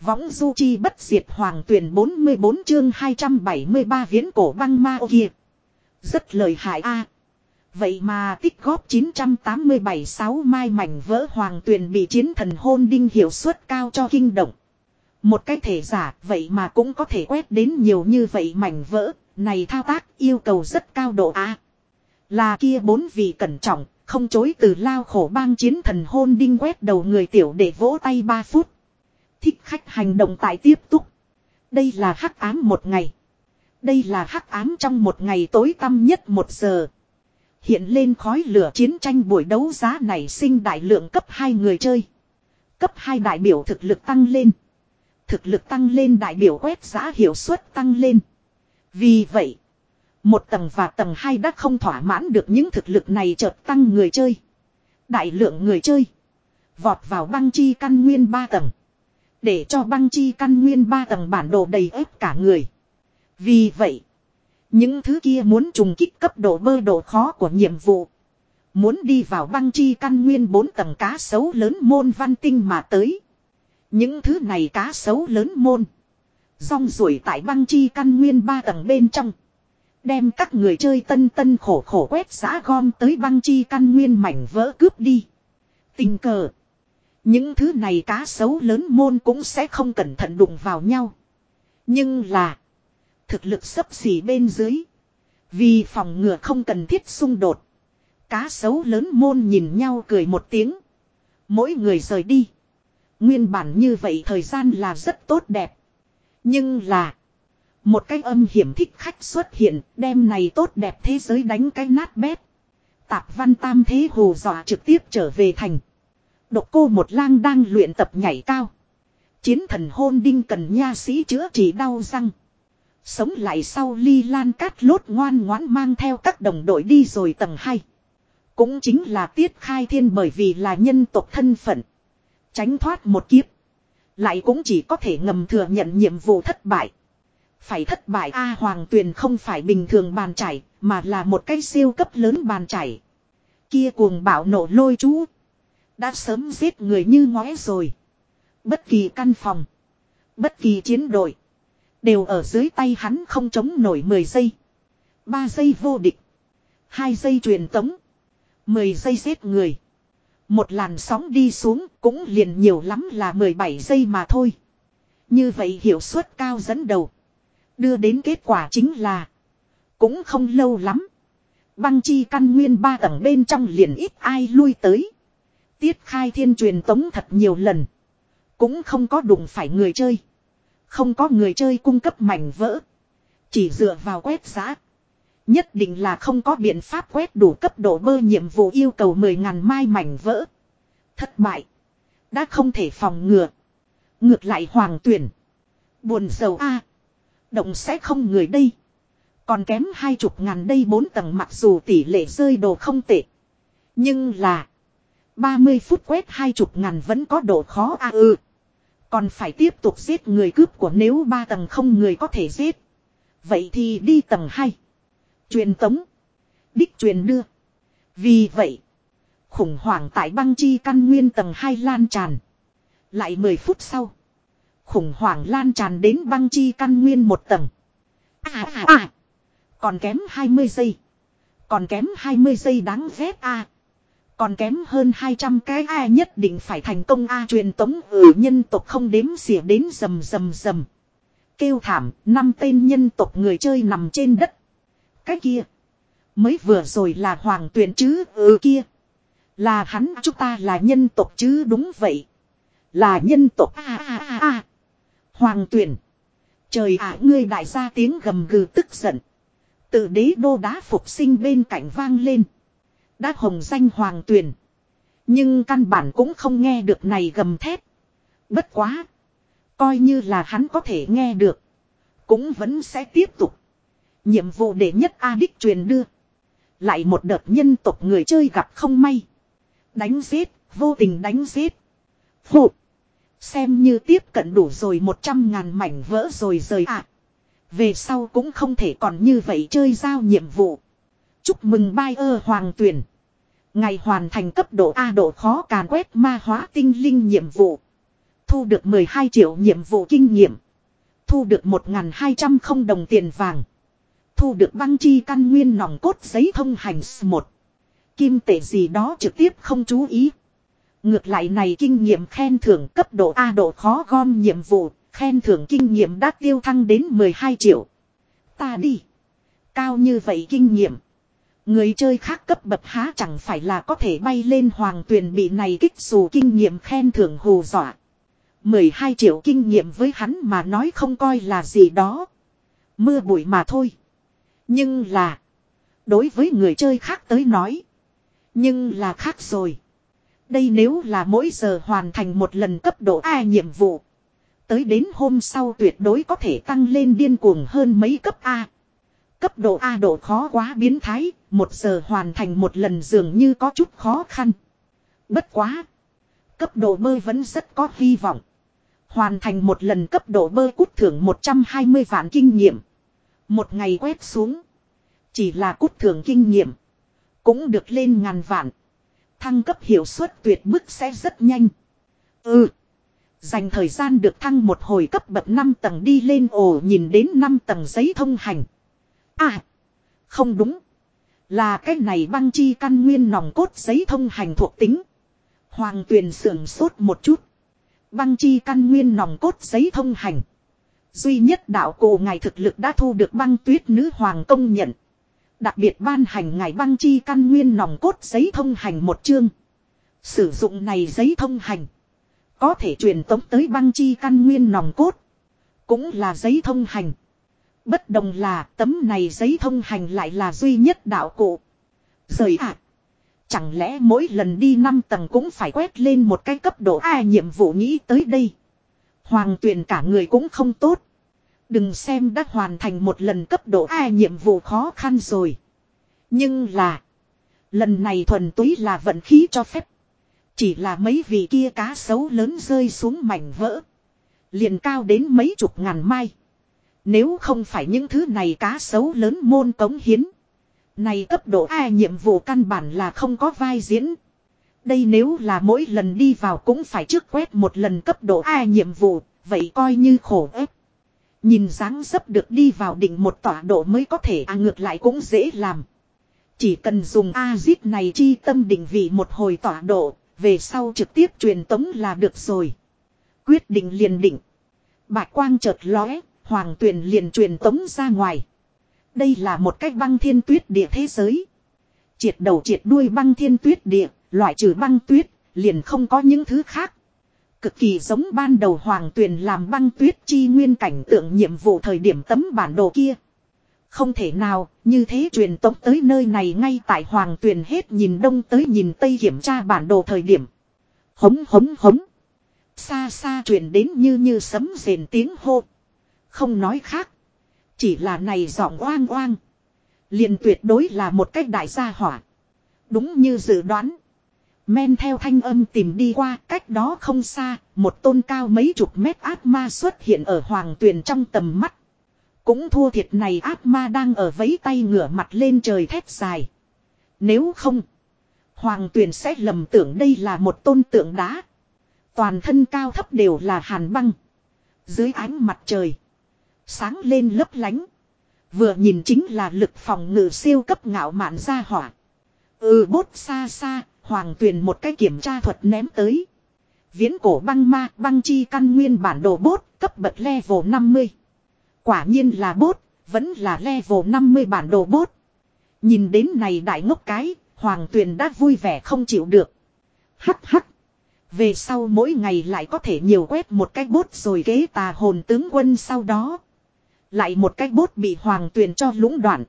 Võng du chi bất diệt hoàng tuyển 44 chương 273 viễn cổ băng ma kia. Rất lời hại a. Vậy mà tích góp 987 sáu mai mảnh vỡ hoàng tuyển bị chiến thần hôn đinh hiệu suất cao cho kinh động. Một cái thể giả vậy mà cũng có thể quét đến nhiều như vậy mảnh vỡ, này thao tác yêu cầu rất cao độ a. Là kia bốn vị cẩn trọng, không chối từ lao khổ bang chiến thần hôn đinh quét đầu người tiểu để vỗ tay 3 phút. Thích khách hành động tại tiếp tục. Đây là hắc ám một ngày. Đây là hắc ám trong một ngày tối tăm nhất một giờ. Hiện lên khói lửa chiến tranh buổi đấu giá này sinh đại lượng cấp 2 người chơi. Cấp 2 đại biểu thực lực tăng lên. Thực lực tăng lên đại biểu quét giá hiệu suất tăng lên. Vì vậy, một tầng và tầng 2 đã không thỏa mãn được những thực lực này chợt tăng người chơi. Đại lượng người chơi. Vọt vào băng chi căn nguyên 3 tầng. Để cho băng chi căn nguyên ba tầng bản đồ đầy ép cả người. Vì vậy, những thứ kia muốn trùng kích cấp độ bơ độ khó của nhiệm vụ. Muốn đi vào băng chi căn nguyên bốn tầng cá sấu lớn môn văn tinh mà tới. Những thứ này cá sấu lớn môn. Rong ruổi tại băng chi căn nguyên ba tầng bên trong. Đem các người chơi tân tân khổ khổ quét xã gom tới băng chi căn nguyên mảnh vỡ cướp đi. Tình cờ. Những thứ này cá sấu lớn môn cũng sẽ không cẩn thận đụng vào nhau. Nhưng là. Thực lực sấp xỉ bên dưới. Vì phòng ngừa không cần thiết xung đột. Cá sấu lớn môn nhìn nhau cười một tiếng. Mỗi người rời đi. Nguyên bản như vậy thời gian là rất tốt đẹp. Nhưng là. Một cái âm hiểm thích khách xuất hiện, đem này tốt đẹp thế giới đánh cái nát bét. Tạp văn tam thế hồ dọa trực tiếp trở về thành. Độc cô một lang đang luyện tập nhảy cao. Chiến thần hôn đinh cần nha sĩ chữa trị đau răng. Sống lại sau ly lan cát lốt ngoan ngoãn mang theo các đồng đội đi rồi tầng 2. Cũng chính là tiết khai thiên bởi vì là nhân tộc thân phận. Tránh thoát một kiếp. Lại cũng chỉ có thể ngầm thừa nhận nhiệm vụ thất bại. Phải thất bại A Hoàng Tuyền không phải bình thường bàn chảy, mà là một cái siêu cấp lớn bàn chảy. Kia cuồng bạo nổ lôi chú. Đã sớm giết người như ngói rồi. Bất kỳ căn phòng. Bất kỳ chiến đội. Đều ở dưới tay hắn không chống nổi 10 giây. 3 giây vô địch. 2 giây truyền tống. 10 giây giết người. Một làn sóng đi xuống cũng liền nhiều lắm là 17 giây mà thôi. Như vậy hiệu suất cao dẫn đầu. Đưa đến kết quả chính là. Cũng không lâu lắm. Băng chi căn nguyên ba tầng bên trong liền ít ai lui tới. Tiết khai thiên truyền tống thật nhiều lần. Cũng không có đụng phải người chơi. Không có người chơi cung cấp mảnh vỡ. Chỉ dựa vào quét giá. Nhất định là không có biện pháp quét đủ cấp độ bơ nhiệm vụ yêu cầu 10.000 mai mảnh vỡ. Thất bại. Đã không thể phòng ngừa. Ngược lại hoàng tuyển. Buồn sầu a Động sẽ không người đây. Còn kém hai chục ngàn đây bốn tầng mặc dù tỷ lệ rơi đồ không tệ. Nhưng là. 30 phút quét hai chục ngàn vẫn có độ khó a ừ. Còn phải tiếp tục giết người cướp của nếu ba tầng không người có thể giết. Vậy thì đi tầng 2. Truyền tống. Đích truyền đưa. Vì vậy. Khủng hoảng tại băng chi căn nguyên tầng 2 lan tràn. Lại 10 phút sau. Khủng hoảng lan tràn đến băng chi căn nguyên một tầng. À à à. Còn kém 20 giây. Còn kém 20 giây đáng ghét a. Còn kém hơn 200 cái A nhất định phải thành công A truyền tống ở nhân tộc không đếm xỉa đến rầm rầm rầm. Kêu thảm, năm tên nhân tộc người chơi nằm trên đất. Cái kia. Mới vừa rồi là hoàng tuyển chứ ừ kia. Là hắn chúng ta là nhân tộc chứ đúng vậy. Là nhân tộc a a a a. Hoàng tuyển. Trời ạ ngươi đại gia tiếng gầm gừ tức giận. Tự đế đô đá phục sinh bên cạnh vang lên. Đã hồng danh hoàng tuyền Nhưng căn bản cũng không nghe được này gầm thét. Bất quá. Coi như là hắn có thể nghe được. Cũng vẫn sẽ tiếp tục. Nhiệm vụ để nhất A đích truyền đưa. Lại một đợt nhân tộc người chơi gặp không may. Đánh giết, vô tình đánh giết. Phụ. Xem như tiếp cận đủ rồi một trăm ngàn mảnh vỡ rồi rời ạ. À. Về sau cũng không thể còn như vậy chơi giao nhiệm vụ. Chúc mừng bai ơ hoàng tuyền Ngày hoàn thành cấp độ A độ khó càn quét ma hóa tinh linh nhiệm vụ. Thu được 12 triệu nhiệm vụ kinh nghiệm. Thu được 1.200 không đồng tiền vàng. Thu được băng chi căn nguyên nòng cốt giấy thông hành S1. Kim tệ gì đó trực tiếp không chú ý. Ngược lại này kinh nghiệm khen thưởng cấp độ A độ khó gom nhiệm vụ, khen thưởng kinh nghiệm đã tiêu thăng đến 12 triệu. Ta đi. Cao như vậy kinh nghiệm. Người chơi khác cấp bậc há chẳng phải là có thể bay lên hoàng tuyền bị này kích dù kinh nghiệm khen thưởng hù dọa. 12 triệu kinh nghiệm với hắn mà nói không coi là gì đó. Mưa bụi mà thôi. Nhưng là. Đối với người chơi khác tới nói. Nhưng là khác rồi. Đây nếu là mỗi giờ hoàn thành một lần cấp độ A nhiệm vụ. Tới đến hôm sau tuyệt đối có thể tăng lên điên cuồng hơn mấy cấp A. Cấp độ A độ khó quá biến thái, một giờ hoàn thành một lần dường như có chút khó khăn. Bất quá. Cấp độ bơi vẫn rất có hy vọng. Hoàn thành một lần cấp độ bơi cút thưởng 120 vạn kinh nghiệm. Một ngày quét xuống. Chỉ là cút thưởng kinh nghiệm. Cũng được lên ngàn vạn. Thăng cấp hiệu suất tuyệt bức sẽ rất nhanh. Ừ. Dành thời gian được thăng một hồi cấp bậc 5 tầng đi lên ồ nhìn đến 5 tầng giấy thông hành. À. Không đúng. Là cái này băng chi căn nguyên nòng cốt giấy thông hành thuộc tính. Hoàng tuyền sưởng sốt một chút. Băng chi căn nguyên nòng cốt giấy thông hành. Duy nhất đạo cổ ngài thực lực đã thu được băng tuyết nữ hoàng công nhận. Đặc biệt ban hành ngài băng chi căn nguyên nòng cốt giấy thông hành một chương. Sử dụng này giấy thông hành. Có thể truyền tống tới băng chi căn nguyên nòng cốt. Cũng là giấy thông hành. Bất đồng là tấm này giấy thông hành lại là duy nhất đạo cụ. Rời ạ. À, chẳng lẽ mỗi lần đi 5 tầng cũng phải quét lên một cái cấp độ A nhiệm vụ nghĩ tới đây. Hoàng tuyển cả người cũng không tốt. Đừng xem đã hoàn thành một lần cấp độ A nhiệm vụ khó khăn rồi. Nhưng là. Lần này thuần túy là vận khí cho phép. Chỉ là mấy vị kia cá sấu lớn rơi xuống mảnh vỡ. Liền cao đến mấy chục ngàn mai. Nếu không phải những thứ này cá sấu lớn môn cống hiến. Này cấp độ A nhiệm vụ căn bản là không có vai diễn. Đây nếu là mỗi lần đi vào cũng phải trước quét một lần cấp độ A nhiệm vụ, vậy coi như khổ ép. Nhìn dáng dấp được đi vào đỉnh một tọa độ mới có thể à ngược lại cũng dễ làm. Chỉ cần dùng A-zip này chi tâm định vị một hồi tọa độ, về sau trực tiếp truyền tống là được rồi. Quyết định liền định. Bạch quang chợt lóe, hoàng tuyển liền truyền tống ra ngoài. Đây là một cách băng thiên tuyết địa thế giới. Triệt đầu triệt đuôi băng thiên tuyết địa, loại trừ băng tuyết, liền không có những thứ khác. Cực kỳ giống ban đầu hoàng tuyền làm băng tuyết chi nguyên cảnh tượng nhiệm vụ thời điểm tấm bản đồ kia. Không thể nào, như thế truyền tống tới nơi này ngay tại hoàng tuyền hết nhìn đông tới nhìn tây kiểm tra bản đồ thời điểm. Hống hống hống. Xa xa truyền đến như như sấm rền tiếng hô. Không nói khác. Chỉ là này giọng oang oang. liền tuyệt đối là một cách đại gia hỏa. Đúng như dự đoán. Men theo thanh âm tìm đi qua cách đó không xa, một tôn cao mấy chục mét ác ma xuất hiện ở hoàng tuyền trong tầm mắt. Cũng thua thiệt này ác ma đang ở vấy tay ngửa mặt lên trời thét dài. Nếu không, hoàng tuyền sẽ lầm tưởng đây là một tôn tượng đá. Toàn thân cao thấp đều là hàn băng. Dưới ánh mặt trời, sáng lên lấp lánh. Vừa nhìn chính là lực phòng ngự siêu cấp ngạo mạn ra hỏa. Ừ bốt xa xa, Hoàng tuyền một cái kiểm tra thuật ném tới. Viễn cổ băng ma băng chi căn nguyên bản đồ bốt cấp bậc level 50. Quả nhiên là bốt, vẫn là level 50 bản đồ bốt. Nhìn đến này đại ngốc cái, Hoàng tuyền đã vui vẻ không chịu được. Hắc hắc. Về sau mỗi ngày lại có thể nhiều quét một cái bốt rồi kế tà hồn tướng quân sau đó. Lại một cái bốt bị hoàng tuyền cho lũng đoạn.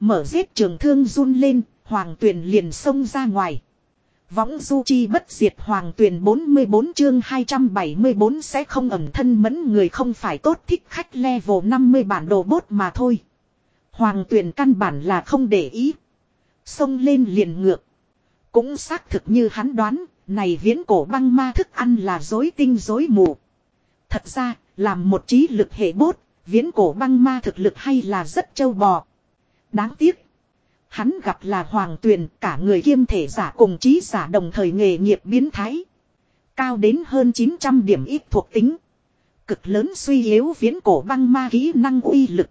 Mở giết trường thương run lên, hoàng tuyền liền xông ra ngoài. Võng du chi bất diệt hoàng tuyển 44 chương 274 sẽ không ẩm thân mẫn người không phải tốt thích khách level 50 bản đồ bốt mà thôi. Hoàng tuyển căn bản là không để ý. Xông lên liền ngược. Cũng xác thực như hắn đoán, này viễn cổ băng ma thức ăn là dối tinh dối mù. Thật ra, làm một trí lực hệ bốt, viễn cổ băng ma thực lực hay là rất trâu bò. Đáng tiếc, Hắn gặp là hoàng tuyền cả người kiêm thể giả cùng trí giả đồng thời nghề nghiệp biến thái. Cao đến hơn 900 điểm ít thuộc tính. Cực lớn suy yếu viễn cổ băng ma kỹ năng uy lực.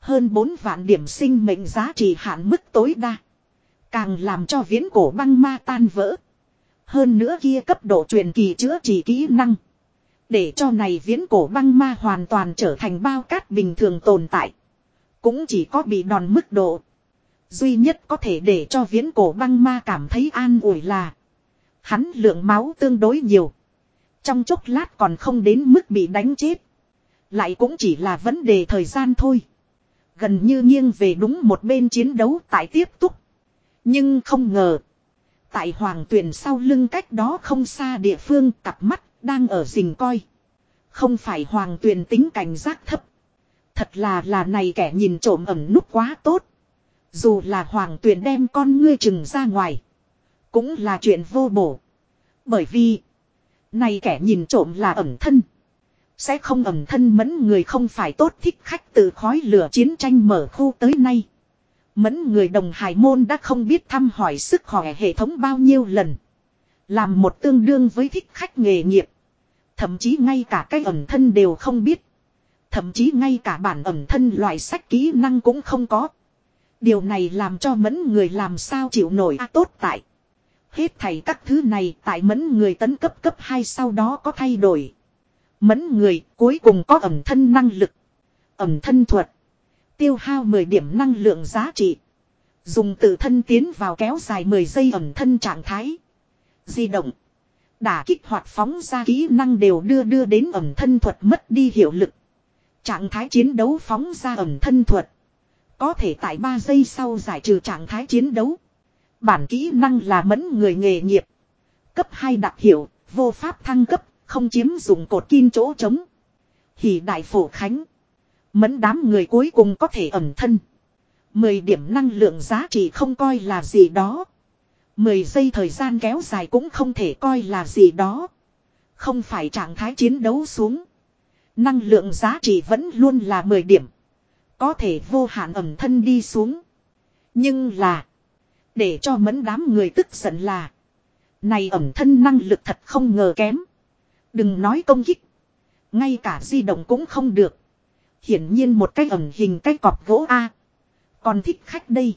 Hơn 4 vạn điểm sinh mệnh giá trị hạn mức tối đa. Càng làm cho viễn cổ băng ma tan vỡ. Hơn nữa kia cấp độ truyền kỳ chữa trị kỹ năng. Để cho này viễn cổ băng ma hoàn toàn trở thành bao cát bình thường tồn tại. Cũng chỉ có bị đòn mức độ. Duy nhất có thể để cho viễn cổ băng ma cảm thấy an ủi là. Hắn lượng máu tương đối nhiều. Trong chốc lát còn không đến mức bị đánh chết. Lại cũng chỉ là vấn đề thời gian thôi. Gần như nghiêng về đúng một bên chiến đấu tại tiếp tục. Nhưng không ngờ. Tại hoàng tuyển sau lưng cách đó không xa địa phương cặp mắt đang ở rình coi. Không phải hoàng tuyền tính cảnh giác thấp. Thật là là này kẻ nhìn trộm ẩm nút quá tốt. Dù là hoàng tuyền đem con ngươi chừng ra ngoài. Cũng là chuyện vô bổ. Bởi vì. Này kẻ nhìn trộm là ẩm thân. Sẽ không ẩm thân mẫn người không phải tốt thích khách từ khói lửa chiến tranh mở khu tới nay. Mẫn người đồng hải môn đã không biết thăm hỏi sức khỏe hệ thống bao nhiêu lần. Làm một tương đương với thích khách nghề nghiệp. Thậm chí ngay cả cái ẩn thân đều không biết. Thậm chí ngay cả bản ẩn thân loại sách kỹ năng cũng không có. Điều này làm cho mẫn người làm sao chịu nổi a tốt tại. Hết thảy các thứ này tại mẫn người tấn cấp cấp 2 sau đó có thay đổi. Mẫn người cuối cùng có ẩm thân năng lực. Ẩm thân thuật. Tiêu hao 10 điểm năng lượng giá trị. Dùng tự thân tiến vào kéo dài 10 giây ẩm thân trạng thái. Di động. Đả kích hoạt phóng ra kỹ năng đều đưa đưa đến ẩm thân thuật mất đi hiệu lực. Trạng thái chiến đấu phóng ra ẩm thân thuật. Có thể tại 3 giây sau giải trừ trạng thái chiến đấu. Bản kỹ năng là mẫn người nghề nghiệp. Cấp 2 đặc hiệu, vô pháp thăng cấp, không chiếm dụng cột kim chỗ trống. Hỷ đại phổ khánh. Mẫn đám người cuối cùng có thể ẩm thân. 10 điểm năng lượng giá trị không coi là gì đó. 10 giây thời gian kéo dài cũng không thể coi là gì đó. Không phải trạng thái chiến đấu xuống. Năng lượng giá trị vẫn luôn là 10 điểm. Có thể vô hạn ẩm thân đi xuống. Nhưng là. Để cho mẫn đám người tức giận là. Này ẩm thân năng lực thật không ngờ kém. Đừng nói công kích. Ngay cả di động cũng không được. Hiển nhiên một cái ẩm hình cái cọp gỗ A. Còn thích khách đây.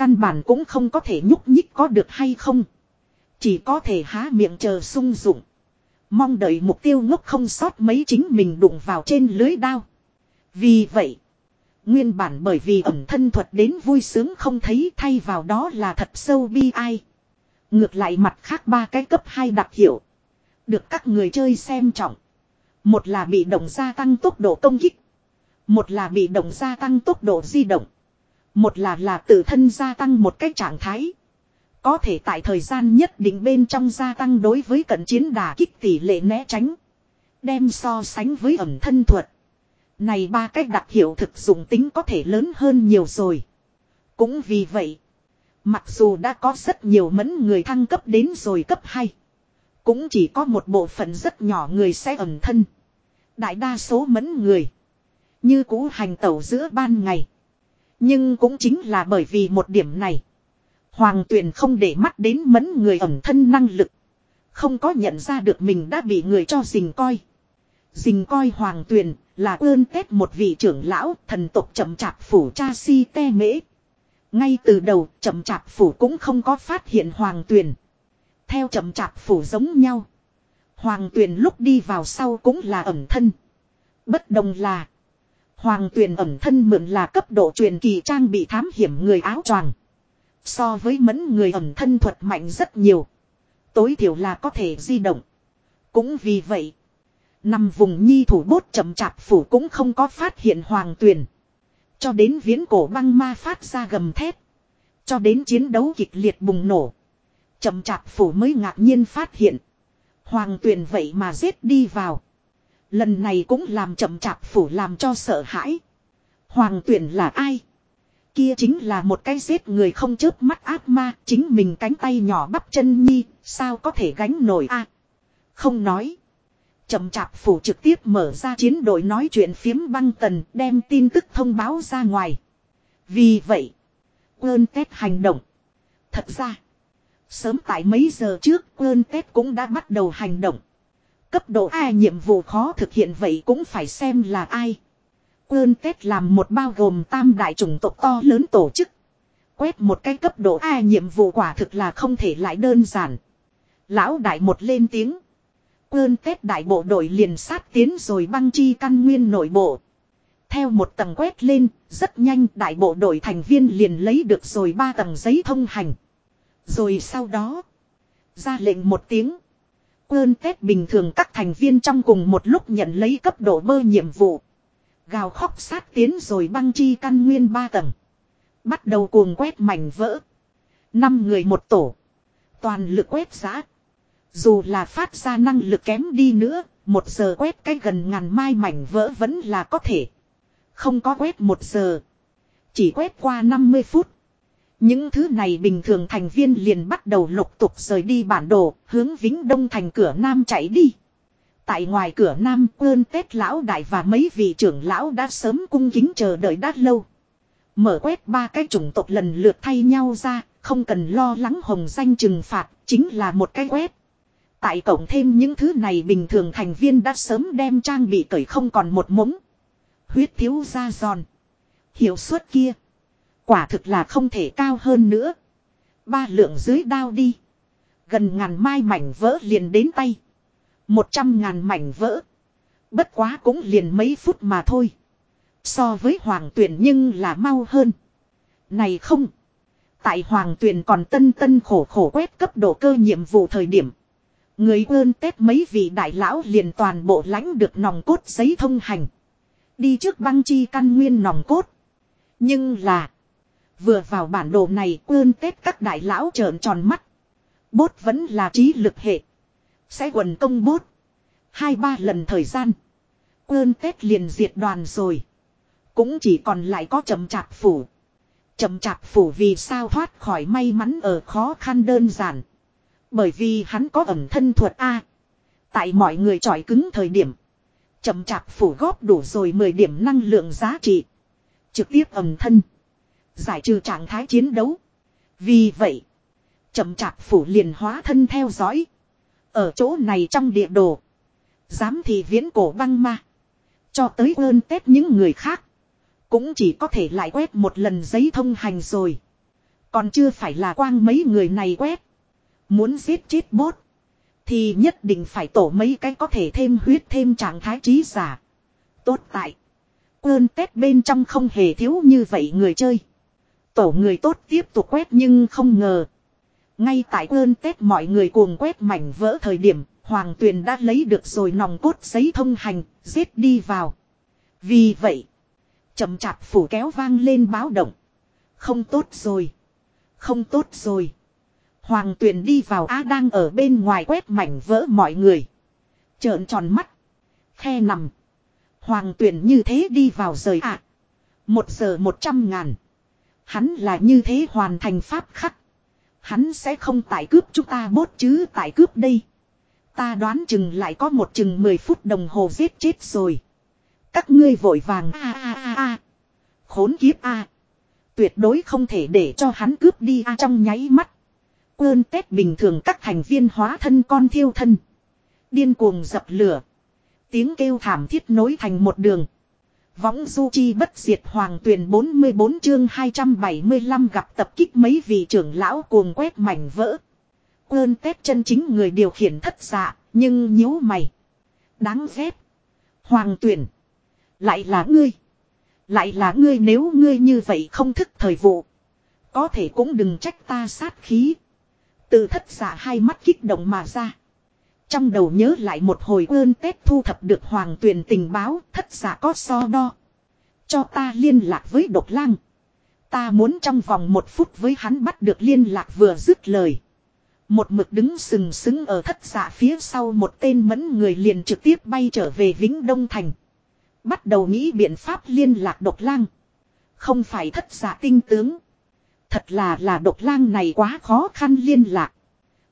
Căn bản cũng không có thể nhúc nhích có được hay không. Chỉ có thể há miệng chờ sung dụng. Mong đợi mục tiêu ngốc không sót mấy chính mình đụng vào trên lưới đao. Vì vậy. Nguyên bản bởi vì ẩm thân thuật đến vui sướng không thấy thay vào đó là thật sâu bi ai. Ngược lại mặt khác ba cái cấp 2 đặc hiệu. Được các người chơi xem trọng. Một là bị động gia tăng tốc độ công kích. Một là bị động gia tăng tốc độ di động. Một là là tự thân gia tăng một cách trạng thái. Có thể tại thời gian nhất định bên trong gia tăng đối với cận chiến đà kích tỷ lệ né tránh. Đem so sánh với ẩm thân thuật. Này ba cách đặc hiệu thực dụng tính có thể lớn hơn nhiều rồi. Cũng vì vậy. Mặc dù đã có rất nhiều mẫn người thăng cấp đến rồi cấp 2. Cũng chỉ có một bộ phận rất nhỏ người sẽ ẩm thân. Đại đa số mẫn người. Như cũ hành tẩu giữa ban ngày. Nhưng cũng chính là bởi vì một điểm này. Hoàng tuyền không để mắt đến mẫn người ẩm thân năng lực. Không có nhận ra được mình đã bị người cho dình coi. Dình coi hoàng tuyền là ơn tết một vị trưởng lão thần tộc chậm chạp phủ cha si te mễ. Ngay từ đầu chậm chạp phủ cũng không có phát hiện hoàng tuyền. Theo chậm chạp phủ giống nhau. Hoàng tuyền lúc đi vào sau cũng là ẩm thân. Bất đồng là. Hoàng tuyền ẩm thân mượn là cấp độ truyền kỳ trang bị thám hiểm người áo choàng. So với mẫn người ẩm thân thuật mạnh rất nhiều. Tối thiểu là có thể di động. Cũng vì vậy. Nằm vùng nhi thủ bốt chậm chạp phủ cũng không có phát hiện hoàng tuyền. Cho đến viễn cổ băng ma phát ra gầm thép. Cho đến chiến đấu kịch liệt bùng nổ. Chậm chạp phủ mới ngạc nhiên phát hiện. Hoàng tuyền vậy mà giết đi vào. Lần này cũng làm chậm chạp phủ làm cho sợ hãi. Hoàng tuyển là ai? Kia chính là một cái giết người không chớp mắt ác ma, chính mình cánh tay nhỏ bắp chân nhi, sao có thể gánh nổi a? không nói. Chậm chạp phủ trực tiếp mở ra chiến đội nói chuyện phiếm băng tần, đem tin tức thông báo ra ngoài. Vì vậy, quân tết hành động. Thật ra, Sớm tại mấy giờ trước, quân Tết cũng đã bắt đầu hành động. Cấp độ A nhiệm vụ khó thực hiện vậy cũng phải xem là ai. quân Tết làm một bao gồm tam đại chủng tộc to lớn tổ chức. Quét một cái cấp độ A nhiệm vụ quả thực là không thể lại đơn giản. Lão đại một lên tiếng. quân Tết đại bộ đội liền sát tiến rồi băng chi căn nguyên nội bộ. Theo một tầng quét lên, rất nhanh đại bộ đội thành viên liền lấy được rồi ba tầng giấy thông hành. Rồi sau đó, ra lệnh một tiếng. Ơn Tết bình thường các thành viên trong cùng một lúc nhận lấy cấp độ bơ nhiệm vụ. Gào khóc sát tiến rồi băng chi căn nguyên ba tầng. Bắt đầu cuồng quét mảnh vỡ. Năm người một tổ. Toàn lực quét giã. Dù là phát ra năng lực kém đi nữa, một giờ quét cái gần ngàn mai mảnh vỡ vẫn là có thể. Không có quét một giờ. Chỉ quét qua 50 phút. Những thứ này bình thường thành viên liền bắt đầu lục tục rời đi bản đồ, hướng Vĩnh Đông thành cửa Nam chạy đi. Tại ngoài cửa Nam ơn Tết Lão Đại và mấy vị trưởng lão đã sớm cung kính chờ đợi đã lâu. Mở quét ba cái chủng tộc lần lượt thay nhau ra, không cần lo lắng hồng danh trừng phạt, chính là một cái quét. Tại cổng thêm những thứ này bình thường thành viên đã sớm đem trang bị cởi không còn một mống. Huyết thiếu ra giòn. Hiệu suất kia. Quả thực là không thể cao hơn nữa. Ba lượng dưới đao đi. Gần ngàn mai mảnh vỡ liền đến tay. Một trăm ngàn mảnh vỡ. Bất quá cũng liền mấy phút mà thôi. So với hoàng tuyển nhưng là mau hơn. Này không. Tại hoàng tuyển còn tân tân khổ khổ quét cấp độ cơ nhiệm vụ thời điểm. Người ơn Tết mấy vị đại lão liền toàn bộ lãnh được nòng cốt giấy thông hành. Đi trước băng chi căn nguyên nòng cốt. Nhưng là. Vừa vào bản đồ này, quên Tết các đại lão trợn tròn mắt. Bốt vẫn là trí lực hệ. Sẽ quần công bốt. Hai ba lần thời gian. Quên Tết liền diệt đoàn rồi. Cũng chỉ còn lại có chậm chạp phủ. Chậm chạp phủ vì sao thoát khỏi may mắn ở khó khăn đơn giản. Bởi vì hắn có ẩm thân thuật A. Tại mọi người trọi cứng thời điểm. Chậm chạp phủ góp đủ rồi 10 điểm năng lượng giá trị. Trực tiếp ẩm thân. Giải trừ trạng thái chiến đấu. Vì vậy. Chậm chạp phủ liền hóa thân theo dõi. Ở chỗ này trong địa đồ. Dám thì viễn cổ băng ma. Cho tới ơn tết những người khác. Cũng chỉ có thể lại quét một lần giấy thông hành rồi. Còn chưa phải là quang mấy người này quét. Muốn giết chết bốt. Thì nhất định phải tổ mấy cái có thể thêm huyết thêm trạng thái trí giả. Tốt tại. Ơn Tết bên trong không hề thiếu như vậy người chơi. Tổ người tốt tiếp tục quét nhưng không ngờ. Ngay tại ơn Tết mọi người cuồng quét mảnh vỡ thời điểm, Hoàng Tuyền đã lấy được rồi nòng cốt giấy thông hành, giết đi vào. Vì vậy, chậm chạp phủ kéo vang lên báo động. Không tốt rồi. Không tốt rồi. Hoàng Tuyền đi vào A đang ở bên ngoài quét mảnh vỡ mọi người. Trợn tròn mắt. Khe nằm. Hoàng Tuyền như thế đi vào rời ạ. Một giờ một trăm ngàn. Hắn là như thế hoàn thành pháp khắc. Hắn sẽ không tải cướp chúng ta bốt chứ tải cướp đây. Ta đoán chừng lại có một chừng 10 phút đồng hồ giết chết rồi. Các ngươi vội vàng a a a a. Khốn kiếp a. Tuyệt đối không thể để cho hắn cướp đi a trong nháy mắt. Quơn Tết bình thường các thành viên hóa thân con thiêu thân. Điên cuồng dập lửa. Tiếng kêu thảm thiết nối thành một đường. Võng du chi bất diệt hoàng tuyển 44 chương 275 gặp tập kích mấy vị trưởng lão cuồng quét mảnh vỡ. Quân tép chân chính người điều khiển thất dạ, nhưng nhíu mày. Đáng ghét. Hoàng tuyển. Lại là ngươi. Lại là ngươi nếu ngươi như vậy không thức thời vụ. Có thể cũng đừng trách ta sát khí. Từ thất giả hai mắt kích động mà ra. Trong đầu nhớ lại một hồi ơn Tết thu thập được hoàng tuyển tình báo, thất giả có so đo. Cho ta liên lạc với độc lang. Ta muốn trong vòng một phút với hắn bắt được liên lạc vừa dứt lời. Một mực đứng sừng sững ở thất giả phía sau một tên mẫn người liền trực tiếp bay trở về Vĩnh Đông Thành. Bắt đầu nghĩ biện pháp liên lạc độc lang. Không phải thất giả tinh tướng. Thật là là độc lang này quá khó khăn liên lạc.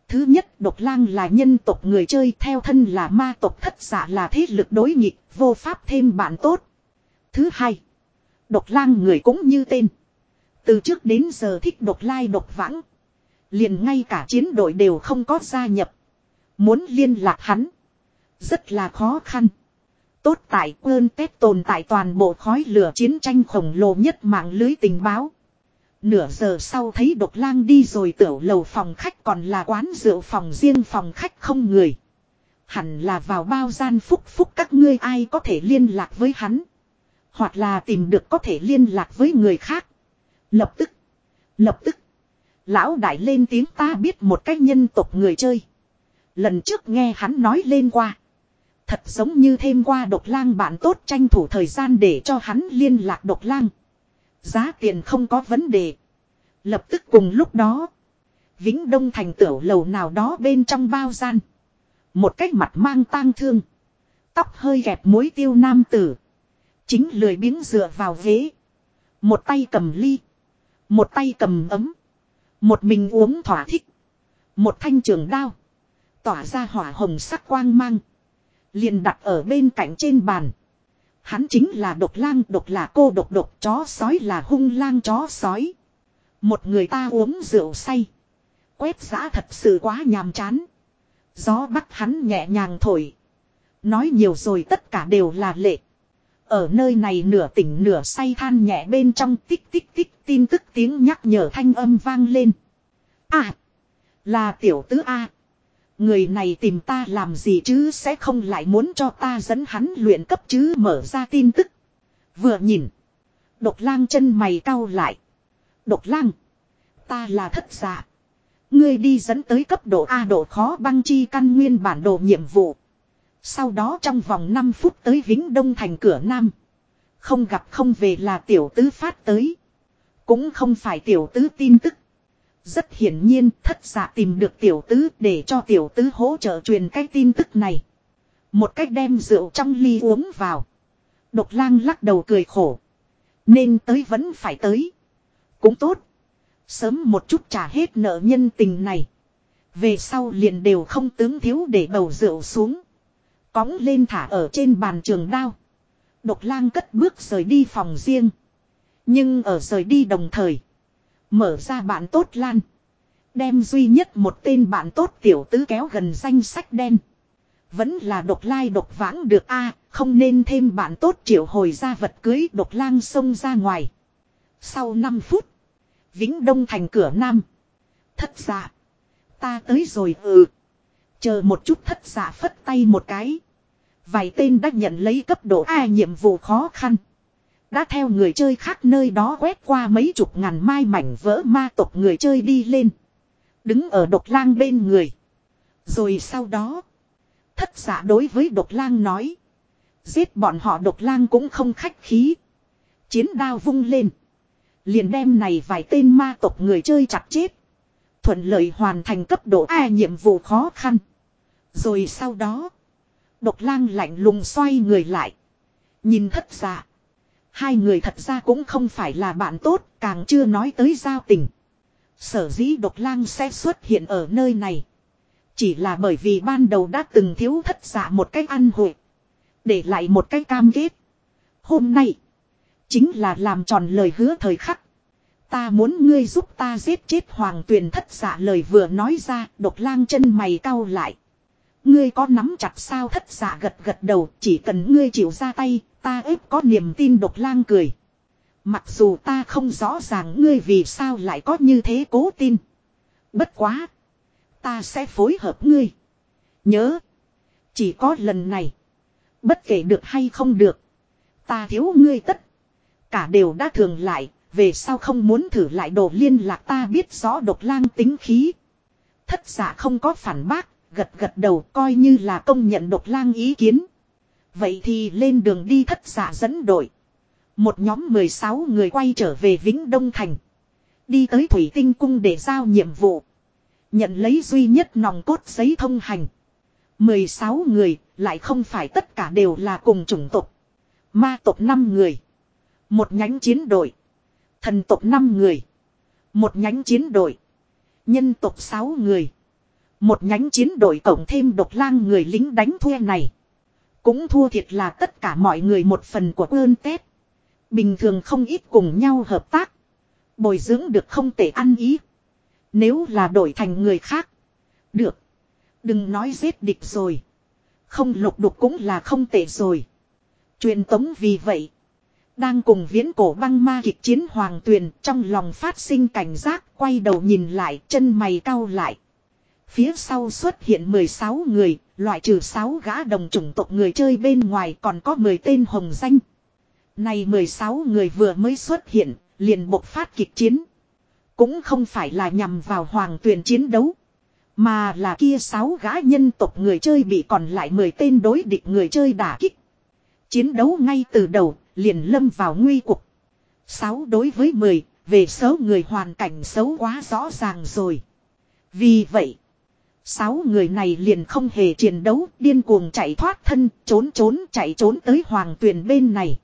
Thứ nhất độc lang là nhân tộc người chơi theo thân là ma tộc thất giả là thế lực đối nghịch, vô pháp thêm bạn tốt. Thứ hai, độc lang người cũng như tên. Từ trước đến giờ thích độc lai độc vãng. liền ngay cả chiến đội đều không có gia nhập. Muốn liên lạc hắn. Rất là khó khăn. Tốt tại quân tết tồn tại toàn bộ khói lửa chiến tranh khổng lồ nhất mạng lưới tình báo. Nửa giờ sau thấy độc lang đi rồi tiểu lầu phòng khách còn là quán rượu phòng riêng phòng khách không người. Hẳn là vào bao gian phúc phúc các ngươi ai có thể liên lạc với hắn. Hoặc là tìm được có thể liên lạc với người khác. Lập tức. Lập tức. Lão đại lên tiếng ta biết một cách nhân tộc người chơi. Lần trước nghe hắn nói lên qua. Thật giống như thêm qua độc lang bạn tốt tranh thủ thời gian để cho hắn liên lạc độc lang. Giá tiền không có vấn đề. Lập tức cùng lúc đó. Vĩnh Đông thành tiểu lầu nào đó bên trong bao gian. Một cách mặt mang tang thương. Tóc hơi gẹp mối tiêu nam tử. Chính lười biếng dựa vào ghế. Một tay cầm ly. Một tay cầm ấm. Một mình uống thỏa thích. Một thanh trường đao. Tỏa ra hỏa hồng sắc quang mang. Liền đặt ở bên cạnh trên bàn. Hắn chính là độc lang, độc là cô, độc độc, chó sói là hung lang, chó sói. Một người ta uống rượu say. Quét giã thật sự quá nhàm chán. Gió bắt hắn nhẹ nhàng thổi. Nói nhiều rồi tất cả đều là lệ. Ở nơi này nửa tỉnh nửa say than nhẹ bên trong tích tích tích tin tức tiếng nhắc nhở thanh âm vang lên. À! Là tiểu tứ A. Người này tìm ta làm gì chứ sẽ không lại muốn cho ta dẫn hắn luyện cấp chứ mở ra tin tức. Vừa nhìn. Độc lang chân mày cau lại. Độc lang. Ta là thất giả. Ngươi đi dẫn tới cấp độ A độ khó băng chi căn nguyên bản đồ nhiệm vụ. Sau đó trong vòng 5 phút tới Vĩnh Đông thành cửa Nam. Không gặp không về là tiểu tứ phát tới. Cũng không phải tiểu tứ tin tức. Rất hiển nhiên, thất giả tìm được tiểu tứ để cho tiểu tứ hỗ trợ truyền cái tin tức này. Một cách đem rượu trong ly uống vào. Độc lang lắc đầu cười khổ. Nên tới vẫn phải tới. Cũng tốt. Sớm một chút trả hết nợ nhân tình này. Về sau liền đều không tướng thiếu để bầu rượu xuống. Cóng lên thả ở trên bàn trường đao. Độc lang cất bước rời đi phòng riêng. Nhưng ở rời đi đồng thời. Mở ra bạn tốt lan. Đem duy nhất một tên bạn tốt tiểu tứ kéo gần danh sách đen. Vẫn là độc lai độc vãng được a, không nên thêm bạn tốt triệu hồi ra vật cưới độc lang xông ra ngoài. Sau 5 phút. Vĩnh Đông thành cửa Nam. Thất dạ. Ta tới rồi ừ. Chờ một chút thất dạ phất tay một cái. Vài tên đã nhận lấy cấp độ A nhiệm vụ khó khăn. Đã theo người chơi khác nơi đó quét qua mấy chục ngàn mai mảnh vỡ ma tộc người chơi đi lên. Đứng ở độc lang bên người. Rồi sau đó. Thất giả đối với độc lang nói. Giết bọn họ độc lang cũng không khách khí. Chiến đao vung lên. Liền đem này vài tên ma tộc người chơi chặt chết. Thuận lợi hoàn thành cấp độ A nhiệm vụ khó khăn. Rồi sau đó. Độc lang lạnh lùng xoay người lại. Nhìn thất giả. Hai người thật ra cũng không phải là bạn tốt, càng chưa nói tới giao tình. Sở dĩ độc lang sẽ xuất hiện ở nơi này. Chỉ là bởi vì ban đầu đã từng thiếu thất giả một cách ăn hội. Để lại một cái cam kết. Hôm nay. Chính là làm tròn lời hứa thời khắc. Ta muốn ngươi giúp ta giết chết hoàng tuyền thất giả lời vừa nói ra. Độc lang chân mày cau lại. Ngươi có nắm chặt sao thất giả gật gật đầu. Chỉ cần ngươi chịu ra tay. Ta ếp có niềm tin độc lang cười. Mặc dù ta không rõ ràng ngươi vì sao lại có như thế cố tin. Bất quá. Ta sẽ phối hợp ngươi. Nhớ. Chỉ có lần này. Bất kể được hay không được. Ta thiếu ngươi tất. Cả đều đã thường lại. Về sao không muốn thử lại đồ liên lạc ta biết rõ độc lang tính khí. Thất giả không có phản bác. Gật gật đầu coi như là công nhận độc lang ý kiến. Vậy thì lên đường đi thất giả dẫn đội. Một nhóm 16 người quay trở về Vĩnh Đông Thành. Đi tới Thủy Tinh Cung để giao nhiệm vụ. Nhận lấy duy nhất nòng cốt giấy thông hành. 16 người, lại không phải tất cả đều là cùng chủng tộc. Ma tộc 5 người. Một nhánh chiến đội. Thần tộc 5 người. Một nhánh chiến đội. Nhân tộc 6 người. Một nhánh chiến đội cộng thêm độc lang người lính đánh thuê này. Cũng thua thiệt là tất cả mọi người một phần của ơn Tết. Bình thường không ít cùng nhau hợp tác. Bồi dưỡng được không tệ ăn ý. Nếu là đổi thành người khác. Được. Đừng nói giết địch rồi. Không lục đục cũng là không tệ rồi. Truyền tống vì vậy. Đang cùng viễn cổ băng ma kịch chiến hoàng tuyền trong lòng phát sinh cảnh giác quay đầu nhìn lại chân mày cau lại. Phía sau xuất hiện 16 người, loại trừ 6 gã đồng chủng tộc người chơi bên ngoài còn có 10 tên hồng danh. Này 16 người vừa mới xuất hiện, liền bộc phát kịch chiến. Cũng không phải là nhằm vào hoàng tuyển chiến đấu. Mà là kia 6 gã nhân tộc người chơi bị còn lại 10 tên đối địch người chơi đả kích. Chiến đấu ngay từ đầu, liền lâm vào nguy cục. 6 đối với 10, về số người hoàn cảnh xấu quá rõ ràng rồi. Vì vậy, sáu người này liền không hề chiến đấu, điên cuồng chạy thoát thân, trốn trốn chạy trốn tới hoàng tuyền bên này.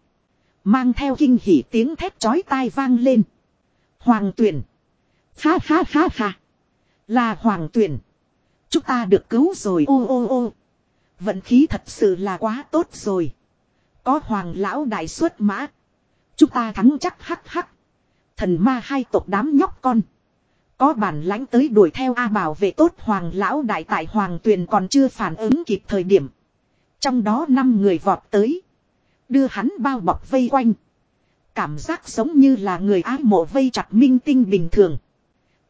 Mang theo kinh hỉ tiếng thét chói tai vang lên. Hoàng tuyền Ha ha ha ha. Là hoàng tuyền Chúng ta được cứu rồi ô ô ô. Vận khí thật sự là quá tốt rồi. Có hoàng lão đại xuất mã. Chúng ta thắng chắc hắc hắc. Thần ma hai tộc đám nhóc con. Có bản lãnh tới đuổi theo A bảo vệ tốt hoàng lão đại tại hoàng tuyền còn chưa phản ứng kịp thời điểm. Trong đó năm người vọt tới. Đưa hắn bao bọc vây quanh. Cảm giác giống như là người ái mộ vây chặt minh tinh bình thường.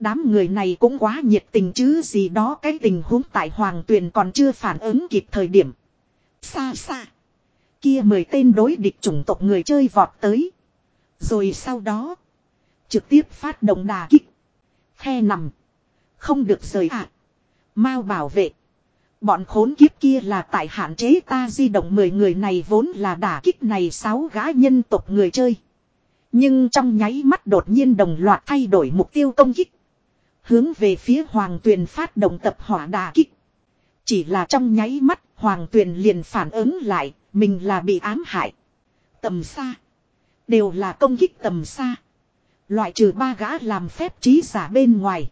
Đám người này cũng quá nhiệt tình chứ gì đó cái tình huống tại hoàng tuyền còn chưa phản ứng kịp thời điểm. Xa xa. Kia mười tên đối địch chủng tộc người chơi vọt tới. Rồi sau đó. Trực tiếp phát động đà kích. Khe nằm. Không được rời ạ. À. Mau bảo vệ. Bọn khốn kiếp kia là tại hạn chế ta di động 10 người này vốn là đả kích này 6 gã nhân tộc người chơi. Nhưng trong nháy mắt đột nhiên đồng loạt thay đổi mục tiêu công kích. Hướng về phía Hoàng Tuyền phát động tập hỏa đà kích. Chỉ là trong nháy mắt Hoàng Tuyền liền phản ứng lại, mình là bị ám hại. Tầm xa. Đều là công kích tầm xa. Loại trừ ba gã làm phép trí giả bên ngoài.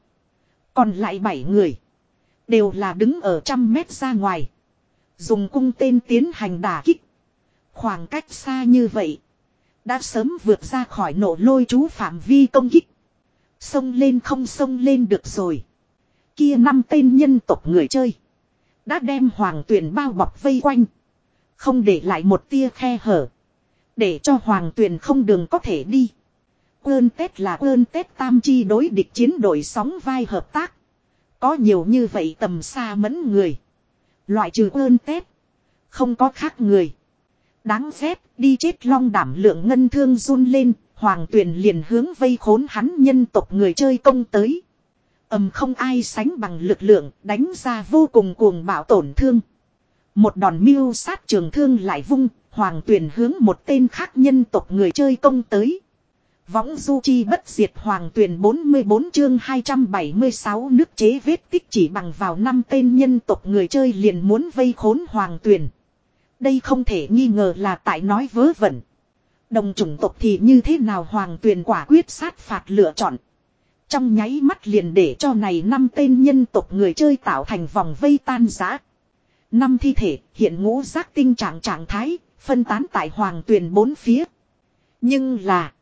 Còn lại bảy người. Đều là đứng ở trăm mét ra ngoài. Dùng cung tên tiến hành đả kích. Khoảng cách xa như vậy. Đã sớm vượt ra khỏi nổ lôi chú phạm vi công kích. Xông lên không xông lên được rồi. Kia năm tên nhân tộc người chơi. Đã đem hoàng tuyển bao bọc vây quanh. Không để lại một tia khe hở. Để cho hoàng tuyển không đường có thể đi. Ơn Tết là ơn Tết tam chi đối địch chiến đội sóng vai hợp tác. Có nhiều như vậy tầm xa mẫn người. Loại trừ ơn Tết. Không có khác người. Đáng ghét, đi chết long đảm lượng ngân thương run lên. Hoàng tuyển liền hướng vây khốn hắn nhân tộc người chơi công tới. ầm không ai sánh bằng lực lượng, đánh ra vô cùng cuồng bạo tổn thương. Một đòn mưu sát trường thương lại vung. Hoàng tuyển hướng một tên khác nhân tộc người chơi công tới. Võng du chi bất diệt hoàng tuyển 44 chương 276 nước chế vết tích chỉ bằng vào năm tên nhân tộc người chơi liền muốn vây khốn hoàng tuyển. Đây không thể nghi ngờ là tại nói vớ vẩn. Đồng chủng tộc thì như thế nào hoàng tuyển quả quyết sát phạt lựa chọn. Trong nháy mắt liền để cho này năm tên nhân tộc người chơi tạo thành vòng vây tan giã. Năm thi thể hiện ngũ giác tinh trạng trạng thái, phân tán tại hoàng tuyển bốn phía. Nhưng là...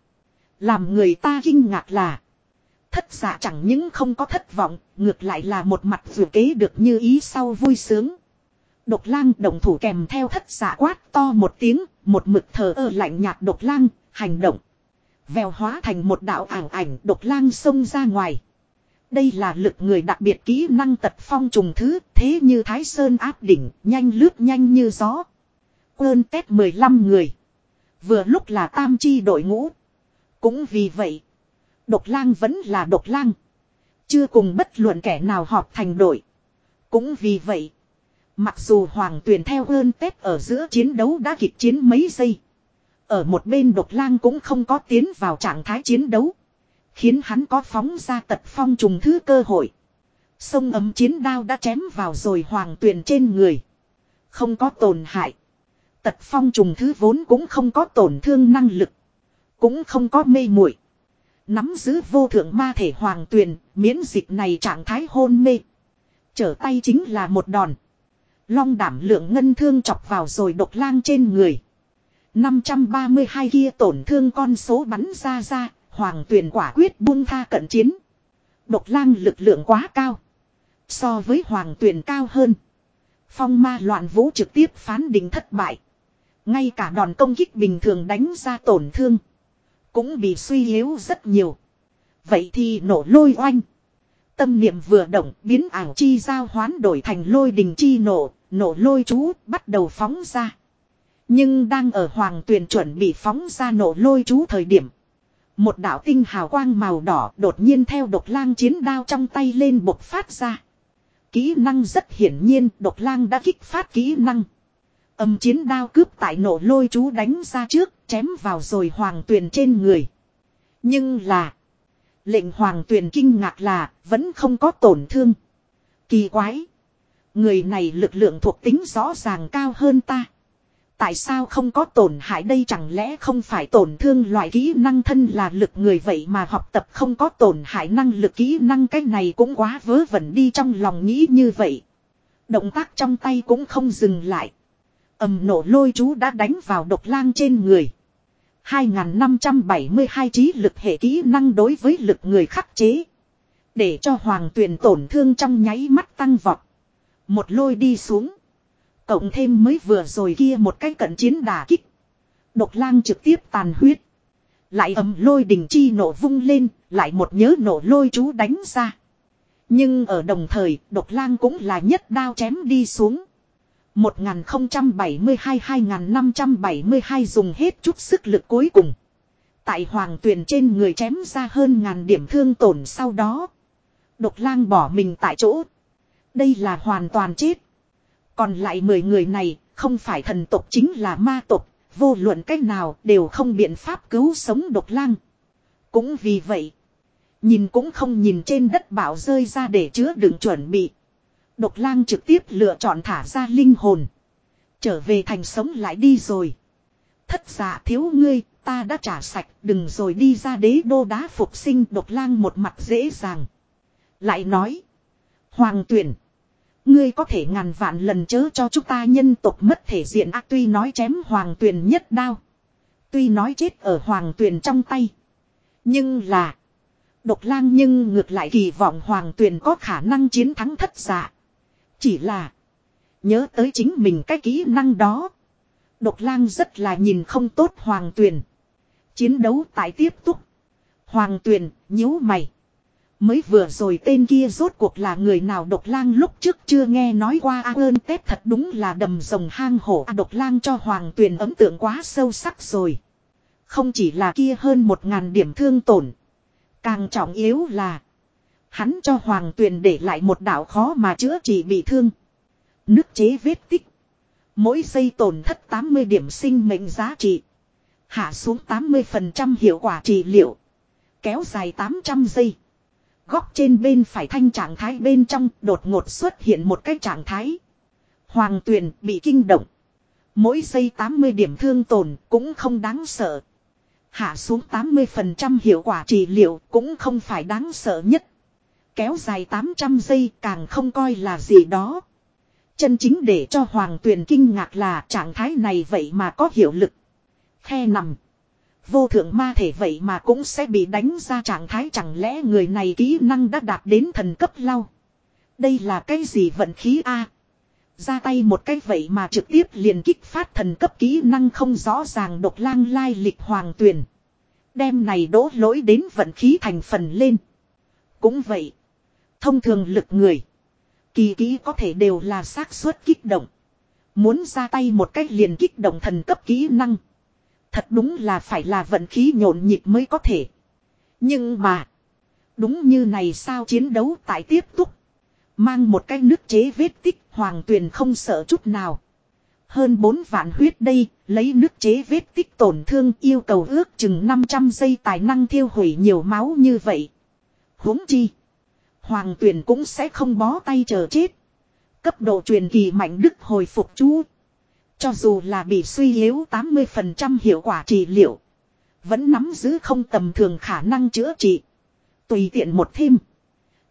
Làm người ta kinh ngạc là. Thất giả chẳng những không có thất vọng, ngược lại là một mặt vừa kế được như ý sau vui sướng. Độc lang đồng thủ kèm theo thất giả quát to một tiếng, một mực thờ ơ lạnh nhạt độc lang, hành động. Vèo hóa thành một đạo ảng ảnh độc lang xông ra ngoài. Đây là lực người đặc biệt kỹ năng tật phong trùng thứ, thế như thái sơn áp đỉnh, nhanh lướt nhanh như gió. Quơn tết 15 người. Vừa lúc là tam chi đội ngũ. Cũng vì vậy, độc lang vẫn là độc lang. Chưa cùng bất luận kẻ nào họp thành đội. Cũng vì vậy, mặc dù hoàng tuyền theo ơn tết ở giữa chiến đấu đã kịch chiến mấy giây. Ở một bên độc lang cũng không có tiến vào trạng thái chiến đấu. Khiến hắn có phóng ra tật phong trùng thứ cơ hội. Sông ấm chiến đao đã chém vào rồi hoàng tuyền trên người. Không có tổn hại. Tật phong trùng thứ vốn cũng không có tổn thương năng lực. Cũng không có mê muội Nắm giữ vô thượng ma thể hoàng tuyền, miễn dịch này trạng thái hôn mê. Trở tay chính là một đòn. Long đảm lượng ngân thương chọc vào rồi độc lang trên người. 532 kia tổn thương con số bắn ra ra, hoàng tuyền quả quyết buông tha cận chiến. Độc lang lực lượng quá cao. So với hoàng tuyền cao hơn. Phong ma loạn vũ trực tiếp phán định thất bại. Ngay cả đòn công kích bình thường đánh ra tổn thương. Cũng bị suy yếu rất nhiều. Vậy thì nổ lôi oanh. Tâm niệm vừa động, biến ảo chi giao hoán đổi thành lôi đình chi nổ. Nổ lôi chú bắt đầu phóng ra. Nhưng đang ở hoàng tuyền chuẩn bị phóng ra nổ lôi chú thời điểm. Một đạo tinh hào quang màu đỏ đột nhiên theo độc lang chiến đao trong tay lên bộc phát ra. Kỹ năng rất hiển nhiên, độc lang đã kích phát kỹ năng. Âm chiến đao cướp tại nổ lôi chú đánh ra trước, chém vào rồi hoàng tuyền trên người. Nhưng là. Lệnh hoàng tuyền kinh ngạc là, vẫn không có tổn thương. Kỳ quái. Người này lực lượng thuộc tính rõ ràng cao hơn ta. Tại sao không có tổn hại đây chẳng lẽ không phải tổn thương loại kỹ năng thân là lực người vậy mà học tập không có tổn hại năng lực kỹ năng cái này cũng quá vớ vẩn đi trong lòng nghĩ như vậy. Động tác trong tay cũng không dừng lại ầm nổ lôi chú đã đánh vào độc lang trên người. 2572 trí lực hệ kỹ năng đối với lực người khắc chế. Để cho hoàng tuyền tổn thương trong nháy mắt tăng vọt. Một lôi đi xuống. Cộng thêm mới vừa rồi kia một cái cận chiến đà kích. Độc lang trực tiếp tàn huyết. Lại ầm lôi đình chi nổ vung lên, lại một nhớ nổ lôi chú đánh ra. Nhưng ở đồng thời, độc lang cũng là nhất đao chém đi xuống. 1072-2572 dùng hết chút sức lực cuối cùng. Tại hoàng tuyền trên người chém ra hơn ngàn điểm thương tổn sau đó. Độc lang bỏ mình tại chỗ. Đây là hoàn toàn chết. Còn lại 10 người này, không phải thần tộc chính là ma tộc, vô luận cách nào đều không biện pháp cứu sống độc lang. Cũng vì vậy, nhìn cũng không nhìn trên đất bảo rơi ra để chứa đựng chuẩn bị. Độc lang trực tiếp lựa chọn thả ra linh hồn. Trở về thành sống lại đi rồi. Thất giả thiếu ngươi, ta đã trả sạch, đừng rồi đi ra đế đô đá phục sinh độc lang một mặt dễ dàng. Lại nói, hoàng tuyển. Ngươi có thể ngàn vạn lần chớ cho chúng ta nhân tộc mất thể diện ác tuy nói chém hoàng tuyền nhất đao. Tuy nói chết ở hoàng tuyền trong tay. Nhưng là. Độc lang nhưng ngược lại kỳ vọng hoàng tuyền có khả năng chiến thắng thất giả. Chỉ là. Nhớ tới chính mình cái kỹ năng đó. Độc lang rất là nhìn không tốt hoàng tuyền. Chiến đấu tại tiếp tục. Hoàng tuyền nhíu mày. Mới vừa rồi tên kia rốt cuộc là người nào độc lang lúc trước chưa nghe nói qua a ơn tết thật đúng là đầm rồng hang hổ a độc lang cho hoàng tuyền ấn tượng quá sâu sắc rồi. Không chỉ là kia hơn một ngàn điểm thương tổn. Càng trọng yếu là. Hắn cho hoàng tuyền để lại một đạo khó mà chữa trị bị thương. Nước chế vết tích. Mỗi giây tổn thất 80 điểm sinh mệnh giá trị. Hạ xuống 80% hiệu quả trị liệu. Kéo dài 800 giây. Góc trên bên phải thanh trạng thái bên trong đột ngột xuất hiện một cái trạng thái. Hoàng tuyền bị kinh động. Mỗi giây 80 điểm thương tổn cũng không đáng sợ. Hạ xuống 80% hiệu quả trị liệu cũng không phải đáng sợ nhất. Kéo dài 800 giây càng không coi là gì đó. Chân chính để cho Hoàng tuyền kinh ngạc là trạng thái này vậy mà có hiệu lực. Khe nằm. Vô thượng ma thể vậy mà cũng sẽ bị đánh ra trạng thái chẳng lẽ người này kỹ năng đã đạt đến thần cấp lau. Đây là cái gì vận khí a Ra tay một cái vậy mà trực tiếp liền kích phát thần cấp kỹ năng không rõ ràng độc lang lai lịch hoàng tuyển. Đem này đổ lỗi đến vận khí thành phần lên. Cũng vậy. Thông thường lực người. Kỳ kỹ có thể đều là xác suất kích động. Muốn ra tay một cách liền kích động thần cấp kỹ năng. Thật đúng là phải là vận khí nhộn nhịp mới có thể. Nhưng mà. Đúng như này sao chiến đấu tại tiếp tục. Mang một cái nước chế vết tích hoàng tuyền không sợ chút nào. Hơn 4 vạn huyết đây, lấy nước chế vết tích tổn thương yêu cầu ước chừng 500 giây tài năng thiêu hủy nhiều máu như vậy. huống chi. Hoàng tuyền cũng sẽ không bó tay chờ chết. Cấp độ truyền kỳ mạnh đức hồi phục chú. Cho dù là bị suy yếu 80% hiệu quả trị liệu. Vẫn nắm giữ không tầm thường khả năng chữa trị. Tùy tiện một thêm.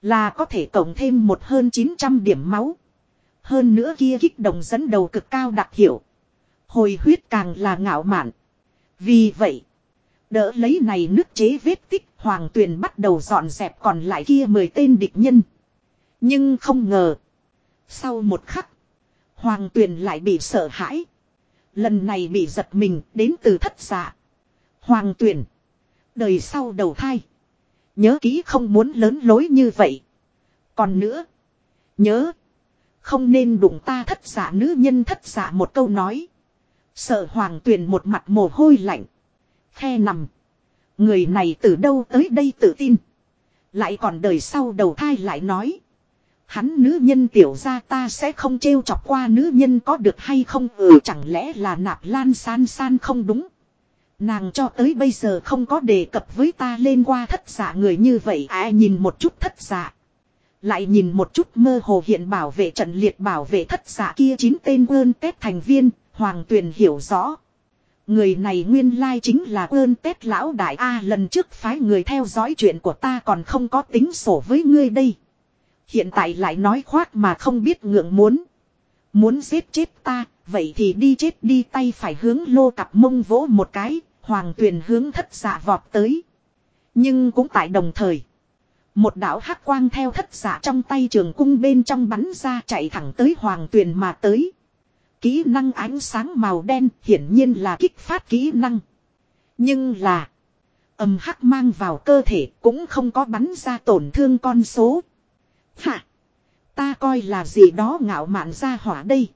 Là có thể cộng thêm một hơn 900 điểm máu. Hơn nữa kia kích động dẫn đầu cực cao đặc hiệu. Hồi huyết càng là ngạo mạn. Vì vậy. Đỡ lấy này nước chế vết tích, Hoàng Tuyền bắt đầu dọn dẹp còn lại kia mười tên địch nhân. Nhưng không ngờ. Sau một khắc, Hoàng Tuyền lại bị sợ hãi. Lần này bị giật mình đến từ thất giả. Hoàng Tuyền. Đời sau đầu thai. Nhớ kỹ không muốn lớn lối như vậy. Còn nữa. Nhớ. Không nên đụng ta thất giả nữ nhân thất giả một câu nói. Sợ hoàng tuyền một mặt mồ hôi lạnh. Khe nằm. Người này từ đâu tới đây tự tin. Lại còn đời sau đầu thai lại nói. Hắn nữ nhân tiểu ra ta sẽ không trêu chọc qua nữ nhân có được hay không ừ chẳng lẽ là nạp lan san san không đúng. Nàng cho tới bây giờ không có đề cập với ta lên qua thất giả người như vậy à nhìn một chút thất giả. Lại nhìn một chút mơ hồ hiện bảo vệ trận liệt bảo vệ thất giả kia chín tên quân tết thành viên, hoàng tuyền hiểu rõ. Người này nguyên lai chính là ơn tết lão đại A lần trước phái người theo dõi chuyện của ta còn không có tính sổ với ngươi đây. Hiện tại lại nói khoác mà không biết ngượng muốn. Muốn giết chết ta, vậy thì đi chết đi tay phải hướng lô cặp mông vỗ một cái, hoàng tuyền hướng thất giả vọt tới. Nhưng cũng tại đồng thời. Một đạo hắc quang theo thất giả trong tay trường cung bên trong bắn ra chạy thẳng tới hoàng tuyền mà tới. Kỹ năng ánh sáng màu đen hiển nhiên là kích phát kỹ năng. Nhưng là. Âm hắc mang vào cơ thể cũng không có bắn ra tổn thương con số. Hạ! Ta coi là gì đó ngạo mạn ra hỏa đây.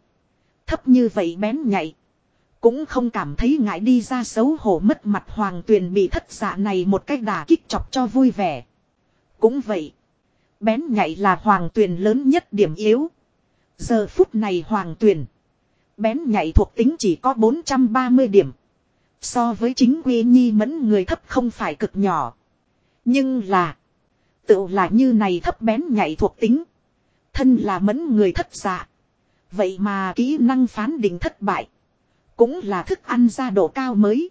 Thấp như vậy bén nhạy. Cũng không cảm thấy ngại đi ra xấu hổ mất mặt hoàng tuyền bị thất giả này một cách đà kích chọc cho vui vẻ. Cũng vậy. Bén nhạy là hoàng tuyền lớn nhất điểm yếu. Giờ phút này hoàng tuyền. Bén nhạy thuộc tính chỉ có 430 điểm. So với chính quy nhi mẫn người thấp không phải cực nhỏ. Nhưng là. Tự là như này thấp bén nhạy thuộc tính. Thân là mẫn người thất dạ. Vậy mà kỹ năng phán định thất bại. Cũng là thức ăn ra độ cao mới.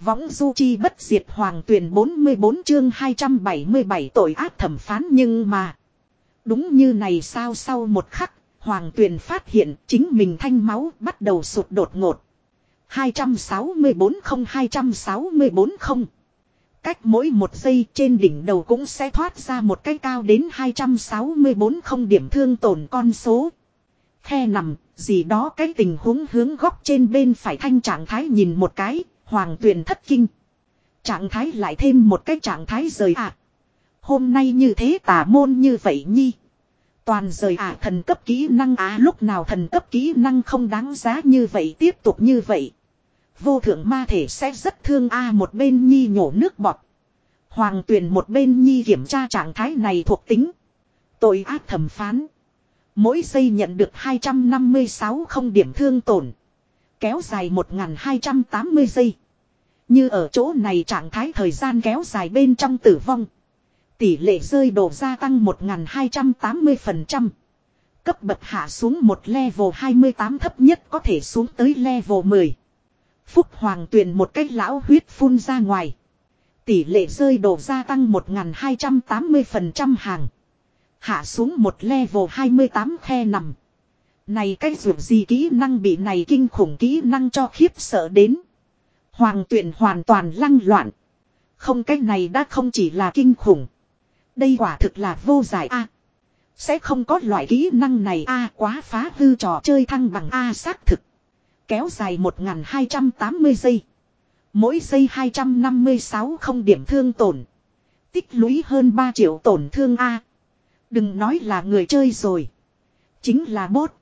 Võng du chi bất diệt hoàng tuyển 44 chương 277 tội ác thẩm phán nhưng mà. Đúng như này sao sau một khắc, hoàng Tuyền phát hiện chính mình thanh máu bắt đầu sụt đột ngột. 264 không 264 không. Cách mỗi một giây trên đỉnh đầu cũng sẽ thoát ra một cái cao đến 264 không điểm thương tổn con số. Khe nằm, gì đó cái tình huống hướng góc trên bên phải thanh trạng thái nhìn một cái, hoàng tuyền thất kinh. Trạng thái lại thêm một cái trạng thái rời ạ. À. Hôm nay như thế tà môn như vậy nhi. Toàn rời ả à, thần cấp kỹ năng á à, lúc nào thần cấp kỹ năng không đáng giá như vậy tiếp tục như vậy. Vô thượng ma thể sẽ rất thương a một bên nhi nhổ nước bọt. Hoàng tuyền một bên nhi kiểm tra trạng thái này thuộc tính. Tội ác thẩm phán. Mỗi giây nhận được 256 không điểm thương tổn. Kéo dài 1280 giây. Như ở chỗ này trạng thái thời gian kéo dài bên trong tử vong. Tỷ lệ rơi đổ gia tăng 1280%. Cấp bậc hạ xuống một level 28 thấp nhất có thể xuống tới level 10. Phúc Hoàng tuyền một cách lão huyết phun ra ngoài. Tỷ lệ rơi đổ gia tăng 1280% hàng. Hạ xuống một level 28 khe nằm. Này cái dù gì kỹ năng bị này kinh khủng kỹ năng cho khiếp sợ đến. Hoàng tuyển hoàn toàn lăng loạn. Không, cái này đã không chỉ là kinh khủng. Đây quả thực là vô giải a Sẽ không có loại kỹ năng này a, quá phá hư trò chơi thăng bằng a xác thực. Kéo dài 1280 giây. Mỗi giây 256 không điểm thương tổn. Tích lũy hơn 3 triệu tổn thương a Đừng nói là người chơi rồi. Chính là bốt.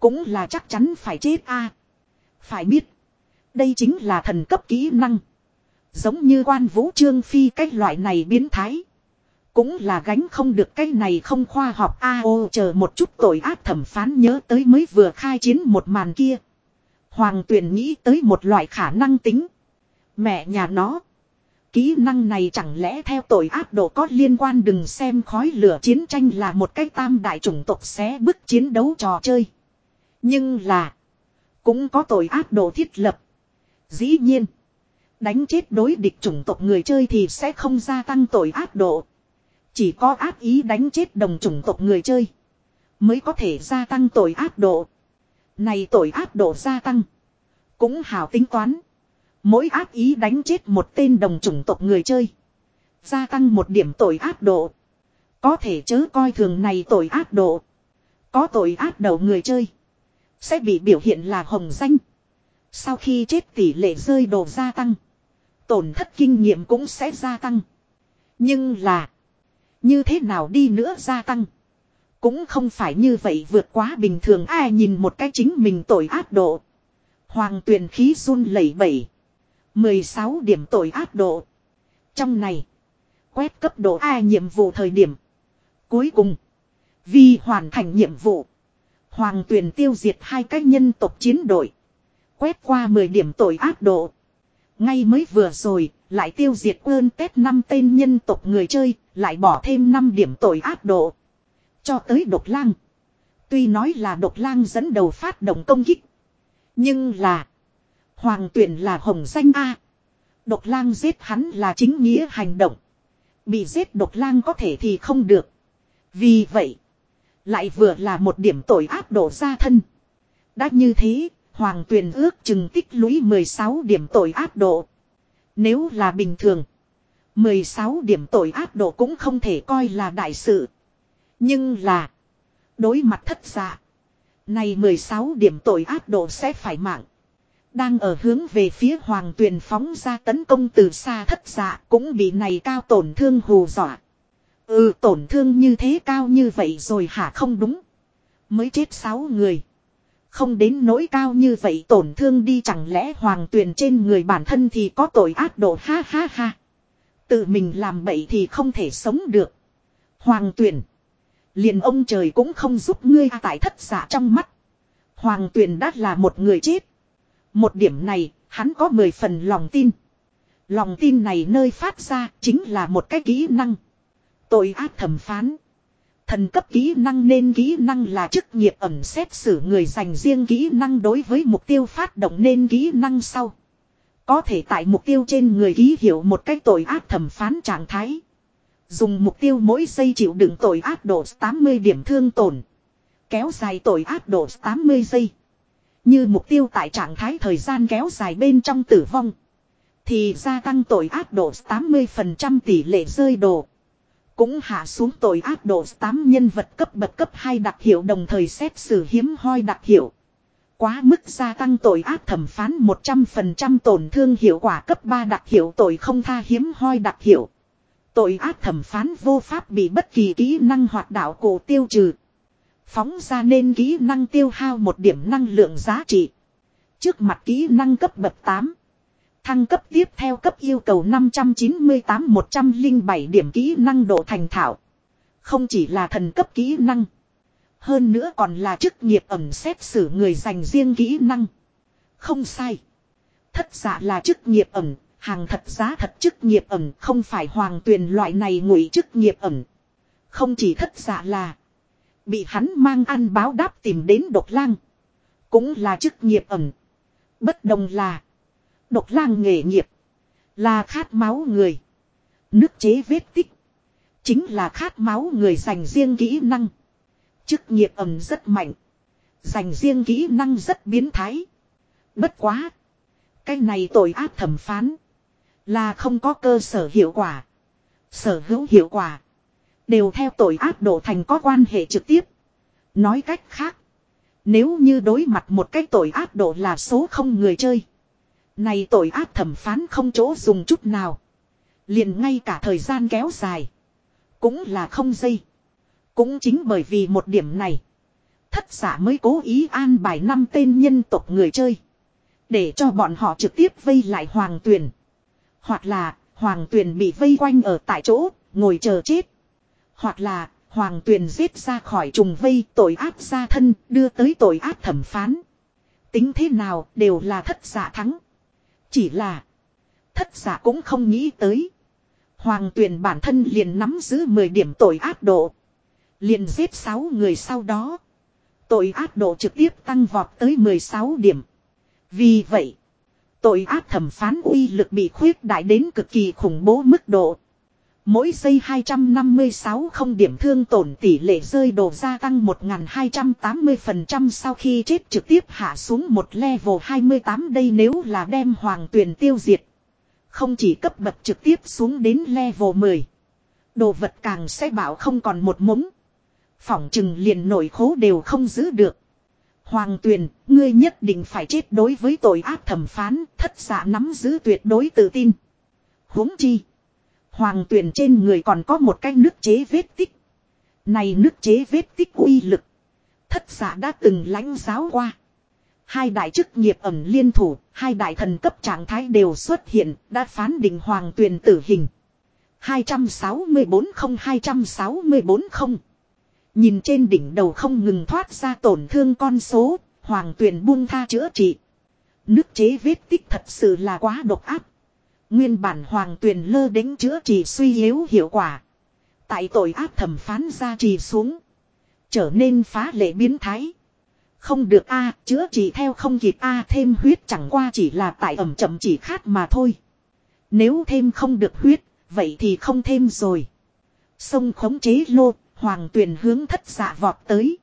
Cũng là chắc chắn phải chết a Phải biết. Đây chính là thần cấp kỹ năng. Giống như quan vũ trương phi cách loại này biến thái. Cũng là gánh không được cái này không khoa học a, ô, chờ một chút tội ác thẩm phán nhớ tới mới vừa khai chiến một màn kia. Hoàng tuyển nghĩ tới một loại khả năng tính. Mẹ nhà nó. Kỹ năng này chẳng lẽ theo tội ác độ có liên quan đừng xem khói lửa chiến tranh là một cái tam đại chủng tộc xé bức chiến đấu trò chơi. Nhưng là. Cũng có tội ác độ thiết lập. Dĩ nhiên. Đánh chết đối địch chủng tộc người chơi thì sẽ không gia tăng tội ác độ. Chỉ có ác ý đánh chết đồng chủng tộc người chơi. Mới có thể gia tăng tội ác độ. Này tội ác độ gia tăng. Cũng hào tính toán. Mỗi áp ý đánh chết một tên đồng chủng tộc người chơi. Gia tăng một điểm tội ác độ. Có thể chớ coi thường này tội ác độ. Có tội ác đầu người chơi. Sẽ bị biểu hiện là hồng danh. Sau khi chết tỷ lệ rơi đồ gia tăng. Tổn thất kinh nghiệm cũng sẽ gia tăng. Nhưng là. Như thế nào đi nữa gia tăng. Cũng không phải như vậy vượt quá bình thường ai nhìn một cái chính mình tội ác độ. Hoàng tuyển khí run lẩy bẩy. 16 điểm tội ác độ. Trong này. Quét cấp độ A nhiệm vụ thời điểm. Cuối cùng. Vì hoàn thành nhiệm vụ. Hoàng tuyển tiêu diệt hai cái nhân tộc chiến đội. Quét qua 10 điểm tội ác độ. Ngay mới vừa rồi, lại tiêu diệt ơn tết năm tên nhân tộc người chơi, lại bỏ thêm 5 điểm tội ác độ. Cho tới độc lang. Tuy nói là độc lang dẫn đầu phát động công kích. Nhưng là. Hoàng tuyển là hồng danh A. Độc lang giết hắn là chính nghĩa hành động. Bị giết độc lang có thể thì không được. Vì vậy. Lại vừa là một điểm tội ác độ ra thân. Đã như thế, Hoàng Tuyền ước chừng tích lũy 16 điểm tội ác độ. Nếu là bình thường, 16 điểm tội ác độ cũng không thể coi là đại sự. Nhưng là, đối mặt thất giả, này 16 điểm tội ác độ sẽ phải mạng. Đang ở hướng về phía hoàng tuyền phóng ra tấn công từ xa thất giả cũng bị này cao tổn thương hù dọa. Ừ tổn thương như thế cao như vậy rồi hả không đúng. Mới chết 6 người. Không đến nỗi cao như vậy tổn thương đi chẳng lẽ hoàng tuyền trên người bản thân thì có tội ác độ ha ha ha. Tự mình làm bậy thì không thể sống được. Hoàng tuyền Liền ông trời cũng không giúp ngươi à tại thất giả trong mắt. Hoàng tuyền đã là một người chết. Một điểm này, hắn có mười phần lòng tin. Lòng tin này nơi phát ra chính là một cái kỹ năng. Tội ác thẩm phán. Thần cấp kỹ năng nên kỹ năng là chức nghiệp ẩm xét xử người dành riêng kỹ năng đối với mục tiêu phát động nên kỹ năng sau. Có thể tại mục tiêu trên người ký hiệu một cách tội ác thẩm phán trạng thái. Dùng mục tiêu mỗi giây chịu đựng tội ác độ 80 điểm thương tổn. Kéo dài tội ác độ 80 giây. Như mục tiêu tại trạng thái thời gian kéo dài bên trong tử vong. Thì gia tăng tội ác độ 80% tỷ lệ rơi đồ. Cũng hạ xuống tội ác độ 8 nhân vật cấp bậc cấp 2 đặc hiệu đồng thời xét xử hiếm hoi đặc hiệu. Quá mức gia tăng tội ác thẩm phán 100% tổn thương hiệu quả cấp 3 đặc hiệu tội không tha hiếm hoi đặc hiệu. Tội ác thẩm phán vô pháp bị bất kỳ kỹ năng hoạt đạo cổ tiêu trừ. Phóng ra nên kỹ năng tiêu hao một điểm năng lượng giá trị. Trước mặt kỹ năng cấp bậc 8. Thăng cấp tiếp theo cấp yêu cầu 598-107 điểm kỹ năng độ thành thạo. Không chỉ là thần cấp kỹ năng. Hơn nữa còn là chức nghiệp ẩm xét xử người dành riêng kỹ năng. Không sai. Thất giả là chức nghiệp ẩm, hàng thật giá thật chức nghiệp ẩm không phải hoàng tuyền loại này ngụy chức nghiệp ẩm. Không chỉ thất giả là Bị hắn mang ăn báo đáp tìm đến độc lang. Cũng là chức nghiệp ẩm. Bất đồng là. Độc lang nghề nghiệp. Là khát máu người. Nước chế vết tích. Chính là khát máu người dành riêng kỹ năng. Chức nghiệp ẩm rất mạnh. Dành riêng kỹ năng rất biến thái. Bất quá. Cái này tội ác thẩm phán. Là không có cơ sở hiệu quả. Sở hữu hiệu quả. Đều theo tội ác độ thành có quan hệ trực tiếp. Nói cách khác. Nếu như đối mặt một cái tội ác độ là số không người chơi. Này tội ác thẩm phán không chỗ dùng chút nào. Liền ngay cả thời gian kéo dài. Cũng là không dây. Cũng chính bởi vì một điểm này. Thất giả mới cố ý an bài năm tên nhân tộc người chơi. Để cho bọn họ trực tiếp vây lại hoàng tuyền. Hoặc là hoàng tuyền bị vây quanh ở tại chỗ, ngồi chờ chết. Hoặc là Hoàng tuyền giết ra khỏi trùng vây tội ác ra thân đưa tới tội ác thẩm phán. Tính thế nào đều là thất giả thắng. Chỉ là thất giả cũng không nghĩ tới. Hoàng tuyền bản thân liền nắm giữ 10 điểm tội ác độ. Liền giết 6 người sau đó. Tội ác độ trực tiếp tăng vọt tới 16 điểm. Vì vậy, tội ác thẩm phán uy lực bị khuyết đại đến cực kỳ khủng bố mức độ. Mỗi giây 256 không điểm thương tổn tỷ lệ rơi đồ gia tăng 1280% sau khi chết trực tiếp hạ xuống một level 28 đây nếu là đem hoàng tuyển tiêu diệt. Không chỉ cấp bậc trực tiếp xuống đến level 10. Đồ vật càng sẽ bảo không còn một mống. Phỏng chừng liền nổi khố đều không giữ được. Hoàng tuyền, ngươi nhất định phải chết đối với tội ác thẩm phán, thất giả nắm giữ tuyệt đối tự tin. huống chi. Hoàng tuyền trên người còn có một cái nước chế vết tích. Này nước chế vết tích uy lực. Thất giả đã từng lãnh giáo qua. Hai đại chức nghiệp ẩm liên thủ, hai đại thần cấp trạng thái đều xuất hiện, đã phán định hoàng tuyền tử hình. 264 không 264 không. Nhìn trên đỉnh đầu không ngừng thoát ra tổn thương con số, hoàng tuyền buông tha chữa trị. Nước chế vết tích thật sự là quá độc áp. Nguyên bản hoàng tuyền lơ đính chữa trị suy yếu hiệu quả. Tại tội ác thẩm phán ra trì xuống. Trở nên phá lệ biến thái. Không được a chữa trị theo không kịp a thêm huyết chẳng qua chỉ là tại ẩm chậm chỉ khát mà thôi. Nếu thêm không được huyết, vậy thì không thêm rồi. Sông khống chế lô, hoàng tuyền hướng thất dạ vọt tới.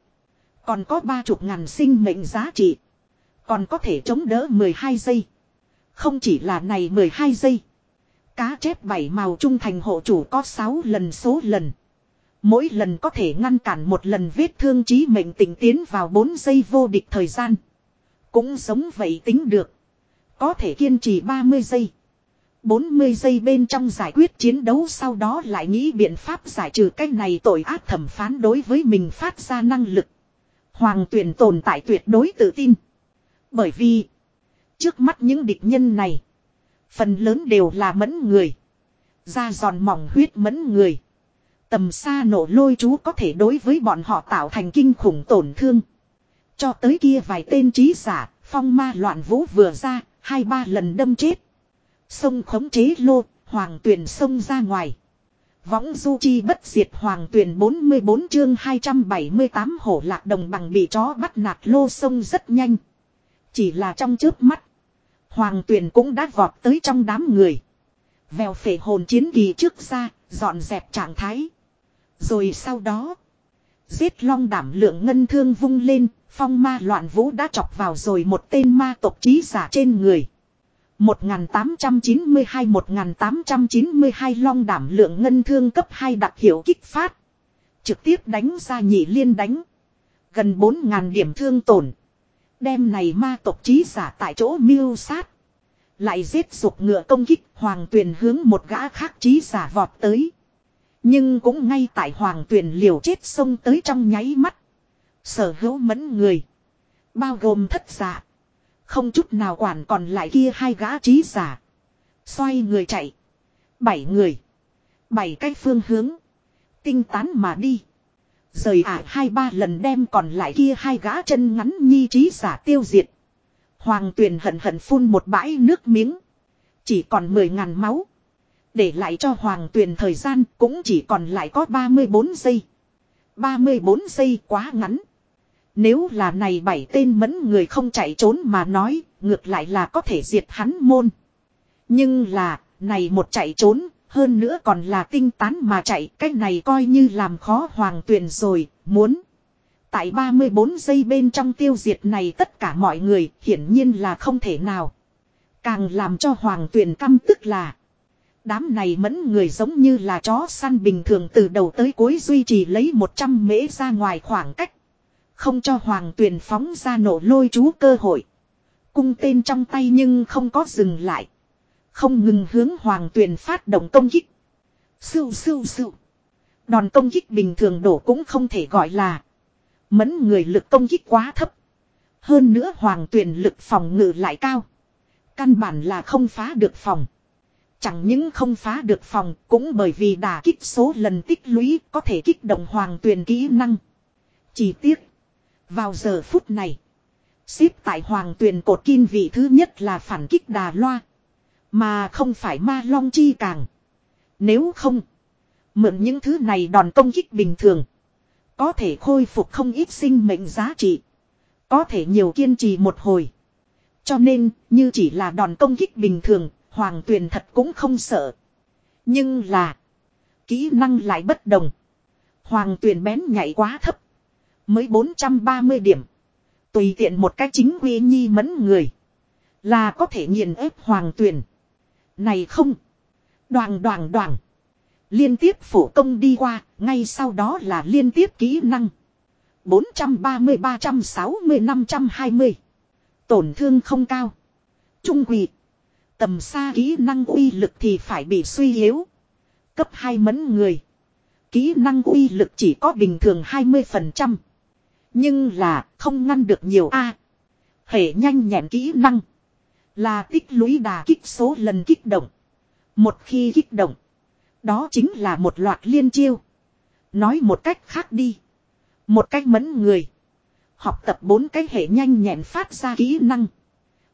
Còn có ba chục ngàn sinh mệnh giá trị. Còn có thể chống đỡ 12 giây. Không chỉ là này 12 giây. Cá chép bảy màu trung thành hộ chủ có 6 lần số lần. Mỗi lần có thể ngăn cản một lần vết thương chí mệnh tỉnh tiến vào 4 giây vô địch thời gian. Cũng giống vậy tính được. Có thể kiên trì 30 giây. 40 giây bên trong giải quyết chiến đấu sau đó lại nghĩ biện pháp giải trừ cái này tội ác thẩm phán đối với mình phát ra năng lực. Hoàng tuyển tồn tại tuyệt đối tự tin. Bởi vì, trước mắt những địch nhân này, phần lớn đều là mẫn người. Da giòn mỏng huyết mẫn người. Tầm xa nổ lôi chú có thể đối với bọn họ tạo thành kinh khủng tổn thương. Cho tới kia vài tên trí giả, phong ma loạn vũ vừa ra, hai ba lần đâm chết. Sông khống chế lô, hoàng tuyển sông ra ngoài. Võng du chi bất diệt hoàng tuyển 44 chương 278 hổ lạc đồng bằng bị chó bắt nạt lô sông rất nhanh. Chỉ là trong trước mắt. Hoàng Tuyền cũng đã vọt tới trong đám người. Vèo phệ hồn chiến kỳ trước ra, dọn dẹp trạng thái. Rồi sau đó. Giết long đảm lượng ngân thương vung lên, phong ma loạn vũ đã chọc vào rồi một tên ma tộc trí giả trên người. 1892-1892 long đảm lượng ngân thương cấp 2 đặc hiệu kích phát. Trực tiếp đánh ra nhị liên đánh. Gần 4.000 điểm thương tổn. Đem này ma tộc trí giả tại chỗ miêu sát. Lại giết dục ngựa công kích, hoàng tuyền hướng một gã khác trí giả vọt tới. Nhưng cũng ngay tại hoàng tuyền liều chết xông tới trong nháy mắt. Sở hữu mẫn người. Bao gồm thất giả. Không chút nào quản còn lại kia hai gã trí giả. Xoay người chạy. Bảy người. Bảy cái phương hướng. Tinh tán mà đi. Rời ả hai ba lần đem còn lại kia hai gã chân ngắn nhi trí giả tiêu diệt. Hoàng tuyền hận hận phun một bãi nước miếng. Chỉ còn mười ngàn máu. Để lại cho hoàng tuyền thời gian cũng chỉ còn lại có 34 giây. 34 giây quá ngắn. Nếu là này bảy tên mẫn người không chạy trốn mà nói, ngược lại là có thể diệt hắn môn. Nhưng là, này một chạy trốn, hơn nữa còn là tinh tán mà chạy, cách này coi như làm khó hoàng tuyền rồi, muốn. Tại 34 giây bên trong tiêu diệt này tất cả mọi người, hiển nhiên là không thể nào. Càng làm cho hoàng tuyền căm tức là Đám này mẫn người giống như là chó săn bình thường từ đầu tới cuối duy trì lấy 100 mễ ra ngoài khoảng cách. Không cho hoàng tuyền phóng ra nổ lôi chú cơ hội. Cung tên trong tay nhưng không có dừng lại. Không ngừng hướng hoàng tuyền phát động công kích. Sưu sưu sưu. Đòn công kích bình thường đổ cũng không thể gọi là. Mẫn người lực công kích quá thấp. Hơn nữa hoàng tuyền lực phòng ngự lại cao. Căn bản là không phá được phòng. Chẳng những không phá được phòng, cũng bởi vì đả kích số lần tích lũy có thể kích động hoàng tuyền kỹ năng. Chỉ tiếc. Vào giờ phút này. Xếp tại hoàng tuyền cột kim vị thứ nhất là phản kích đà loa. Mà không phải ma long chi càng. Nếu không. Mượn những thứ này đòn công kích bình thường. Có thể khôi phục không ít sinh mệnh giá trị. Có thể nhiều kiên trì một hồi. Cho nên, như chỉ là đòn công kích bình thường, Hoàng tuyền thật cũng không sợ. Nhưng là. Kỹ năng lại bất đồng. Hoàng tuyền bén nhảy quá thấp. Mới 430 điểm. Tùy tiện một cái chính quy nhi mẫn người. Là có thể nghiền ép hoàng tuyền. Này không. Đoàn đoàn đoàn. Liên tiếp phổ công đi qua, ngay sau đó là liên tiếp kỹ năng. 430-360-520. Tổn thương không cao. Trung quỷ. Tầm xa kỹ năng uy lực thì phải bị suy yếu. Cấp 2 mẫn người. Kỹ năng uy lực chỉ có bình thường 20%. Nhưng là không ngăn được nhiều A. hệ nhanh nhẹn kỹ năng. Là tích lũy đà kích số lần kích động. Một khi kích động. Đó chính là một loạt liên chiêu. Nói một cách khác đi. Một cách mẫn người. Học tập bốn cái hệ nhanh nhẹn phát ra kỹ năng.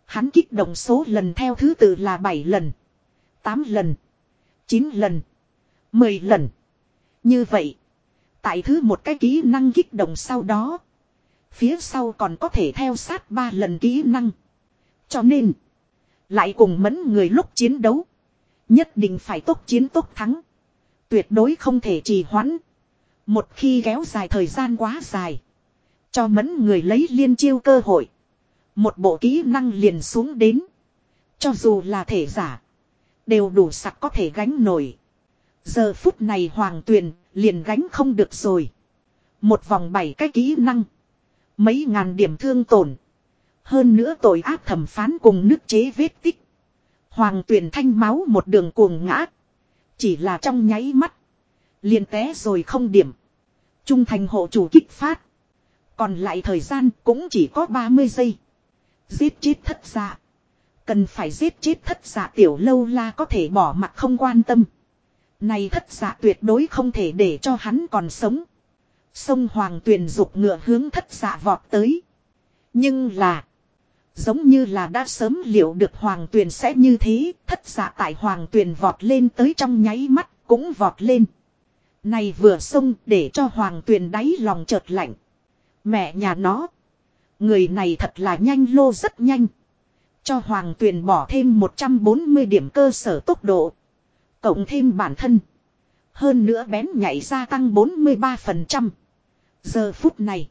Hắn kích động số lần theo thứ tự là 7 lần. 8 lần. 9 lần. 10 lần. Như vậy. Tại thứ một cái kỹ năng kích động sau đó. Phía sau còn có thể theo sát 3 lần kỹ năng. Cho nên. Lại cùng mẫn người lúc chiến đấu. Nhất định phải tốt chiến tốt thắng. Tuyệt đối không thể trì hoãn. Một khi kéo dài thời gian quá dài. Cho mẫn người lấy liên chiêu cơ hội. Một bộ kỹ năng liền xuống đến. Cho dù là thể giả. Đều đủ sặc có thể gánh nổi. Giờ phút này hoàng tuyền liền gánh không được rồi. Một vòng bảy cái kỹ năng. Mấy ngàn điểm thương tổn. Hơn nữa tội ác thẩm phán cùng nước chế vết tích. Hoàng tuyền thanh máu một đường cuồng ngã. Chỉ là trong nháy mắt. liền té rồi không điểm. Trung thành hộ chủ kích phát. Còn lại thời gian cũng chỉ có 30 giây. Giết chết thất giả. Cần phải giết chết thất giả tiểu lâu la có thể bỏ mặt không quan tâm. Này thất giả tuyệt đối không thể để cho hắn còn sống. Sông Hoàng tuyền dục ngựa hướng thất giả vọt tới. Nhưng là. Giống như là đã sớm liệu được Hoàng tuyền sẽ như thế. Thất giả tại Hoàng tuyền vọt lên tới trong nháy mắt cũng vọt lên. Này vừa xông để cho Hoàng tuyền đáy lòng chợt lạnh. Mẹ nhà nó. Người này thật là nhanh lô rất nhanh. Cho Hoàng Tuyền bỏ thêm 140 điểm cơ sở tốc độ. Cộng thêm bản thân. Hơn nữa bén nhảy gia tăng 43%. Giờ phút này.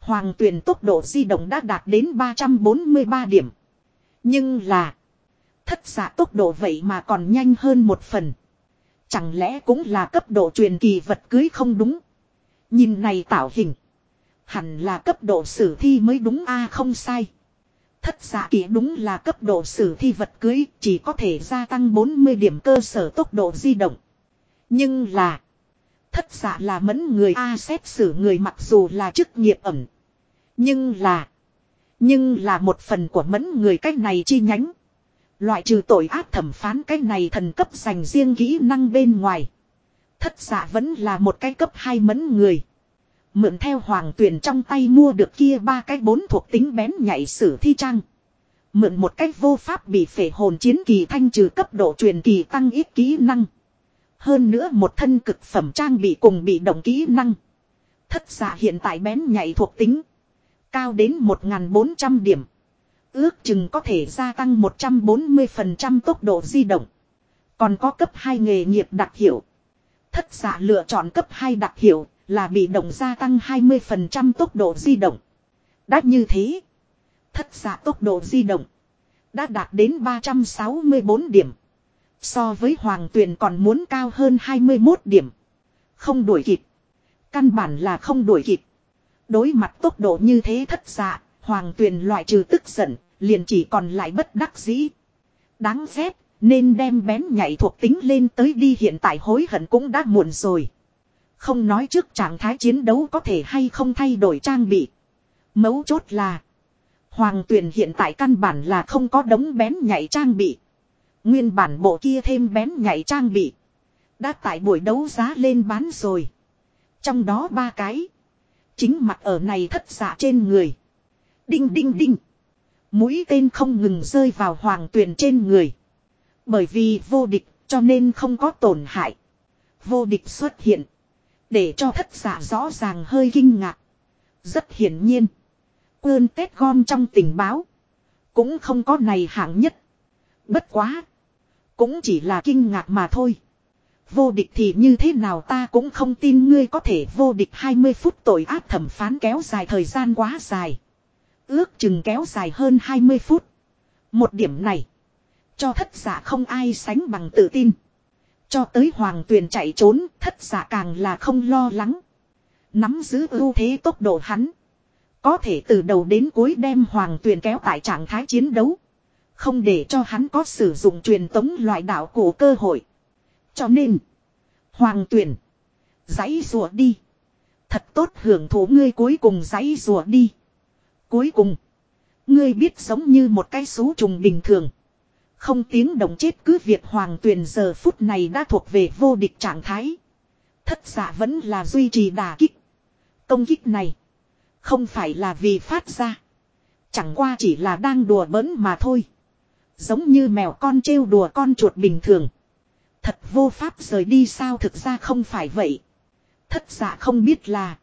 Hoàng Tuyền tốc độ di động đã đạt đến 343 điểm. Nhưng là. Thất giả tốc độ vậy mà còn nhanh hơn một phần. Chẳng lẽ cũng là cấp độ truyền kỳ vật cưới không đúng. Nhìn này tạo hình. Hẳn là cấp độ sử thi mới đúng a à không sai. Thất giả kỹ đúng là cấp độ sử thi vật cưới, chỉ có thể gia tăng 40 điểm cơ sở tốc độ di động. Nhưng là. Thất giả là mẫn người A xét xử người mặc dù là chức nghiệp ẩn. Nhưng là. Nhưng là một phần của mẫn người cách này chi nhánh. Loại trừ tội ác thẩm phán cái này thần cấp dành riêng kỹ năng bên ngoài. Thất giả vẫn là một cái cấp hai mẫn người. Mượn theo hoàng tuyển trong tay mua được kia ba cái bốn thuộc tính bén nhảy sử thi trang. Mượn một cách vô pháp bị phệ hồn chiến kỳ thanh trừ cấp độ truyền kỳ tăng ít kỹ năng. Hơn nữa một thân cực phẩm trang bị cùng bị động kỹ năng. Thất giả hiện tại bén nhảy thuộc tính. Cao đến 1.400 điểm. Ước chừng có thể gia tăng 140% tốc độ di động. Còn có cấp 2 nghề nghiệp đặc hiệu. Thất giả lựa chọn cấp 2 đặc hiệu là bị động gia tăng 20% tốc độ di động. Đã như thế. Thất giả tốc độ di động. Đã đạt đến 364 điểm. So với hoàng tuyền còn muốn cao hơn 21 điểm. Không đuổi kịp. Căn bản là không đuổi kịp. Đối mặt tốc độ như thế thất dạ, hoàng tuyền loại trừ tức giận, liền chỉ còn lại bất đắc dĩ. Đáng ghét, nên đem bén nhảy thuộc tính lên tới đi hiện tại hối hận cũng đã muộn rồi. Không nói trước trạng thái chiến đấu có thể hay không thay đổi trang bị. Mấu chốt là. Hoàng tuyển hiện tại căn bản là không có đống bén nhảy trang bị. Nguyên bản bộ kia thêm bén nhảy trang bị. Đã tại buổi đấu giá lên bán rồi. Trong đó ba cái. Chính mặt ở này thất giả trên người. Đinh đinh đinh. Mũi tên không ngừng rơi vào hoàng tuyển trên người. Bởi vì vô địch, cho nên không có tổn hại. Vô địch xuất hiện. Để cho thất giả rõ ràng hơi kinh ngạc. Rất hiển nhiên. Quơn tét gom trong tình báo. Cũng không có này hạng nhất. Bất quá. Cũng chỉ là kinh ngạc mà thôi. Vô địch thì như thế nào ta cũng không tin ngươi có thể vô địch 20 phút tội ác thẩm phán kéo dài thời gian quá dài. Ước chừng kéo dài hơn 20 phút. Một điểm này. Cho thất giả không ai sánh bằng tự tin. Cho tới hoàng tuyền chạy trốn, thất giả càng là không lo lắng. Nắm giữ ưu thế tốc độ hắn. Có thể từ đầu đến cuối đem hoàng tuyền kéo tại trạng thái chiến đấu. Không để cho hắn có sử dụng truyền tống loại đạo cổ cơ hội. Cho nên. Hoàng tuyển. Giấy rùa đi. Thật tốt hưởng thụ ngươi cuối cùng giấy rùa đi. Cuối cùng. Ngươi biết giống như một cái số trùng bình thường. Không tiếng động chết cứ việc hoàng tuyển giờ phút này đã thuộc về vô địch trạng thái. Thất giả vẫn là duy trì đà kích. Công kích này. Không phải là vì phát ra. Chẳng qua chỉ là đang đùa bỡn mà thôi. Giống như mèo con trêu đùa con chuột bình thường. Thật vô pháp rời đi sao thực ra không phải vậy. Thất giả không biết là.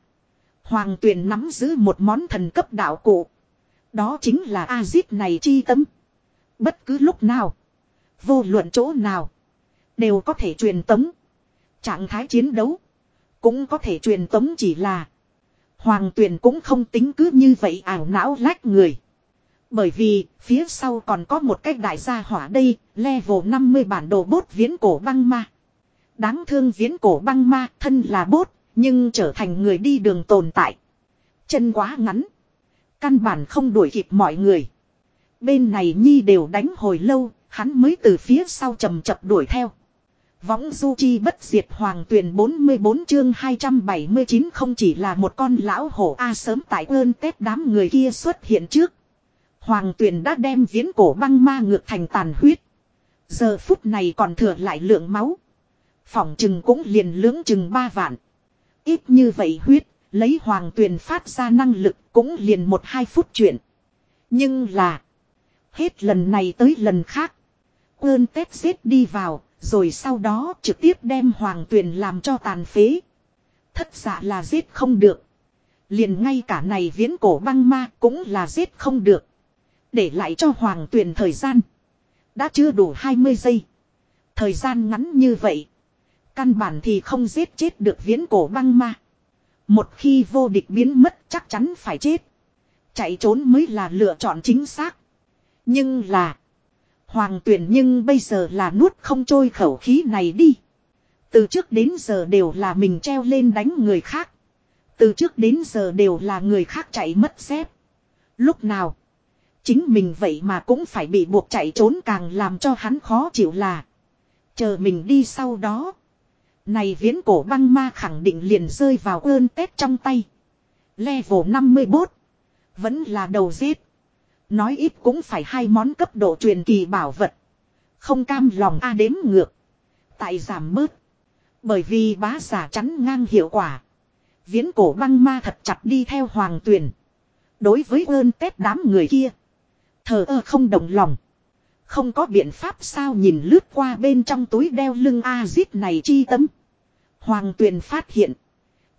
Hoàng tuyền nắm giữ một món thần cấp đạo cụ. Đó chính là A-zip này chi tâm. Bất cứ lúc nào. Vô luận chỗ nào. Đều có thể truyền tống. Trạng thái chiến đấu. Cũng có thể truyền tống chỉ là. Hoàng tuyền cũng không tính cứ như vậy ảo não lách người. Bởi vì, phía sau còn có một cách đại gia hỏa đây, level 50 bản đồ bốt viễn cổ băng ma. Đáng thương viễn cổ băng ma, thân là bốt, nhưng trở thành người đi đường tồn tại. Chân quá ngắn. Căn bản không đuổi kịp mọi người. Bên này Nhi đều đánh hồi lâu, hắn mới từ phía sau chầm chập đuổi theo. Võng du chi bất diệt hoàng tuyển 44 chương 279 không chỉ là một con lão hổ A sớm tại ơn tết đám người kia xuất hiện trước. Hoàng tuyển đã đem viễn cổ băng ma ngược thành tàn huyết. Giờ phút này còn thừa lại lượng máu. Phỏng chừng cũng liền lưỡng chừng ba vạn. Ít như vậy huyết, lấy hoàng tuyền phát ra năng lực cũng liền một hai phút chuyện. Nhưng là, hết lần này tới lần khác. quân tết giết đi vào, rồi sau đó trực tiếp đem hoàng tuyền làm cho tàn phế. Thất giả là giết không được. Liền ngay cả này viễn cổ băng ma cũng là giết không được. Để lại cho hoàng tuyền thời gian. Đã chưa đủ 20 giây. Thời gian ngắn như vậy. Căn bản thì không giết chết được viễn cổ băng ma. Một khi vô địch biến mất chắc chắn phải chết. Chạy trốn mới là lựa chọn chính xác. Nhưng là. Hoàng tuyển nhưng bây giờ là nuốt không trôi khẩu khí này đi. Từ trước đến giờ đều là mình treo lên đánh người khác. Từ trước đến giờ đều là người khác chạy mất xếp. Lúc nào. Chính mình vậy mà cũng phải bị buộc chạy trốn càng làm cho hắn khó chịu là. Chờ mình đi sau đó. Này viễn cổ băng ma khẳng định liền rơi vào ơn tết trong tay. Level 51. Vẫn là đầu giết. Nói ít cũng phải hai món cấp độ truyền kỳ bảo vật. Không cam lòng A đếm ngược. Tại giảm bớt. Bởi vì bá giả chắn ngang hiệu quả. Viễn cổ băng ma thật chặt đi theo hoàng tuyển. Đối với ơn tết đám người kia. Thờ ơ không đồng lòng. Không có biện pháp sao nhìn lướt qua bên trong túi đeo lưng A-zip này chi tấm. Hoàng tuyền phát hiện.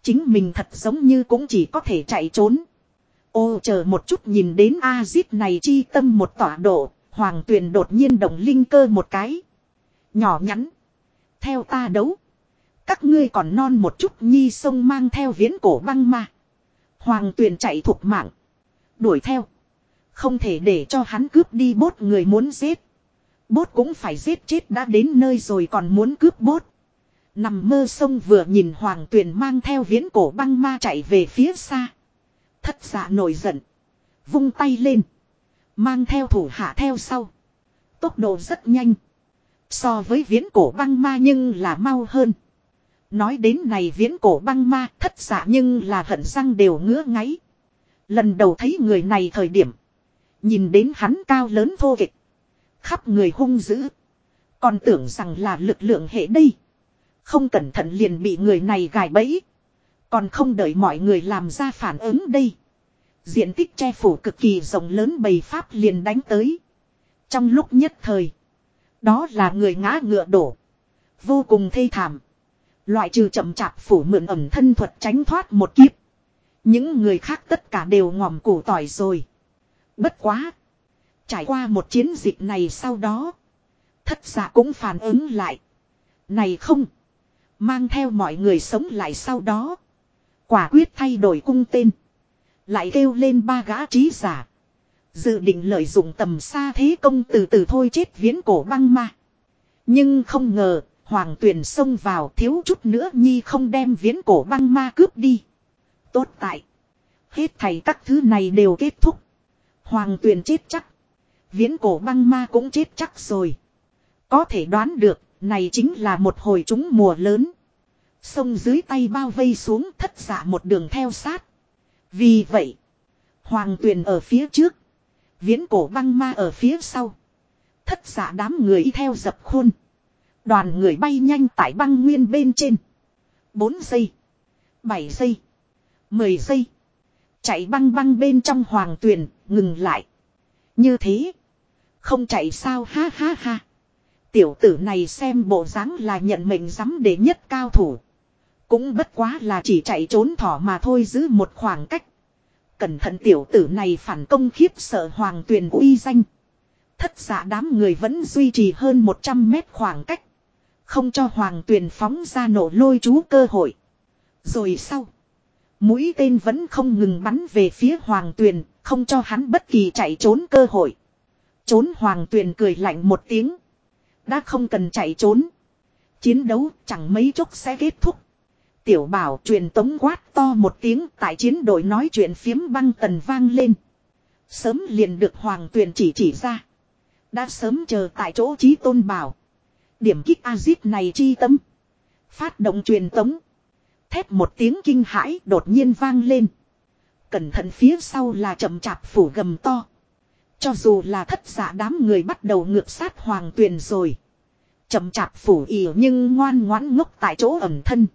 Chính mình thật giống như cũng chỉ có thể chạy trốn. Ô, chờ một chút nhìn đến A-zip này chi tâm một tọa độ. Hoàng tuyền đột nhiên động linh cơ một cái. Nhỏ nhắn. Theo ta đấu. Các ngươi còn non một chút nhi sông mang theo viễn cổ băng mà. Hoàng tuyền chạy thuộc mạng. Đuổi theo. Không thể để cho hắn cướp đi bốt người muốn giết. Bốt cũng phải giết chết đã đến nơi rồi còn muốn cướp bốt. Nằm mơ sông vừa nhìn hoàng tuyền mang theo viễn cổ băng ma chạy về phía xa. Thất giả nổi giận. Vung tay lên. Mang theo thủ hạ theo sau. Tốc độ rất nhanh. So với viễn cổ băng ma nhưng là mau hơn. Nói đến này viễn cổ băng ma, thất giả nhưng là hận răng đều ngứa ngáy. Lần đầu thấy người này thời điểm. Nhìn đến hắn cao lớn thô kịch. Khắp người hung dữ. Còn tưởng rằng là lực lượng hệ đây. Không cẩn thận liền bị người này gài bẫy. Còn không đợi mọi người làm ra phản ứng đây. Diện tích che phủ cực kỳ rộng lớn bầy pháp liền đánh tới. Trong lúc nhất thời. Đó là người ngã ngựa đổ. Vô cùng thê thảm. Loại trừ chậm chạp phủ mượn ẩm thân thuật tránh thoát một kiếp. Những người khác tất cả đều ngòm củ tỏi rồi. Bất quá. Trải qua một chiến dịch này sau đó. Thất giả cũng phản ứng lại. Này không. Mang theo mọi người sống lại sau đó. Quả quyết thay đổi cung tên. Lại kêu lên ba gã trí giả. Dự định lợi dụng tầm xa thế công từ từ thôi chết viễn cổ băng ma. Nhưng không ngờ, hoàng tuyển xông vào thiếu chút nữa nhi không đem viễn cổ băng ma cướp đi. Tốt tại. Hết thầy các thứ này đều kết thúc. Hoàng Tuyền chết chắc. Viễn cổ băng ma cũng chết chắc rồi. Có thể đoán được, này chính là một hồi chúng mùa lớn. Sông dưới tay bao vây xuống thất giả một đường theo sát. Vì vậy, hoàng tuyền ở phía trước. Viễn cổ băng ma ở phía sau. Thất giả đám người y theo dập khuôn. Đoàn người bay nhanh tại băng nguyên bên trên. 4 giây. 7 giây. 10 giây. Chạy băng băng bên trong hoàng tuyền, ngừng lại. Như thế. Không chạy sao ha ha ha. Tiểu tử này xem bộ dáng là nhận mệnh dám để nhất cao thủ. Cũng bất quá là chỉ chạy trốn thỏ mà thôi giữ một khoảng cách. Cẩn thận tiểu tử này phản công khiếp sợ hoàng tuyền uy danh. Thất giả đám người vẫn duy trì hơn 100 mét khoảng cách. Không cho hoàng tuyền phóng ra nổ lôi chú cơ hội. Rồi sau. Mũi tên vẫn không ngừng bắn về phía hoàng tuyền, không cho hắn bất kỳ chạy trốn cơ hội. Trốn hoàng tuyền cười lạnh một tiếng. Đã không cần chạy trốn. Chiến đấu chẳng mấy chốc sẽ kết thúc. Tiểu bảo truyền tống quát to một tiếng tại chiến đội nói chuyện phiếm băng tần vang lên. Sớm liền được hoàng tuyền chỉ chỉ ra. Đã sớm chờ tại chỗ trí tôn bảo. Điểm kích azit này chi tâm. Phát động truyền tống. Thét một tiếng kinh hãi đột nhiên vang lên. Cẩn thận phía sau là chậm chạp phủ gầm to. Cho dù là thất giả đám người bắt đầu ngược sát hoàng tuyền rồi. Chậm chạp phủ ỉ nhưng ngoan ngoãn ngốc tại chỗ ẩm thân.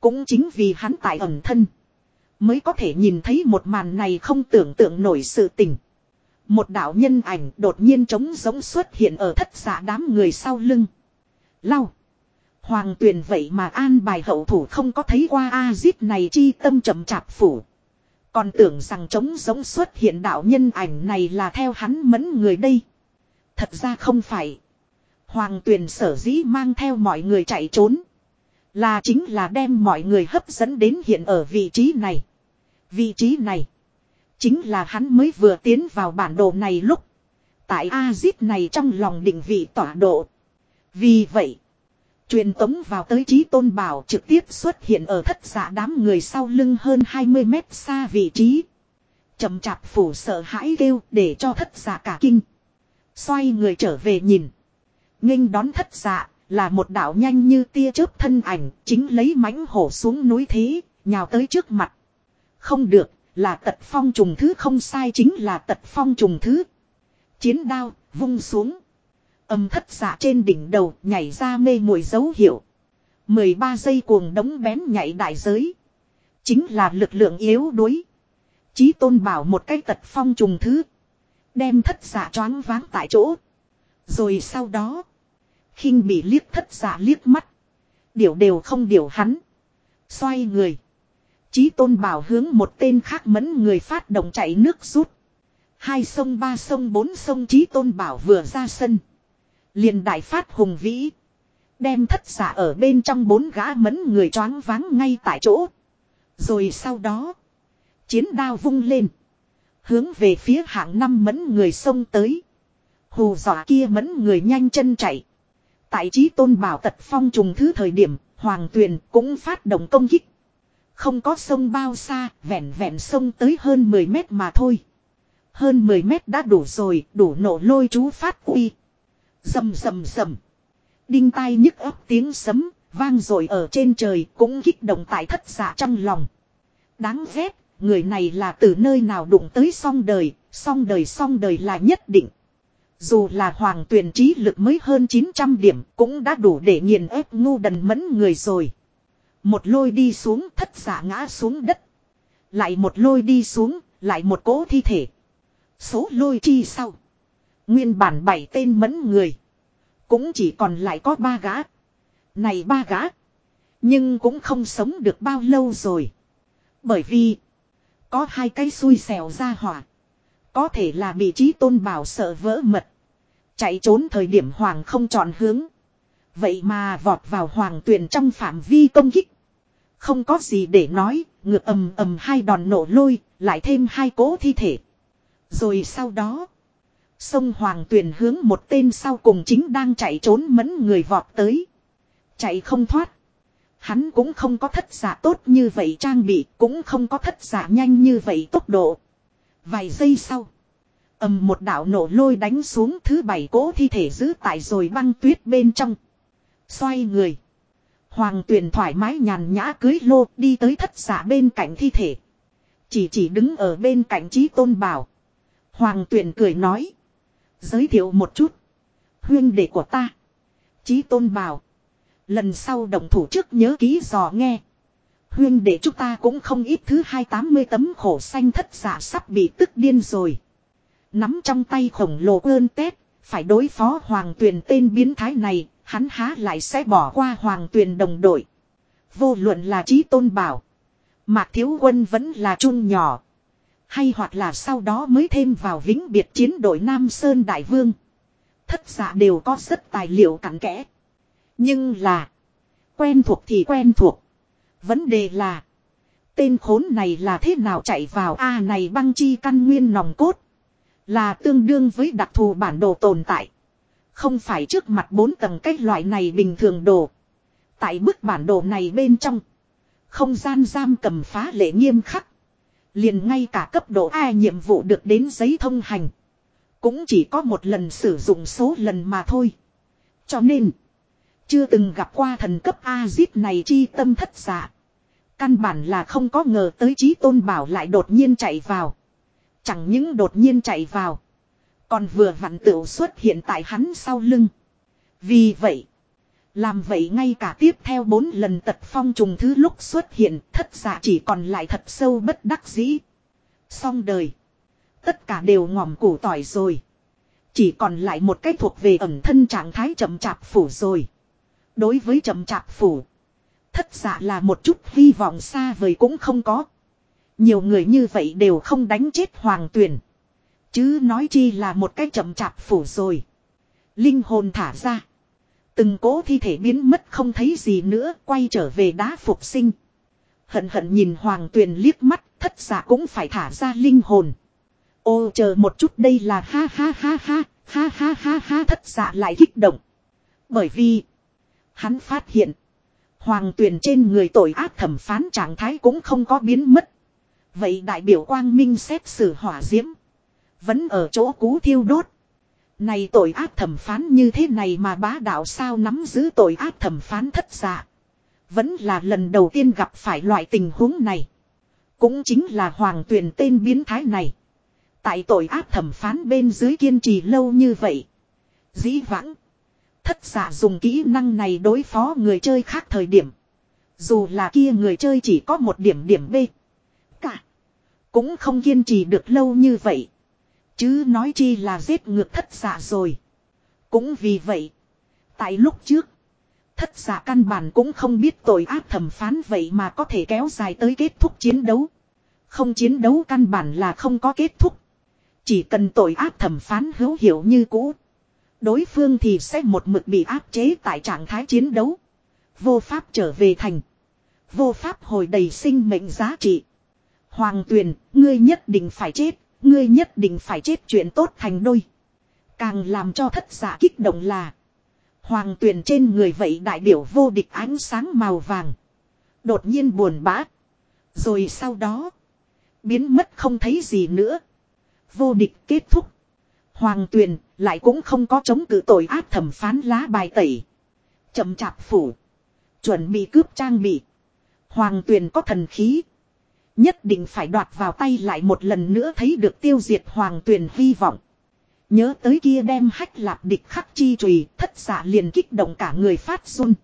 Cũng chính vì hắn tại ẩm thân. Mới có thể nhìn thấy một màn này không tưởng tượng nổi sự tình. Một đạo nhân ảnh đột nhiên trống giống xuất hiện ở thất giả đám người sau lưng. Lau. Hoàng tuyền vậy mà an bài hậu thủ không có thấy qua A-zip này chi tâm chậm chạp phủ. Còn tưởng rằng trống giống xuất hiện đạo nhân ảnh này là theo hắn mẫn người đây. Thật ra không phải. Hoàng tuyền sở dĩ mang theo mọi người chạy trốn. Là chính là đem mọi người hấp dẫn đến hiện ở vị trí này. Vị trí này. Chính là hắn mới vừa tiến vào bản đồ này lúc. Tại A-zip này trong lòng định vị tọa độ. Vì vậy. Truyền tống vào tới trí tôn bảo trực tiếp xuất hiện ở thất giả đám người sau lưng hơn 20 mét xa vị trí. Chầm chạp phủ sợ hãi kêu để cho thất giả cả kinh. Xoay người trở về nhìn. nghênh đón thất giả là một đạo nhanh như tia chớp thân ảnh chính lấy mãnh hổ xuống núi thế, nhào tới trước mặt. Không được, là tật phong trùng thứ không sai chính là tật phong trùng thứ. Chiến đao, vung xuống. Âm thất giả trên đỉnh đầu nhảy ra mê mùi dấu hiệu. 13 giây cuồng đống bén nhảy đại giới. Chính là lực lượng yếu đuối. Chí tôn bảo một cái tật phong trùng thứ. Đem thất giả choáng váng tại chỗ. Rồi sau đó. khinh bị liếc thất giả liếc mắt. Điều đều không điều hắn. Xoay người. Chí tôn bảo hướng một tên khác mẫn người phát động chạy nước rút. Hai sông, ba sông, bốn sông, chí tôn bảo vừa ra sân liền đại phát hùng vĩ. Đem thất giả ở bên trong bốn gã mẫn người choáng váng ngay tại chỗ. Rồi sau đó. Chiến đao vung lên. Hướng về phía hạng năm mẫn người xông tới. Hù dọa kia mẫn người nhanh chân chạy. Tại trí tôn bảo tật phong trùng thứ thời điểm, Hoàng Tuyền cũng phát động công kích. Không có sông bao xa, vẹn vẹn sông tới hơn 10 mét mà thôi. Hơn 10 mét đã đủ rồi, đủ nổ lôi chú phát uy. Rầm rầm rầm. Đinh tai nhức ấp tiếng sấm, vang rồi ở trên trời cũng kích động tại thất giả trong lòng. Đáng ghét, người này là từ nơi nào đụng tới song đời, song đời song đời là nhất định. Dù là hoàng tuyển trí lực mới hơn 900 điểm cũng đã đủ để nghiền ép ngu đần mẫn người rồi. Một lôi đi xuống thất giả ngã xuống đất. Lại một lôi đi xuống, lại một cố thi thể. Số lôi chi sau. Nguyên bản bảy tên mẫn người. Cũng chỉ còn lại có ba gã. Này ba gã. Nhưng cũng không sống được bao lâu rồi. Bởi vì. Có hai cái xui xẻo ra hỏa. Có thể là bị trí tôn bảo sợ vỡ mật. Chạy trốn thời điểm hoàng không chọn hướng. Vậy mà vọt vào hoàng tuyền trong phạm vi công kích. Không có gì để nói, ngược ầm ầm hai đòn nổ lôi, lại thêm hai cố thi thể. Rồi sau đó, sông Hoàng Tuyền hướng một tên sau cùng chính đang chạy trốn mẫn người vọt tới. Chạy không thoát. Hắn cũng không có thất giả tốt như vậy trang bị, cũng không có thất giả nhanh như vậy tốc độ. Vài giây sau, ầm một đạo nổ lôi đánh xuống thứ bảy cố thi thể giữ tại rồi băng tuyết bên trong. Xoay người. Hoàng tuyền thoải mái nhàn nhã cưới lô đi tới thất giả bên cạnh thi thể. Chỉ chỉ đứng ở bên cạnh trí tôn bảo. Hoàng tuyền cười nói. Giới thiệu một chút. Huyên đệ của ta. Chí tôn bảo. Lần sau đồng thủ trước nhớ ký dò nghe. Huyên đệ chúng ta cũng không ít thứ hai tám mươi tấm khổ xanh thất giả sắp bị tức điên rồi. Nắm trong tay khổng lồ ơn tét. Phải đối phó hoàng tuyền tên biến thái này. Hắn há lại sẽ bỏ qua hoàng tuyền đồng đội. Vô luận là trí tôn bảo. Mạc thiếu quân vẫn là chung nhỏ. Hay hoặc là sau đó mới thêm vào vĩnh biệt chiến đội Nam Sơn Đại Vương. Thất giả đều có rất tài liệu cặn kẽ. Nhưng là. Quen thuộc thì quen thuộc. Vấn đề là. Tên khốn này là thế nào chạy vào A này băng chi căn nguyên nòng cốt. Là tương đương với đặc thù bản đồ tồn tại. Không phải trước mặt bốn tầng cách loại này bình thường đồ. Tại bức bản đồ này bên trong. Không gian giam cầm phá lệ nghiêm khắc. Liền ngay cả cấp độ A nhiệm vụ được đến giấy thông hành. Cũng chỉ có một lần sử dụng số lần mà thôi. Cho nên. Chưa từng gặp qua thần cấp A-zip này chi tâm thất giả. Căn bản là không có ngờ tới trí tôn bảo lại đột nhiên chạy vào. Chẳng những đột nhiên chạy vào. Còn vừa vặn tựu xuất hiện tại hắn sau lưng. Vì vậy. Làm vậy ngay cả tiếp theo bốn lần tật phong trùng thứ lúc xuất hiện, thất giả chỉ còn lại thật sâu bất đắc dĩ. Xong đời. Tất cả đều ngòm củ tỏi rồi. Chỉ còn lại một cái thuộc về ẩm thân trạng thái chậm chạp phủ rồi. Đối với chậm chạp phủ. Thất giả là một chút hy vọng xa vời cũng không có. Nhiều người như vậy đều không đánh chết hoàng tuyển. Chứ nói chi là một cái chậm chạp phủ rồi. Linh hồn thả ra. Từng cố thi thể biến mất không thấy gì nữa, quay trở về đá phục sinh. Hận hận nhìn hoàng tuyền liếc mắt, thất giả cũng phải thả ra linh hồn. Ô, chờ một chút, đây là ha ha ha ha ha ha ha ha, thất giả lại kích động. Bởi vì, hắn phát hiện, hoàng tuyền trên người tội ác thẩm phán trạng thái cũng không có biến mất. Vậy đại biểu quang minh xét xử hỏa diễm. Vẫn ở chỗ cú thiêu đốt. Này tội ác thẩm phán như thế này mà bá đạo sao nắm giữ tội ác thẩm phán thất dạ. Vẫn là lần đầu tiên gặp phải loại tình huống này. Cũng chính là hoàng tuyển tên biến thái này. Tại tội ác thẩm phán bên dưới kiên trì lâu như vậy. Dĩ vãng. Thất giả dùng kỹ năng này đối phó người chơi khác thời điểm. Dù là kia người chơi chỉ có một điểm điểm B. Cả. Cũng không kiên trì được lâu như vậy. Chứ nói chi là giết ngược thất giả rồi. Cũng vì vậy. Tại lúc trước. Thất giả căn bản cũng không biết tội ác thẩm phán vậy mà có thể kéo dài tới kết thúc chiến đấu. Không chiến đấu căn bản là không có kết thúc. Chỉ cần tội ác thẩm phán hữu hiệu như cũ. Đối phương thì sẽ một mực bị áp chế tại trạng thái chiến đấu. Vô pháp trở về thành. Vô pháp hồi đầy sinh mệnh giá trị. Hoàng tuyền, ngươi nhất định phải chết, Ngươi nhất định phải chết chuyện tốt thành đôi. Càng làm cho thất giả kích động là. Hoàng tuyền trên người vậy đại biểu vô địch ánh sáng màu vàng. Đột nhiên buồn bã. Rồi sau đó. Biến mất không thấy gì nữa. Vô địch kết thúc. Hoàng tuyền lại cũng không có chống cự tội ác thẩm phán lá bài tẩy. chậm chạp phủ. Chuẩn bị cướp trang bị. Hoàng tuyền có thần khí. Nhất định phải đoạt vào tay lại một lần nữa thấy được tiêu diệt hoàng tuyền hy vọng. Nhớ tới kia đem hách lạp địch khắc chi trùy, thất giả liền kích động cả người phát run.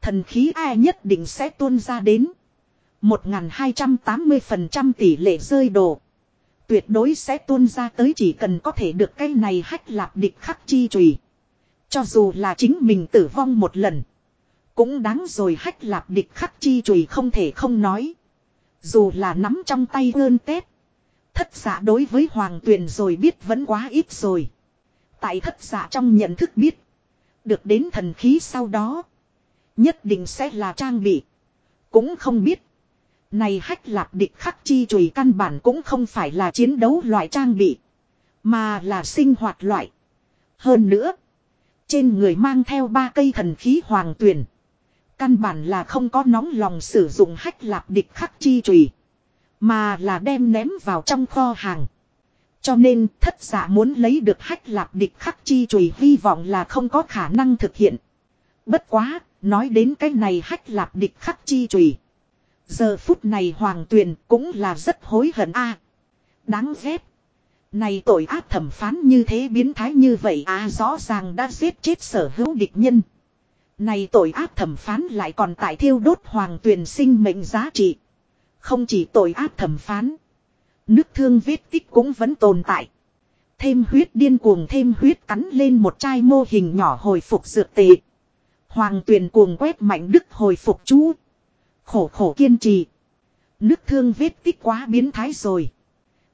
Thần khí ai nhất định sẽ tuôn ra đến. 1280% tỷ lệ rơi đồ. Tuyệt đối sẽ tuôn ra tới chỉ cần có thể được cái này hách lạp địch khắc chi trùy. Cho dù là chính mình tử vong một lần. Cũng đáng rồi hách lạp địch khắc chi trùy không thể không nói. Dù là nắm trong tay ơn tết. Thất giả đối với hoàng tuyền rồi biết vẫn quá ít rồi. Tại thất giả trong nhận thức biết. Được đến thần khí sau đó. Nhất định sẽ là trang bị. Cũng không biết. Này hách lạp địch khắc chi chùy căn bản cũng không phải là chiến đấu loại trang bị. Mà là sinh hoạt loại. Hơn nữa. Trên người mang theo ba cây thần khí hoàng tuyển. Căn bản là không có nóng lòng sử dụng hách lạp địch khắc chi trùy. Mà là đem ném vào trong kho hàng. Cho nên thất giả muốn lấy được hách lạp địch khắc chi trùy hy vọng là không có khả năng thực hiện. Bất quá, nói đến cái này hách lạp địch khắc chi trùy. Giờ phút này hoàng tuyền cũng là rất hối hận a Đáng ghét. Này tội ác thẩm phán như thế biến thái như vậy à rõ ràng đã giết chết sở hữu địch nhân. Này tội ác thẩm phán lại còn tại thiêu đốt hoàng tuyền sinh mệnh giá trị. Không chỉ tội ác thẩm phán. Nước thương vết tích cũng vẫn tồn tại. Thêm huyết điên cuồng thêm huyết cắn lên một chai mô hình nhỏ hồi phục dược tệ. Hoàng tuyền cuồng quét mạnh đức hồi phục chú. Khổ khổ kiên trì. Nước thương vết tích quá biến thái rồi.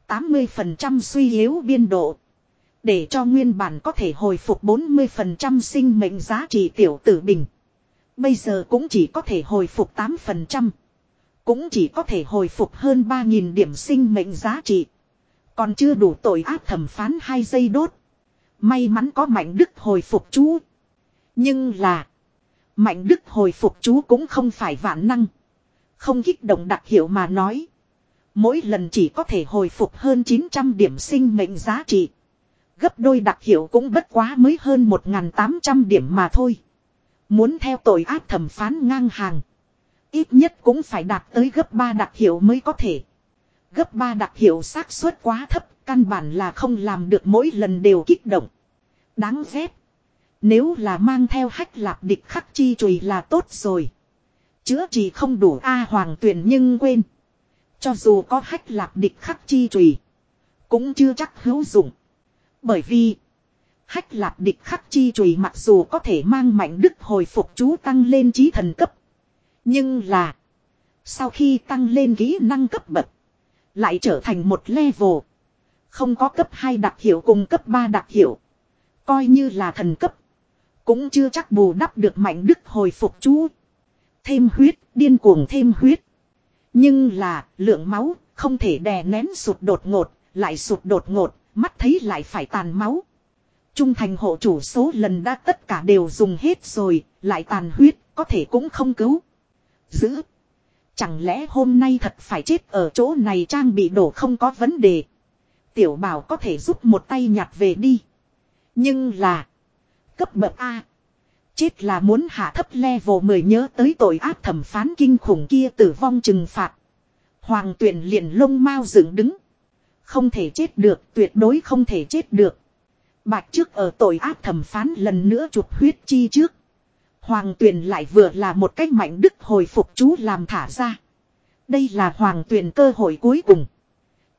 80% suy yếu biên độ. Để cho nguyên bản có thể hồi phục 40% sinh mệnh giá trị tiểu tử bình. Bây giờ cũng chỉ có thể hồi phục 8%. Cũng chỉ có thể hồi phục hơn 3.000 điểm sinh mệnh giá trị. Còn chưa đủ tội ác thẩm phán hai giây đốt. May mắn có mạnh đức hồi phục chú. Nhưng là. Mạnh đức hồi phục chú cũng không phải vạn năng. Không kích động đặc hiệu mà nói. Mỗi lần chỉ có thể hồi phục hơn 900 điểm sinh mệnh giá trị. Gấp đôi đặc hiệu cũng bất quá mới hơn 1.800 điểm mà thôi. Muốn theo tội ác thẩm phán ngang hàng. Ít nhất cũng phải đạt tới gấp 3 đặc hiệu mới có thể. Gấp 3 đặc hiệu xác suất quá thấp, căn bản là không làm được mỗi lần đều kích động. Đáng ghét. Nếu là mang theo hách lạp địch khắc chi chùy là tốt rồi. Chữa chỉ không đủ A hoàng tuyển nhưng quên. Cho dù có hách lạp địch khắc chi chùy Cũng chưa chắc hữu dụng. Bởi vì. Hách lạp địch khắc chi chùy mặc dù có thể mang mạnh đức hồi phục chú tăng lên trí thần cấp. Nhưng là. Sau khi tăng lên kỹ năng cấp bậc. Lại trở thành một level. Không có cấp 2 đặc hiệu cùng cấp 3 đặc hiệu. Coi như là thần cấp. Cũng chưa chắc bù đắp được mạnh đức hồi phục chú. Thêm huyết, điên cuồng thêm huyết. Nhưng là, lượng máu, không thể đè nén sụt đột ngột, lại sụt đột ngột, mắt thấy lại phải tàn máu. Trung thành hộ chủ số lần đã tất cả đều dùng hết rồi, lại tàn huyết, có thể cũng không cứu. Giữ. Chẳng lẽ hôm nay thật phải chết ở chỗ này trang bị đổ không có vấn đề. Tiểu bảo có thể giúp một tay nhặt về đi. Nhưng là. Cấp bậc A. Chết là muốn hạ thấp level 10 nhớ tới tội ác thẩm phán kinh khủng kia tử vong trừng phạt. Hoàng tuyển liền lông mau dựng đứng. Không thể chết được, tuyệt đối không thể chết được. Bạch trước ở tội ác thẩm phán lần nữa chụp huyết chi trước. Hoàng tuyền lại vừa là một cách mạnh đức hồi phục chú làm thả ra. Đây là hoàng tuyền cơ hội cuối cùng.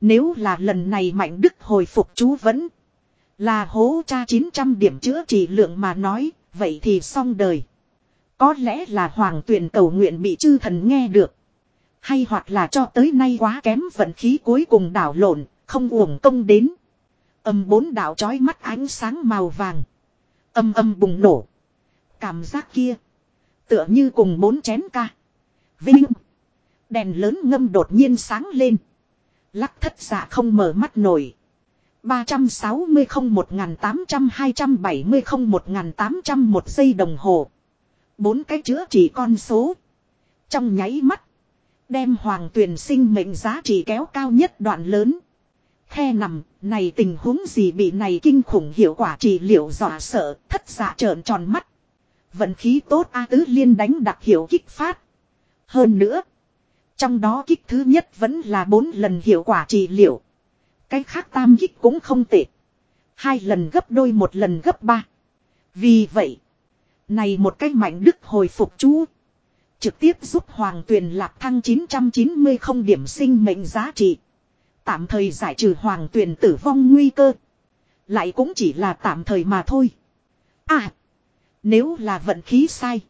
Nếu là lần này mạnh đức hồi phục chú vẫn là hố cha 900 điểm chữa trị lượng mà nói, vậy thì xong đời. Có lẽ là hoàng tuyền cầu nguyện bị chư thần nghe được. Hay hoặc là cho tới nay quá kém vận khí cuối cùng đảo lộn, không uổng công đến. Âm bốn đạo chói mắt ánh sáng màu vàng. Âm âm bùng nổ. Cảm giác kia. Tựa như cùng bốn chén ca. Vinh. Đèn lớn ngâm đột nhiên sáng lên. Lắc thất dạ không mở mắt nổi. 360 không 1800 270 không 1800 một giây đồng hồ. Bốn cái chữa chỉ con số. Trong nháy mắt. Đem hoàng tuyển sinh mệnh giá trị kéo cao nhất đoạn lớn. Khe nằm, này tình huống gì bị này kinh khủng hiệu quả trị liệu dọa sợ, thất giả trợn tròn mắt. Vận khí tốt A tứ liên đánh đặc hiệu kích phát. Hơn nữa. Trong đó kích thứ nhất vẫn là bốn lần hiệu quả trị liệu. Cái khác tam kích cũng không tệ. Hai lần gấp đôi một lần gấp ba. Vì vậy. Này một cái mạnh đức hồi phục chú. Trực tiếp giúp Hoàng Tuyền lạc thăng 990 không điểm sinh mệnh giá trị. Tạm thời giải trừ Hoàng Tuyền tử vong nguy cơ. Lại cũng chỉ là tạm thời mà thôi. À. Nếu là vận khí sai.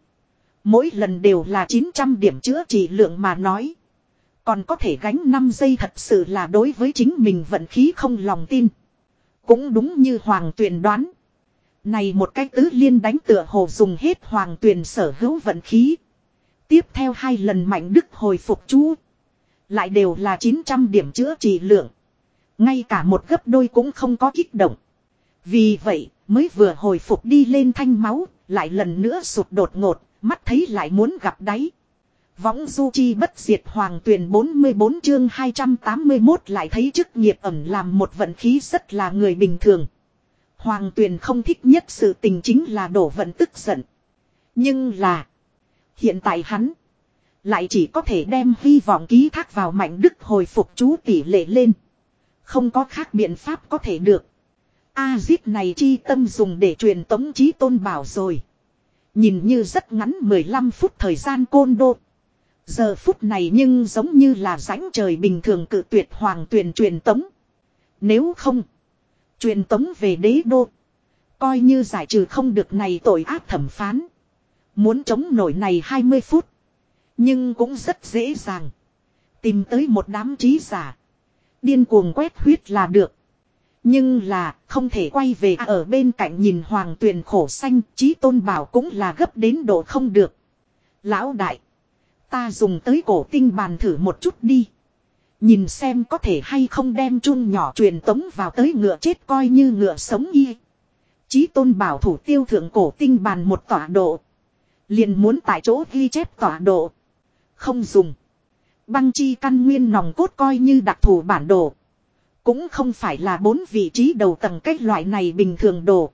Mỗi lần đều là 900 điểm chữa trị lượng mà nói. Còn có thể gánh 5 giây thật sự là đối với chính mình vận khí không lòng tin. Cũng đúng như Hoàng Tuyền đoán. Này một cái tứ liên đánh tựa hồ dùng hết hoàng tuyền sở hữu vận khí. Tiếp theo hai lần mạnh đức hồi phục chú. Lại đều là 900 điểm chữa trị lượng. Ngay cả một gấp đôi cũng không có kích động. Vì vậy, mới vừa hồi phục đi lên thanh máu, lại lần nữa sụt đột ngột, mắt thấy lại muốn gặp đáy. Võng du chi bất diệt hoàng tuyển 44 chương 281 lại thấy chức nghiệp ẩm làm một vận khí rất là người bình thường. Hoàng tuyển không thích nhất sự tình chính là đổ vận tức giận. Nhưng là. Hiện tại hắn. Lại chỉ có thể đem hy vọng ký thác vào mạnh đức hồi phục chú tỷ lệ lên. Không có khác biện pháp có thể được. A-zip này chi tâm dùng để truyền tống trí tôn bảo rồi. Nhìn như rất ngắn 15 phút thời gian côn đô. Giờ phút này nhưng giống như là rãnh trời bình thường cự tuyệt hoàng tuyển truyền tống. Nếu không. Truyền tống về đế đô. Coi như giải trừ không được này tội ác thẩm phán. Muốn chống nổi này 20 phút. Nhưng cũng rất dễ dàng. Tìm tới một đám trí giả. Điên cuồng quét huyết là được. Nhưng là, không thể quay về à, ở bên cạnh nhìn hoàng tuyền khổ xanh trí tôn bảo cũng là gấp đến độ không được. Lão đại. Ta dùng tới cổ tinh bàn thử một chút đi. Nhìn xem có thể hay không đem chun nhỏ truyền tống vào tới ngựa chết coi như ngựa sống y. Chí tôn bảo thủ tiêu thượng cổ tinh bàn một tọa độ. Liền muốn tại chỗ ghi chép tọa độ. Không dùng. Băng chi căn nguyên nòng cốt coi như đặc thù bản đồ. Cũng không phải là bốn vị trí đầu tầng cách loại này bình thường đồ.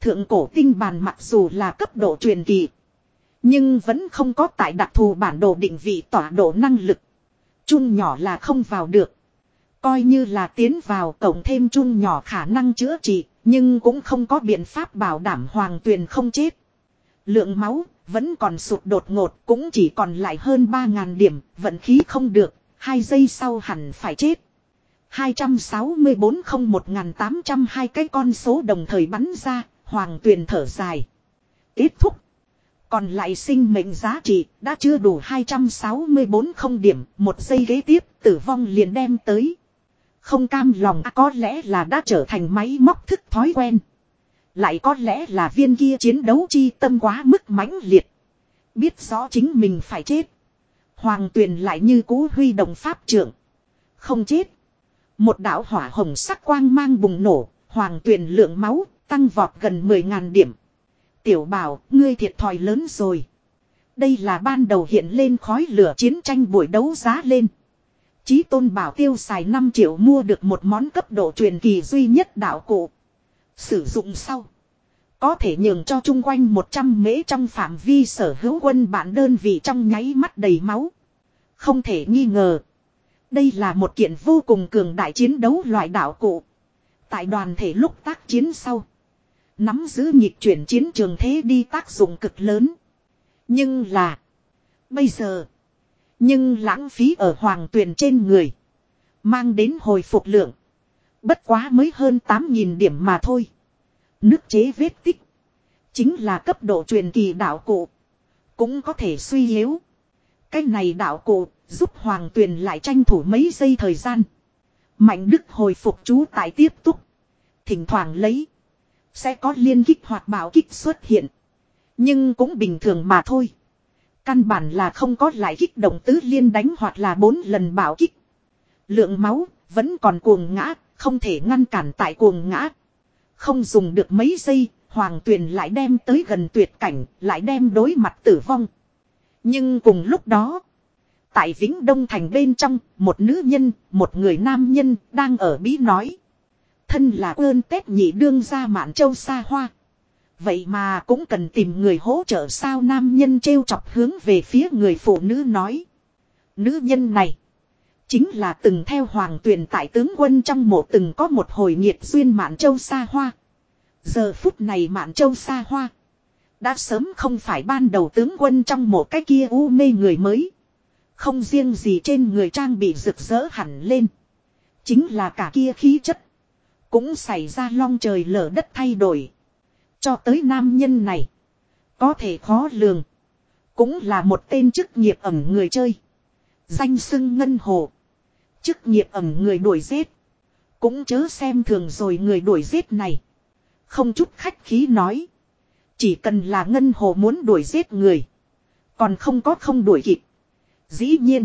Thượng cổ tinh bàn mặc dù là cấp độ truyền kỳ. Nhưng vẫn không có tại đặc thù bản đồ định vị tọa độ năng lực. Chun nhỏ là không vào được. Coi như là tiến vào cộng thêm chun nhỏ khả năng chữa trị. Nhưng cũng không có biện pháp bảo đảm hoàng tuyền không chết. Lượng máu vẫn còn sụt đột ngột cũng chỉ còn lại hơn 3.000 điểm. Vận khí không được. Hai giây sau hẳn phải chết. 264 không 1802 cái con số đồng thời bắn ra. Hoàng tuyền thở dài. Kết thúc. Còn lại sinh mệnh giá trị đã chưa đủ 264 không điểm, một giây ghế tiếp tử vong liền đem tới. Không cam lòng à, có lẽ là đã trở thành máy móc thức thói quen. Lại có lẽ là viên kia chiến đấu chi tâm quá mức mãnh liệt. Biết rõ chính mình phải chết. Hoàng tuyền lại như cú huy động pháp trưởng. Không chết. Một đạo hỏa hồng sắc quang mang bùng nổ, hoàng tuyền lượng máu, tăng vọt gần 10.000 điểm. Tiểu bảo, ngươi thiệt thòi lớn rồi. Đây là ban đầu hiện lên khói lửa chiến tranh buổi đấu giá lên. Chí tôn bảo tiêu xài 5 triệu mua được một món cấp độ truyền kỳ duy nhất đạo cụ. Sử dụng sau. Có thể nhường cho chung quanh 100 mễ trong phạm vi sở hữu quân bản đơn vị trong nháy mắt đầy máu. Không thể nghi ngờ. Đây là một kiện vô cùng cường đại chiến đấu loại đạo cụ. Tại đoàn thể lúc tác chiến sau. Nắm giữ nhịp chuyển chiến trường thế đi tác dụng cực lớn. Nhưng là. Bây giờ. Nhưng lãng phí ở hoàng tuyền trên người. Mang đến hồi phục lượng. Bất quá mới hơn 8.000 điểm mà thôi. Nước chế vết tích. Chính là cấp độ truyền kỳ đạo cụ. Cũng có thể suy yếu. Cái này đạo cụ giúp hoàng tuyền lại tranh thủ mấy giây thời gian. Mạnh đức hồi phục chú tại tiếp tục. Thỉnh thoảng lấy. Sẽ có liên kích hoạt bảo kích xuất hiện. Nhưng cũng bình thường mà thôi. Căn bản là không có lại kích động tứ liên đánh hoặc là bốn lần bảo kích. Lượng máu vẫn còn cuồng ngã, không thể ngăn cản tại cuồng ngã. Không dùng được mấy giây, hoàng tuyền lại đem tới gần tuyệt cảnh, lại đem đối mặt tử vong. Nhưng cùng lúc đó, tại Vĩnh Đông Thành bên trong, một nữ nhân, một người nam nhân đang ở bí nói thân là ơn tết nhị đương ra mạn châu xa hoa. Vậy mà cũng cần tìm người hỗ trợ sao nam nhân trêu chọc hướng về phía người phụ nữ nói. Nữ nhân này. Chính là từng theo hoàng tuyển tại tướng quân trong mộ từng có một hồi nhiệt duyên mạn châu xa hoa. Giờ phút này mạn châu xa hoa. Đã sớm không phải ban đầu tướng quân trong một cái kia u mê người mới. Không riêng gì trên người trang bị rực rỡ hẳn lên. Chính là cả kia khí chất. Cũng xảy ra long trời lở đất thay đổi. Cho tới nam nhân này. Có thể khó lường. Cũng là một tên chức nghiệp ẩm người chơi. Danh sưng ngân hồ. Chức nghiệp ẩm người đuổi giết. Cũng chớ xem thường rồi người đuổi giết này. Không chút khách khí nói. Chỉ cần là ngân hồ muốn đuổi giết người. Còn không có không đuổi kịp. Dĩ nhiên.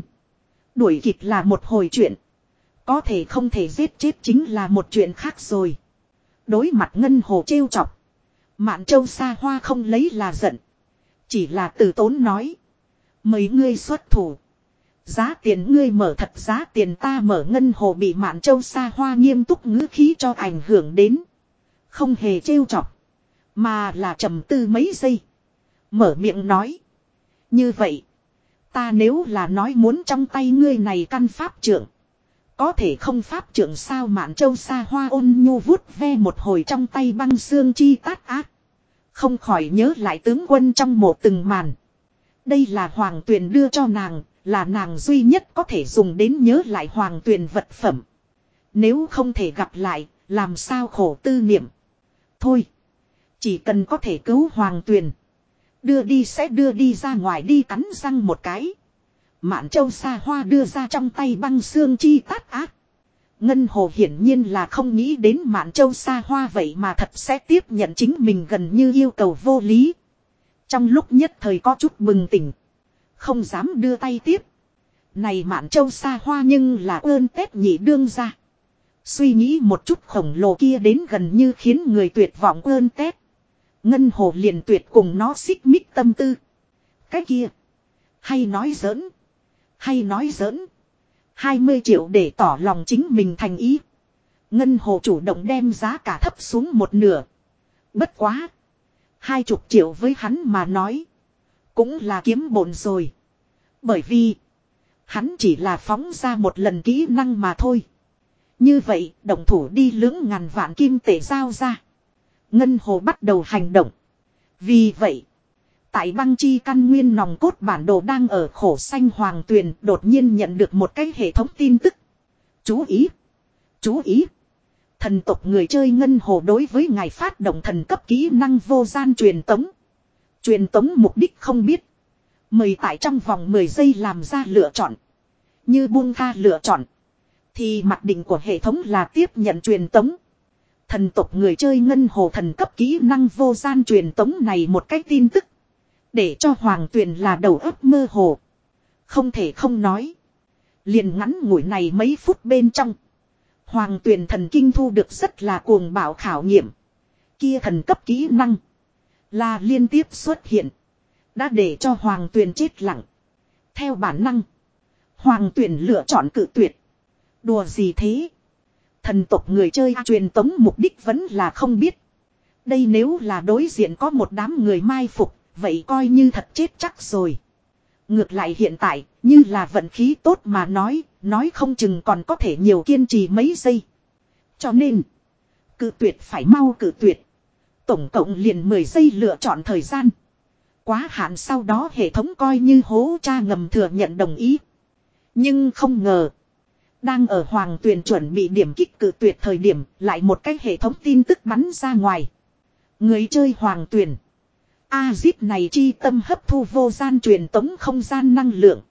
Đuổi kịp là một hồi chuyện. Có thể không thể giết chết chính là một chuyện khác rồi. Đối mặt ngân hồ trêu chọc. Mạn châu xa hoa không lấy là giận. Chỉ là từ tốn nói. Mấy ngươi xuất thủ. Giá tiền ngươi mở thật giá tiền ta mở ngân hồ bị mạn châu xa hoa nghiêm túc ngữ khí cho ảnh hưởng đến. Không hề trêu chọc. Mà là trầm tư mấy giây. Mở miệng nói. Như vậy. Ta nếu là nói muốn trong tay ngươi này căn pháp trưởng. Có thể không pháp trưởng sao mạn châu xa hoa ôn nhu vuốt ve một hồi trong tay băng xương chi tát ác. Không khỏi nhớ lại tướng quân trong một từng màn. Đây là hoàng tuyền đưa cho nàng, là nàng duy nhất có thể dùng đến nhớ lại hoàng tuyền vật phẩm. Nếu không thể gặp lại, làm sao khổ tư niệm. Thôi, chỉ cần có thể cứu hoàng tuyền. Đưa đi sẽ đưa đi ra ngoài đi cắn răng một cái. Mạn châu xa hoa đưa ra trong tay băng xương chi tát ác. Ngân hồ hiển nhiên là không nghĩ đến mạn châu xa hoa vậy mà thật sẽ tiếp nhận chính mình gần như yêu cầu vô lý. Trong lúc nhất thời có chút bừng tỉnh. Không dám đưa tay tiếp. Này mạn châu xa hoa nhưng là ơn tết nhị đương ra. Suy nghĩ một chút khổng lồ kia đến gần như khiến người tuyệt vọng ơn tết. Ngân hồ liền tuyệt cùng nó xích mích tâm tư. Cái kia. Hay nói giỡn. Hay nói giỡn. 20 triệu để tỏ lòng chính mình thành ý. Ngân hồ chủ động đem giá cả thấp xuống một nửa. Bất quá. Hai chục triệu với hắn mà nói. Cũng là kiếm bổn rồi. Bởi vì. Hắn chỉ là phóng ra một lần kỹ năng mà thôi. Như vậy, động thủ đi lưỡng ngàn vạn kim tể giao ra. Ngân hồ bắt đầu hành động. Vì vậy, tại băng chi căn nguyên nòng cốt bản đồ đang ở khổ xanh hoàng tuyền đột nhiên nhận được một cái hệ thống tin tức. Chú ý! Chú ý! Thần tộc người chơi ngân hồ đối với ngài phát động thần cấp kỹ năng vô gian truyền tống. Truyền tống mục đích không biết. Mời tại trong vòng 10 giây làm ra lựa chọn. Như buông tha lựa chọn. Thì mặt định của hệ thống là tiếp nhận truyền tống. Thần tộc người chơi ngân hồ thần cấp kỹ năng vô gian truyền tống này một cách tin tức. Để cho hoàng tuyền là đầu ấp mơ hồ. Không thể không nói. Liền ngắn ngủi này mấy phút bên trong. Hoàng tuyền thần kinh thu được rất là cuồng bạo khảo nghiệm. Kia thần cấp kỹ năng. Là liên tiếp xuất hiện. Đã để cho hoàng tuyền chết lặng. Theo bản năng. Hoàng tuyền lựa chọn cự tuyệt. Đùa gì thế? Thần tộc người chơi truyền tống mục đích vẫn là không biết. Đây nếu là đối diện có một đám người mai phục, vậy coi như thật chết chắc rồi. Ngược lại hiện tại, như là vận khí tốt mà nói, nói không chừng còn có thể nhiều kiên trì mấy giây. Cho nên, cự tuyệt phải mau cự tuyệt. Tổng cộng liền 10 giây lựa chọn thời gian. Quá hạn sau đó hệ thống coi như hố cha ngầm thừa nhận đồng ý. Nhưng không ngờ. Đang ở hoàng tuyền chuẩn bị điểm kích cử tuyệt thời điểm lại một cái hệ thống tin tức bắn ra ngoài. Người chơi hoàng tuyền. A-zip này chi tâm hấp thu vô gian truyền tống không gian năng lượng.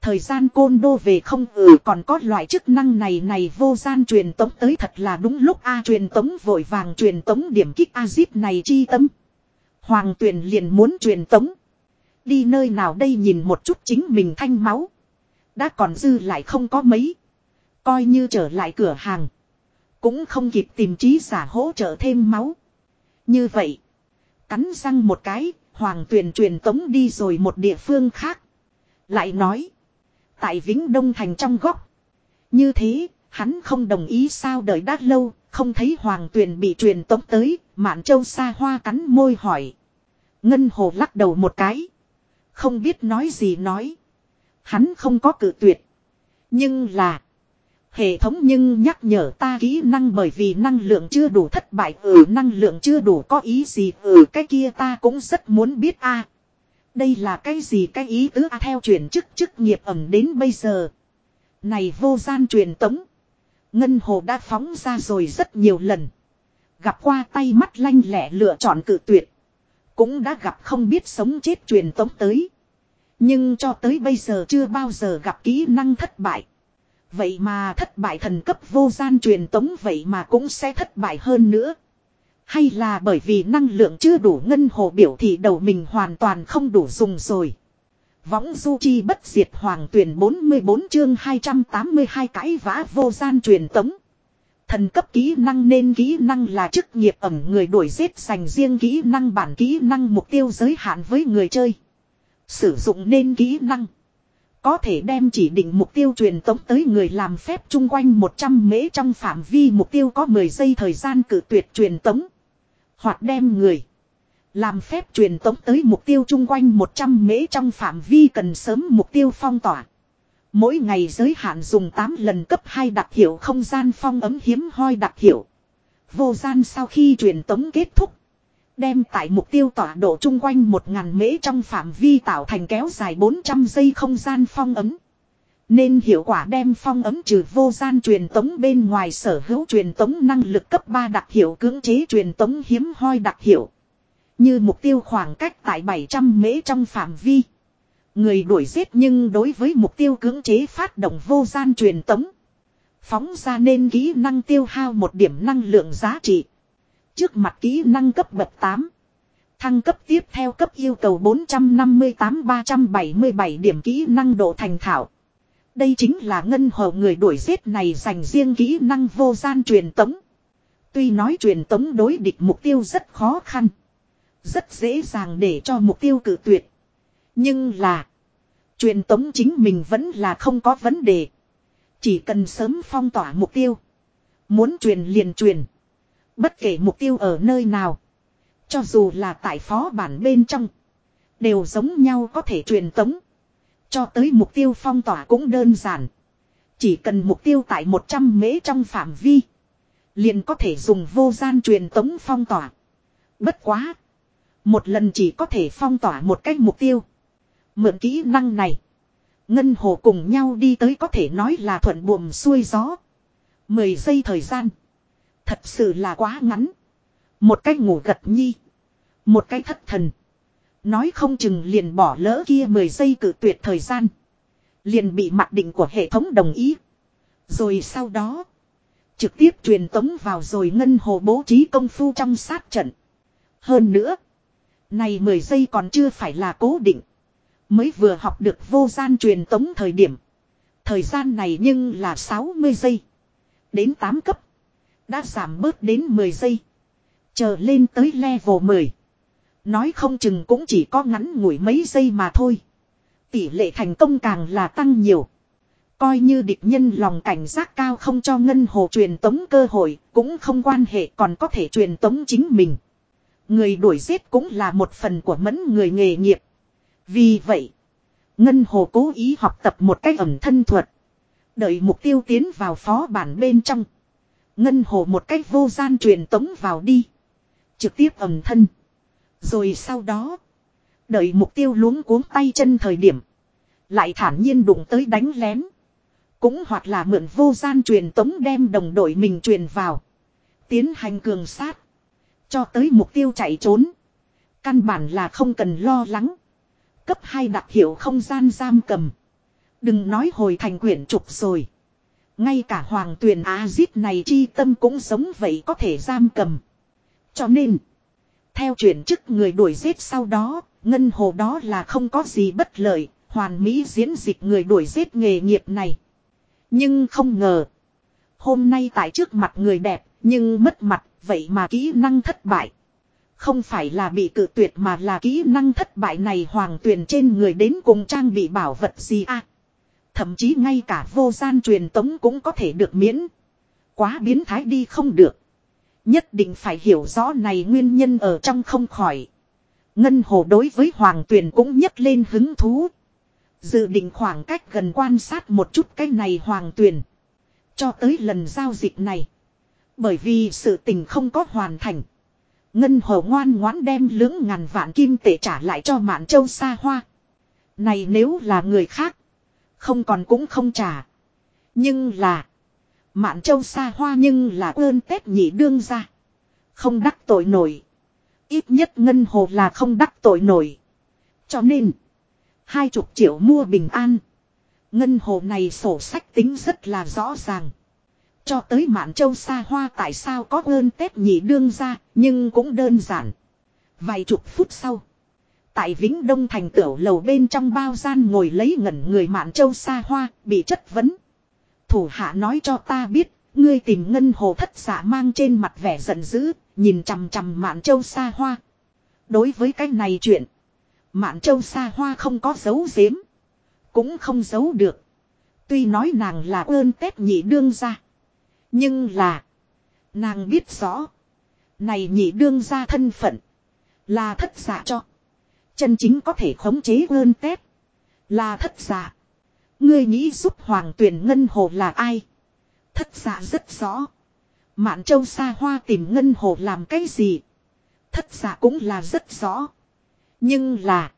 Thời gian côn đô về không ừ còn có loại chức năng này này vô gian truyền tống tới thật là đúng lúc A truyền tống vội vàng truyền tống điểm kích A-zip này chi tâm. Hoàng tuyền liền muốn truyền tống. Đi nơi nào đây nhìn một chút chính mình thanh máu. Đã còn dư lại không có mấy. Coi như trở lại cửa hàng. Cũng không kịp tìm trí giả hỗ trợ thêm máu. Như vậy. Cắn răng một cái. Hoàng tuyền truyền tống đi rồi một địa phương khác. Lại nói. Tại Vĩnh Đông Thành trong góc. Như thế. Hắn không đồng ý sao đợi đã lâu. Không thấy Hoàng tuyền bị truyền tống tới. Mạn châu xa hoa cắn môi hỏi. Ngân hồ lắc đầu một cái. Không biết nói gì nói. Hắn không có cự tuyệt. Nhưng là. Hệ thống nhưng nhắc nhở ta kỹ năng bởi vì năng lượng chưa đủ thất bại ừ năng lượng chưa đủ có ý gì ừ cái kia ta cũng rất muốn biết a Đây là cái gì cái ý tứ a, theo chuyển chức chức nghiệp ẩm đến bây giờ. Này vô gian truyền tống. Ngân hồ đã phóng ra rồi rất nhiều lần. Gặp qua tay mắt lanh lẹ lựa chọn cự tuyệt. Cũng đã gặp không biết sống chết truyền tống tới. Nhưng cho tới bây giờ chưa bao giờ gặp kỹ năng thất bại. Vậy mà thất bại thần cấp vô gian truyền tống vậy mà cũng sẽ thất bại hơn nữa. Hay là bởi vì năng lượng chưa đủ ngân hồ biểu thị đầu mình hoàn toàn không đủ dùng rồi. Võng du chi bất diệt hoàng tuyển 44 chương 282 cãi vã vô gian truyền tống. Thần cấp kỹ năng nên kỹ năng là chức nghiệp ẩm người đuổi giết dành riêng kỹ năng bản kỹ năng mục tiêu giới hạn với người chơi. Sử dụng nên kỹ năng. Có thể đem chỉ định mục tiêu truyền tống tới người làm phép chung quanh 100 mễ trong phạm vi mục tiêu có 10 giây thời gian cử tuyệt truyền tống. Hoặc đem người. Làm phép truyền tống tới mục tiêu chung quanh 100 mễ trong phạm vi cần sớm mục tiêu phong tỏa. Mỗi ngày giới hạn dùng 8 lần cấp 2 đặc hiệu không gian phong ấm hiếm hoi đặc hiệu. Vô gian sau khi truyền tống kết thúc. Đem tại mục tiêu tọa độ chung quanh 1.000 mễ trong phạm vi tạo thành kéo dài 400 giây không gian phong ấm. Nên hiệu quả đem phong ấm trừ vô gian truyền tống bên ngoài sở hữu truyền tống năng lực cấp 3 đặc hiệu cưỡng chế truyền tống hiếm hoi đặc hiệu. Như mục tiêu khoảng cách tại 700 mễ trong phạm vi. Người đuổi giết nhưng đối với mục tiêu cưỡng chế phát động vô gian truyền tống. Phóng ra nên kỹ năng tiêu hao một điểm năng lượng giá trị. Trước mặt kỹ năng cấp bậc 8. Thăng cấp tiếp theo cấp yêu cầu 458-377 điểm kỹ năng độ thành thạo. Đây chính là ngân hồ người đuổi giết này dành riêng kỹ năng vô gian truyền tống. Tuy nói truyền tống đối địch mục tiêu rất khó khăn. Rất dễ dàng để cho mục tiêu cử tuyệt. Nhưng là. Truyền tống chính mình vẫn là không có vấn đề. Chỉ cần sớm phong tỏa mục tiêu. Muốn truyền liền truyền. Bất kể mục tiêu ở nơi nào. Cho dù là tại phó bản bên trong. Đều giống nhau có thể truyền tống. Cho tới mục tiêu phong tỏa cũng đơn giản. Chỉ cần mục tiêu tại 100 mễ trong phạm vi. Liền có thể dùng vô gian truyền tống phong tỏa. Bất quá. Một lần chỉ có thể phong tỏa một cách mục tiêu. Mượn kỹ năng này. Ngân hồ cùng nhau đi tới có thể nói là thuận buồm xuôi gió. Mười giây thời gian. Thật sự là quá ngắn. Một cách ngủ gật nhi. Một cách thất thần. Nói không chừng liền bỏ lỡ kia 10 giây cử tuyệt thời gian. Liền bị mặc định của hệ thống đồng ý. Rồi sau đó. Trực tiếp truyền tống vào rồi ngân hồ bố trí công phu trong sát trận. Hơn nữa. Này 10 giây còn chưa phải là cố định. Mới vừa học được vô gian truyền tống thời điểm. Thời gian này nhưng là 60 giây. Đến 8 cấp. Đã giảm bớt đến 10 giây. Chờ lên tới level 10. Nói không chừng cũng chỉ có ngắn ngủi mấy giây mà thôi. Tỷ lệ thành công càng là tăng nhiều. Coi như địch nhân lòng cảnh giác cao không cho ngân hồ truyền tống cơ hội, cũng không quan hệ còn có thể truyền tống chính mình. Người đuổi giết cũng là một phần của mẫn người nghề nghiệp. Vì vậy, ngân hồ cố ý học tập một cách ẩm thân thuật. Đợi mục tiêu tiến vào phó bản bên trong. Ngân hồ một cách vô gian truyền tống vào đi. Trực tiếp ẩm thân. Rồi sau đó. Đợi mục tiêu luống cuống tay chân thời điểm. Lại thản nhiên đụng tới đánh lén. Cũng hoặc là mượn vô gian truyền tống đem đồng đội mình truyền vào. Tiến hành cường sát. Cho tới mục tiêu chạy trốn. Căn bản là không cần lo lắng. Cấp 2 đặc hiệu không gian giam cầm. Đừng nói hồi thành quyển trục rồi. Ngay cả hoàng tuyền A-zip này chi tâm cũng giống vậy có thể giam cầm. Cho nên. Theo chuyển chức người đuổi giết sau đó, ngân hồ đó là không có gì bất lợi, hoàn mỹ diễn dịch người đuổi giết nghề nghiệp này. Nhưng không ngờ. Hôm nay tại trước mặt người đẹp, nhưng mất mặt, vậy mà kỹ năng thất bại. Không phải là bị cự tuyệt mà là kỹ năng thất bại này hoàng tuyển trên người đến cùng trang bị bảo vật gì à. Thậm chí ngay cả vô gian truyền tống cũng có thể được miễn. Quá biến thái đi không được. Nhất định phải hiểu rõ này nguyên nhân ở trong không khỏi. Ngân hồ đối với hoàng tuyền cũng nhấc lên hứng thú. Dự định khoảng cách gần quan sát một chút cái này hoàng tuyền. Cho tới lần giao dịch này. Bởi vì sự tình không có hoàn thành. Ngân hồ ngoan ngoãn đem lưỡng ngàn vạn kim tệ trả lại cho mạn châu xa hoa. Này nếu là người khác. Không còn cũng không trả. Nhưng là. Mạn châu xa hoa nhưng là ơn tết nhị đương ra. Không đắc tội nổi. Ít nhất ngân hồ là không đắc tội nổi. Cho nên. Hai chục triệu mua bình an. Ngân hồ này sổ sách tính rất là rõ ràng. Cho tới Mạn Châu xa hoa tại sao có ơn Tết nhị đương ra, nhưng cũng đơn giản. Vài chục phút sau. Tại Vĩnh Đông thành tiểu lầu bên trong bao gian ngồi lấy ngẩn người Mạn Châu xa hoa, bị chất vấn. Thủ hạ nói cho ta biết, ngươi tìm ngân hồ thất giả mang trên mặt vẻ giận dữ, nhìn chằm chằm Mạn Châu xa hoa. Đối với cái này chuyện, Mạn Châu xa hoa không có giấu giếm, cũng không giấu được. Tuy nói nàng là ơn Tết nhị đương ra. Nhưng là. Nàng biết rõ. Này nhị đương ra thân phận. Là thất giả cho. Chân chính có thể khống chế ơn tép. Là thất giả. Ngươi nghĩ giúp Hoàng tuyển Ngân Hồ là ai? Thất giả rất rõ. Mạn Châu xa hoa tìm Ngân Hồ làm cái gì? Thất giả cũng là rất rõ. Nhưng là.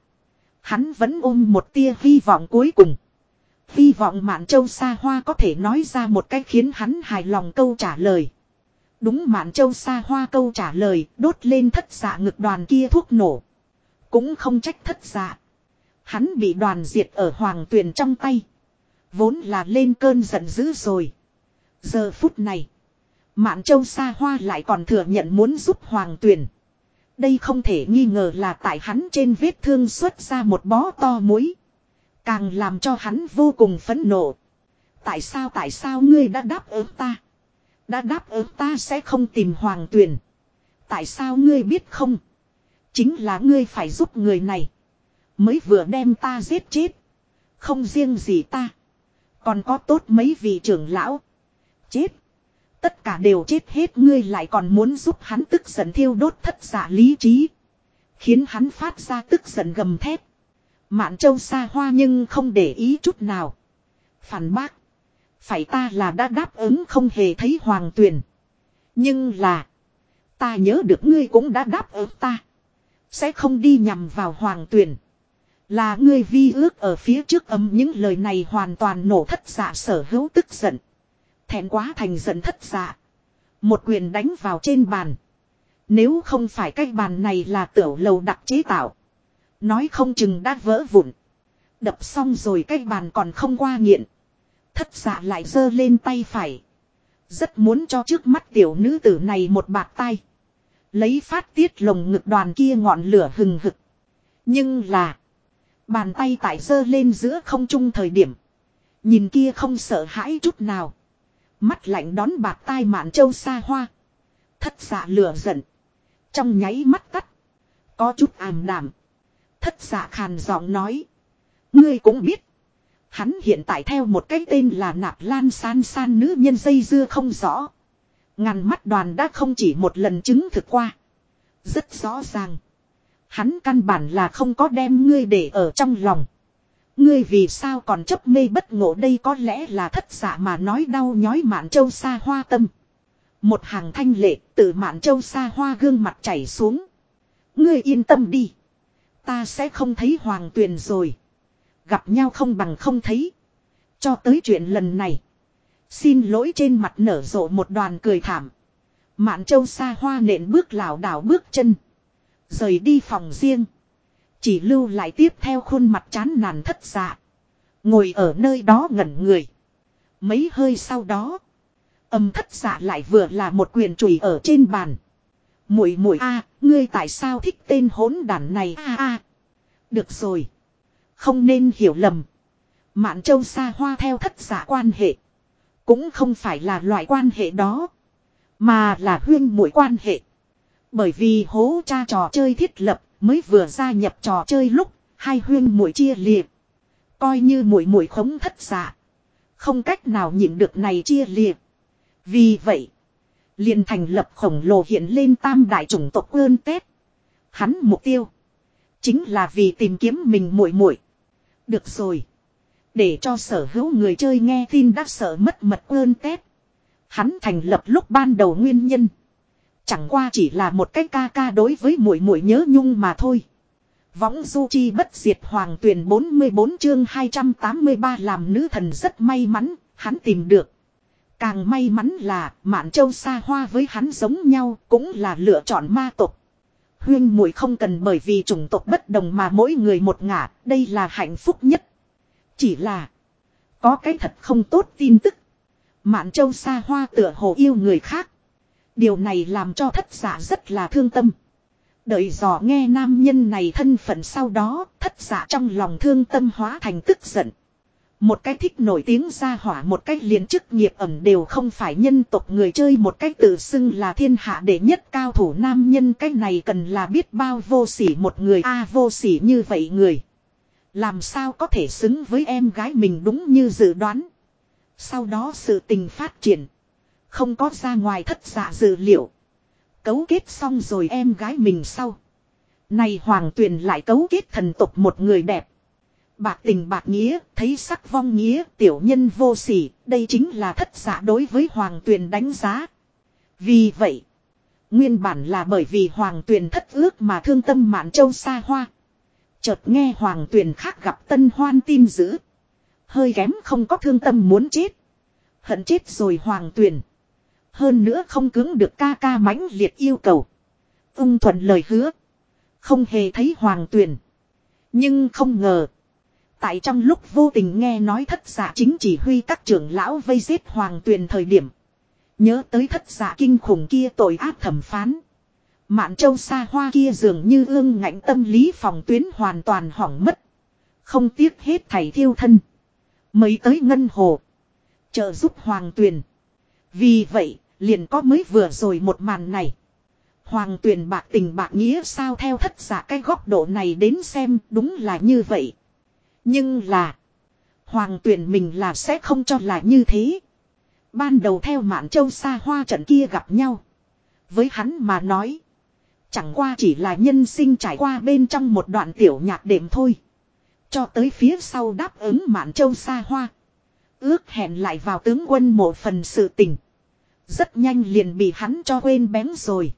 Hắn vẫn ôm một tia hy vọng cuối cùng. Hy vọng Mạn Châu Sa Hoa có thể nói ra một cách khiến hắn hài lòng câu trả lời. Đúng Mạn Châu Sa Hoa câu trả lời, đốt lên thất dạ ngực đoàn kia thuốc nổ. Cũng không trách thất dạ. Hắn bị đoàn diệt ở hoàng tuyền trong tay. Vốn là lên cơn giận dữ rồi. Giờ phút này. Mạn Châu Sa Hoa lại còn thừa nhận muốn giúp hoàng tuyền. Đây không thể nghi ngờ là tại hắn trên vết thương xuất ra một bó to muối. Càng làm cho hắn vô cùng phẫn nộ. Tại sao tại sao ngươi đã đáp ứng ta? Đã đáp ứng ta sẽ không tìm hoàng tuyền. Tại sao ngươi biết không? Chính là ngươi phải giúp người này. Mới vừa đem ta giết chết. Không riêng gì ta. Còn có tốt mấy vị trưởng lão. Chết. Tất cả đều chết hết, ngươi lại còn muốn giúp hắn tức giận thiêu đốt thất giả lý trí. Khiến hắn phát ra tức giận gầm thép. Mạn châu xa hoa nhưng không để ý chút nào. Phản bác. Phải ta là đã đáp ứng không hề thấy hoàng tuyền. Nhưng là. Ta nhớ được ngươi cũng đã đáp ứng ta. Sẽ không đi nhằm vào hoàng tuyền. Là ngươi vi ước ở phía trước âm những lời này hoàn toàn nổ thất giả sở hữu tức giận. Thẹn quá thành giận thất giả. Một quyền đánh vào trên bàn. Nếu không phải cái bàn này là tiểu lầu đặc chế tạo. Nói không chừng đã vỡ vụn. Đập xong rồi cái bàn còn không qua nghiện. Thất giả lại giơ lên tay phải. Rất muốn cho trước mắt tiểu nữ tử này một bạc tay. Lấy phát tiết lồng ngực đoàn kia ngọn lửa hừng hực. Nhưng là. Bàn tay tại giơ lên giữa không trung thời điểm. Nhìn kia không sợ hãi chút nào. Mắt lạnh đón bạc tai mạn châu xa hoa. Thất giả lửa giận. Trong nháy mắt tắt. Có chút ảm đảm. Thất giả khàn giọng nói. Ngươi cũng biết. Hắn hiện tại theo một cái tên là nạp lan san san nữ nhân dây dưa không rõ. Ngàn mắt đoàn đã không chỉ một lần chứng thực qua. Rất rõ ràng. Hắn căn bản là không có đem ngươi để ở trong lòng. Ngươi vì sao còn chấp mê bất ngộ đây có lẽ là thất giả mà nói đau nhói mạn châu xa hoa tâm. Một hàng thanh lệ từ mạn châu xa hoa gương mặt chảy xuống. Ngươi yên tâm đi. Ta sẽ không thấy hoàng tuyền rồi. Gặp nhau không bằng không thấy. Cho tới chuyện lần này. Xin lỗi trên mặt nở rộ một đoàn cười thảm. Mạn châu xa hoa nện bước lảo đảo bước chân. Rời đi phòng riêng. Chỉ lưu lại tiếp theo khuôn mặt chán nản thất dạ. Ngồi ở nơi đó ngẩn người. Mấy hơi sau đó. Âm thất dạ lại vừa là một quyền chùy ở trên bàn. Muội muội a, ngươi tại sao thích tên hỗn đản này a a? Được rồi, không nên hiểu lầm. Mạn Châu xa hoa theo thất giả quan hệ, cũng không phải là loại quan hệ đó, mà là huyên muội quan hệ. Bởi vì hố cha trò chơi thiết lập mới vừa gia nhập trò chơi lúc hai huyên muội chia liệt, coi như muội muội khống thất giả, không cách nào nhịn được này chia liệt. Vì vậy, liền thành lập khổng lồ hiện lên tam đại chủng tộc ơn tết. Hắn mục tiêu. Chính là vì tìm kiếm mình muội muội. Được rồi. Để cho sở hữu người chơi nghe tin đã sợ mất mật ơn tết. Hắn thành lập lúc ban đầu nguyên nhân. Chẳng qua chỉ là một cái ca ca đối với muội muội nhớ nhung mà thôi. Võng du chi bất diệt hoàng tuyển 44 chương 283 làm nữ thần rất may mắn, hắn tìm được. Càng may mắn là Mạn Châu xa hoa với hắn giống nhau cũng là lựa chọn ma tộc. Huyên muội không cần bởi vì chủng tộc bất đồng mà mỗi người một ngả, đây là hạnh phúc nhất. Chỉ là có cái thật không tốt tin tức. Mạn châu xa hoa tựa hồ yêu người khác. Điều này làm cho thất giả rất là thương tâm. Đợi dò nghe nam nhân này thân phận sau đó, thất giả trong lòng thương tâm hóa thành tức giận. Một cái thích nổi tiếng ra hỏa, một cách liền chức nghiệp ẩm đều không phải nhân tộc người chơi một cách tự xưng là thiên hạ đệ nhất cao thủ nam nhân cái này cần là biết bao vô sỉ một người a à, vô sỉ như vậy người. Làm sao có thể xứng với em gái mình đúng như dự đoán. Sau đó sự tình phát triển. Không có ra ngoài thất giả dự liệu. Cấu kết xong rồi em gái mình sau. Này hoàng tuyền lại cấu kết thần tục một người đẹp. Bạc tình bạc nghĩa, thấy sắc vong nghĩa, tiểu nhân vô sỉ, đây chính là thất giả đối với hoàng tuyền đánh giá. Vì vậy, nguyên bản là bởi vì hoàng tuyền thất ước mà thương tâm mạn châu xa hoa. Chợt nghe hoàng tuyền khác gặp tân hoan tin dữ. Hơi kém không có thương tâm muốn chết. Hận chết rồi hoàng tuyền. Hơn nữa không cứng được ca ca mãnh liệt yêu cầu. Ung thuận lời hứa. Không hề thấy hoàng tuyền. Nhưng không ngờ. Tại trong lúc vô tình nghe nói thất giả chính chỉ huy các trưởng lão vây giết hoàng tuyền thời điểm. Nhớ tới thất giả kinh khủng kia tội ác thẩm phán. Mạn châu xa hoa kia dường như ương ngạnh tâm lý phòng tuyến hoàn toàn hỏng mất. Không tiếc hết thảy thiêu thân. Mới tới ngân hồ. Trợ giúp hoàng tuyền. Vì vậy, liền có mới vừa rồi một màn này. Hoàng tuyền bạc tình bạc nghĩa sao theo thất giả cái góc độ này đến xem đúng là như vậy. Nhưng là. Hoàng tuyển mình là sẽ không cho là như thế. Ban đầu theo mạn châu xa hoa trận kia gặp nhau. Với hắn mà nói. Chẳng qua chỉ là nhân sinh trải qua bên trong một đoạn tiểu nhạc đệm thôi. Cho tới phía sau đáp ứng mạn châu xa hoa. Ước hẹn lại vào tướng quân một phần sự tình. Rất nhanh liền bị hắn cho quên bén rồi.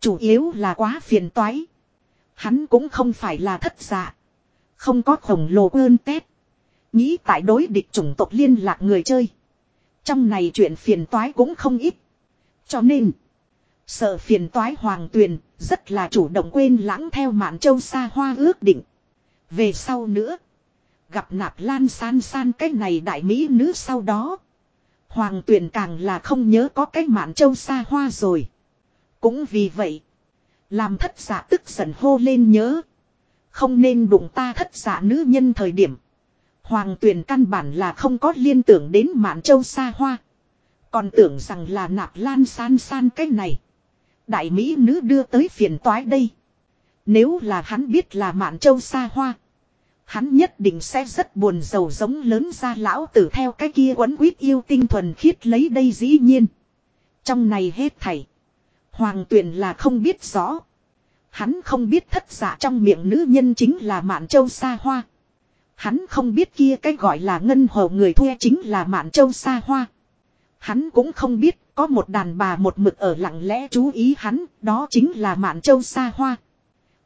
Chủ yếu là quá phiền toái. Hắn cũng không phải là thất giả không có khổng lồ ơn tết Nghĩ tại đối địch chủng tộc liên lạc người chơi. Trong này chuyện phiền toái cũng không ít. Cho nên. Sợ phiền toái hoàng tuyền. Rất là chủ động quên lãng theo mạn châu xa hoa ước định. Về sau nữa. Gặp nạp lan san san cái này đại mỹ nữ sau đó. Hoàng tuyền càng là không nhớ có cái mạn châu xa hoa rồi. Cũng vì vậy. Làm thất giả tức giận hô lên nhớ. Không nên đụng ta thất giả nữ nhân thời điểm. Hoàng tuyển căn bản là không có liên tưởng đến mạn châu xa hoa. Còn tưởng rằng là nạp lan san san cái này. Đại Mỹ nữ đưa tới phiền toái đây. Nếu là hắn biết là mạn châu xa hoa. Hắn nhất định sẽ rất buồn giàu giống lớn ra lão tử theo cái kia quấn quýt yêu tinh thuần khiết lấy đây dĩ nhiên. Trong này hết thảy. Hoàng tuyển là không biết rõ. Hắn không biết thất giả trong miệng nữ nhân chính là Mạn Châu Sa Hoa. Hắn không biết kia cái gọi là ngân hồ người thuê chính là Mạn Châu Sa Hoa. Hắn cũng không biết có một đàn bà một mực ở lặng lẽ chú ý hắn, đó chính là Mạn Châu Sa Hoa.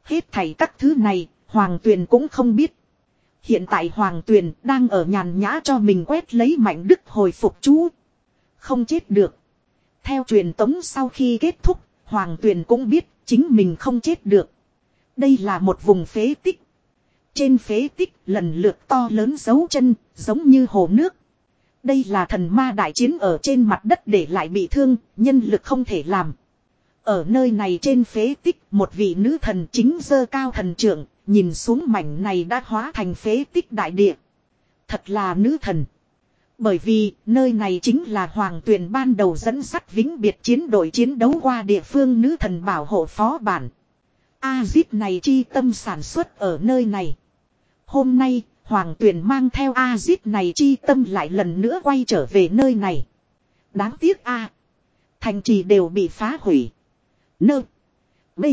Hết thảy các thứ này, Hoàng Tuyền cũng không biết. Hiện tại Hoàng Tuyền đang ở nhàn nhã cho mình quét lấy mạnh đức hồi phục chú. Không chết được. Theo truyền tống sau khi kết thúc, Hoàng Tuyền cũng biết chính mình không chết được. Đây là một vùng phế tích. Trên phế tích lần lượt to lớn dấu chân, giống như hồ nước. Đây là thần ma đại chiến ở trên mặt đất để lại bị thương, nhân lực không thể làm. Ở nơi này trên phế tích, một vị nữ thần chính dơ cao thần trưởng, nhìn xuống mảnh này đã hóa thành phế tích đại địa. Thật là nữ thần. Bởi vì nơi này chính là hoàng tuyền ban đầu dẫn sắt vĩnh biệt chiến đội chiến đấu qua địa phương nữ thần bảo hộ phó bản. A-zip này chi tâm sản xuất ở nơi này. Hôm nay, hoàng tuyền mang theo A-zip này chi tâm lại lần nữa quay trở về nơi này. Đáng tiếc A. Thành trì đều bị phá hủy. Nơ. B.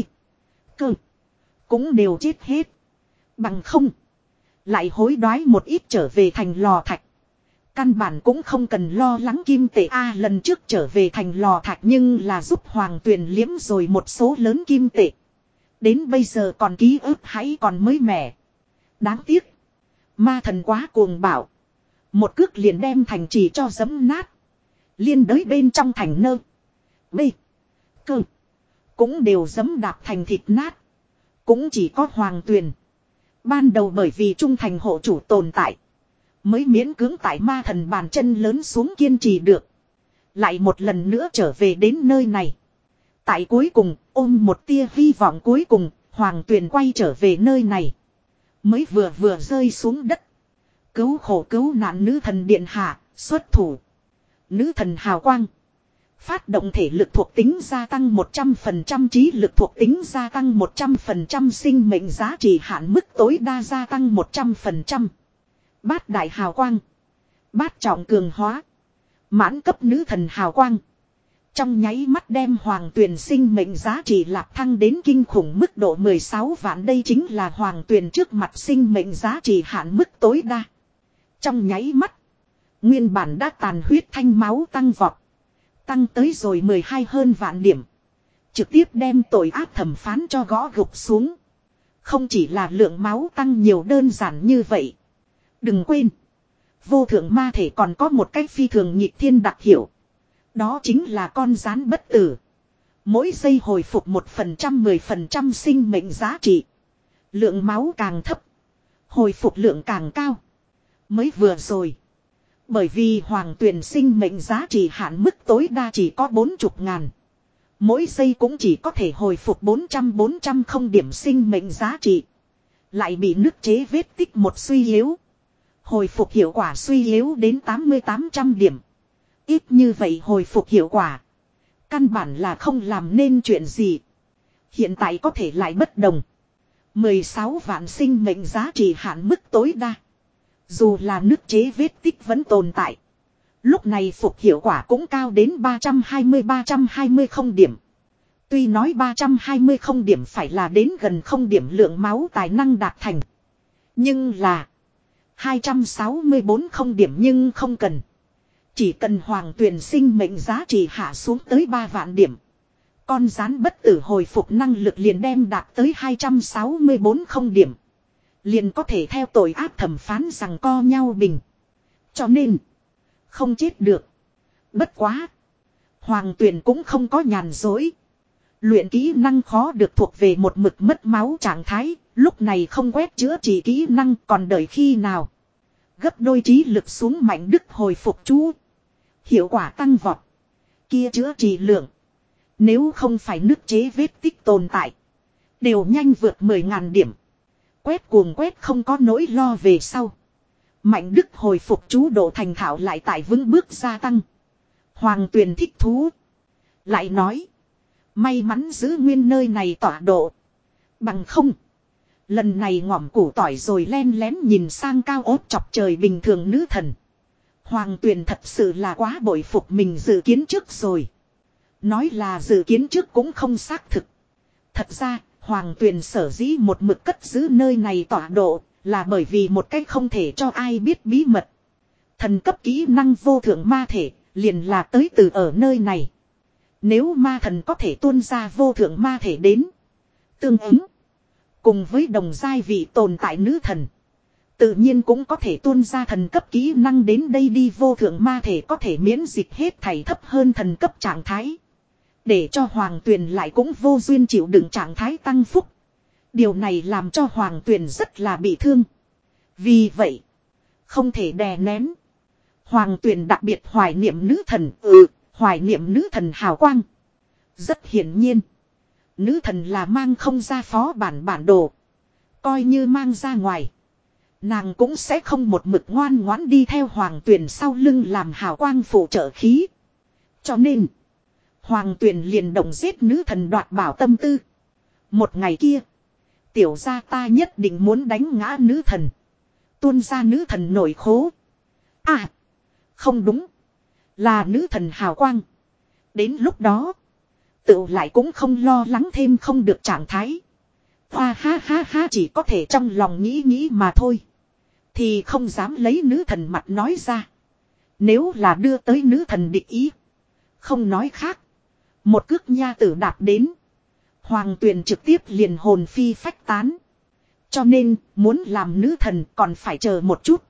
Cơ. Cũng đều chết hết. Bằng không. Lại hối đoái một ít trở về thành lò thạch. Căn bản cũng không cần lo lắng kim tệ A lần trước trở về thành lò thạch nhưng là giúp hoàng tuyền liếm rồi một số lớn kim tệ. Đến bây giờ còn ký ức hãy còn mới mẻ. Đáng tiếc. Ma thần quá cuồng bảo. Một cước liền đem thành trì cho giấm nát. Liên đới bên trong thành nơ. B. Cơ. Cũng đều giấm đạp thành thịt nát. Cũng chỉ có hoàng tuyền. Ban đầu bởi vì trung thành hộ chủ tồn tại. Mới miễn cưỡng tại ma thần bàn chân lớn xuống kiên trì được. Lại một lần nữa trở về đến nơi này. Tại cuối cùng, ôm một tia hy vọng cuối cùng, Hoàng Tuyền quay trở về nơi này. Mới vừa vừa rơi xuống đất. Cứu khổ cứu nạn nữ thần điện hạ, xuất thủ. Nữ thần hào quang. Phát động thể lực thuộc tính gia tăng 100% trí lực thuộc tính gia tăng 100% sinh mệnh giá trị hạn mức tối đa gia tăng 100%. Bát đại hào quang. Bát trọng cường hóa. Mãn cấp nữ thần hào quang. Trong nháy mắt đem hoàng tuyền sinh mệnh giá trị lạc thăng đến kinh khủng mức độ 16 vạn đây chính là hoàng tuyền trước mặt sinh mệnh giá trị hạn mức tối đa. Trong nháy mắt. Nguyên bản đã tàn huyết thanh máu tăng vọt. Tăng tới rồi 12 hơn vạn điểm. Trực tiếp đem tội ác thẩm phán cho gõ gục xuống. Không chỉ là lượng máu tăng nhiều đơn giản như vậy. Đừng quên. Vô thượng ma thể còn có một cách phi thường nhị thiên đặc hiểu. Đó chính là con rán bất tử. Mỗi giây hồi phục 1% 10% sinh mệnh giá trị. Lượng máu càng thấp. Hồi phục lượng càng cao. Mới vừa rồi. Bởi vì hoàng tuyển sinh mệnh giá trị hạn mức tối đa chỉ có 40 ngàn. Mỗi giây cũng chỉ có thể hồi phục 400-400 không điểm sinh mệnh giá trị. Lại bị nước chế vết tích một suy yếu. Hồi phục hiệu quả suy yếu đến 80-800 điểm. Ít như vậy hồi phục hiệu quả. Căn bản là không làm nên chuyện gì. Hiện tại có thể lại bất đồng. 16 vạn sinh mệnh giá trị hạn mức tối đa. Dù là nước chế vết tích vẫn tồn tại. Lúc này phục hiệu quả cũng cao đến 320-320 không điểm. Tuy nói 320 không điểm phải là đến gần không điểm lượng máu tài năng đạt thành. Nhưng là 264 không điểm nhưng không cần. Chỉ cần hoàng tuyển sinh mệnh giá trị hạ xuống tới 3 vạn điểm. Con rán bất tử hồi phục năng lực liền đem đạt tới 264 không điểm. Liền có thể theo tội ác thẩm phán rằng co nhau bình. Cho nên. Không chết được. Bất quá. Hoàng tuyển cũng không có nhàn dối. Luyện kỹ năng khó được thuộc về một mực mất máu trạng thái. Lúc này không quét chữa trị kỹ năng còn đợi khi nào. Gấp đôi trí lực xuống mạnh đức hồi phục chú. Hiệu quả tăng vọt. Kia chữa trị lượng. Nếu không phải nước chế vết tích tồn tại. Đều nhanh vượt 10.000 điểm. Quét cuồng quét không có nỗi lo về sau. Mạnh đức hồi phục chú độ thành thạo lại tại vững bước gia tăng. Hoàng tuyền thích thú. Lại nói. May mắn giữ nguyên nơi này tỏa độ. Bằng không. Lần này ngỏm củ tỏi rồi len lén nhìn sang cao ốt chọc trời bình thường nữ thần. Hoàng tuyền thật sự là quá bội phục mình dự kiến trước rồi. Nói là dự kiến trước cũng không xác thực. Thật ra, Hoàng tuyền sở dĩ một mực cất giữ nơi này tỏa độ, là bởi vì một cách không thể cho ai biết bí mật. Thần cấp kỹ năng vô thượng ma thể, liền là tới từ ở nơi này. Nếu ma thần có thể tuôn ra vô thượng ma thể đến. Tương ứng. Cùng với đồng giai vị tồn tại nữ thần. Tự nhiên cũng có thể tuôn ra thần cấp kỹ năng đến đây đi vô thượng ma thể có thể miễn dịch hết thảy thấp hơn thần cấp trạng thái. Để cho hoàng tuyền lại cũng vô duyên chịu đựng trạng thái tăng phúc. Điều này làm cho hoàng tuyền rất là bị thương. Vì vậy, không thể đè nén. Hoàng tuyền đặc biệt hoài niệm nữ thần, ừ, hoài niệm nữ thần hào quang. Rất hiển nhiên. Nữ thần là mang không ra phó bản bản đồ. Coi như mang ra ngoài. Nàng cũng sẽ không một mực ngoan ngoãn đi theo hoàng tuyển sau lưng làm hào quang phụ trợ khí. Cho nên. Hoàng tuyển liền động giết nữ thần đoạt bảo tâm tư. Một ngày kia. Tiểu gia ta nhất định muốn đánh ngã nữ thần. Tuôn ra nữ thần nổi khố. À. Không đúng. Là nữ thần hào quang. Đến lúc đó. Tự lại cũng không lo lắng thêm không được trạng thái. Hoa ha ha ha chỉ có thể trong lòng nghĩ nghĩ mà thôi. Thì không dám lấy nữ thần mặt nói ra. Nếu là đưa tới nữ thần địch ý. Không nói khác. Một cước nha tử đạp đến. Hoàng tuyền trực tiếp liền hồn phi phách tán. Cho nên, muốn làm nữ thần còn phải chờ một chút.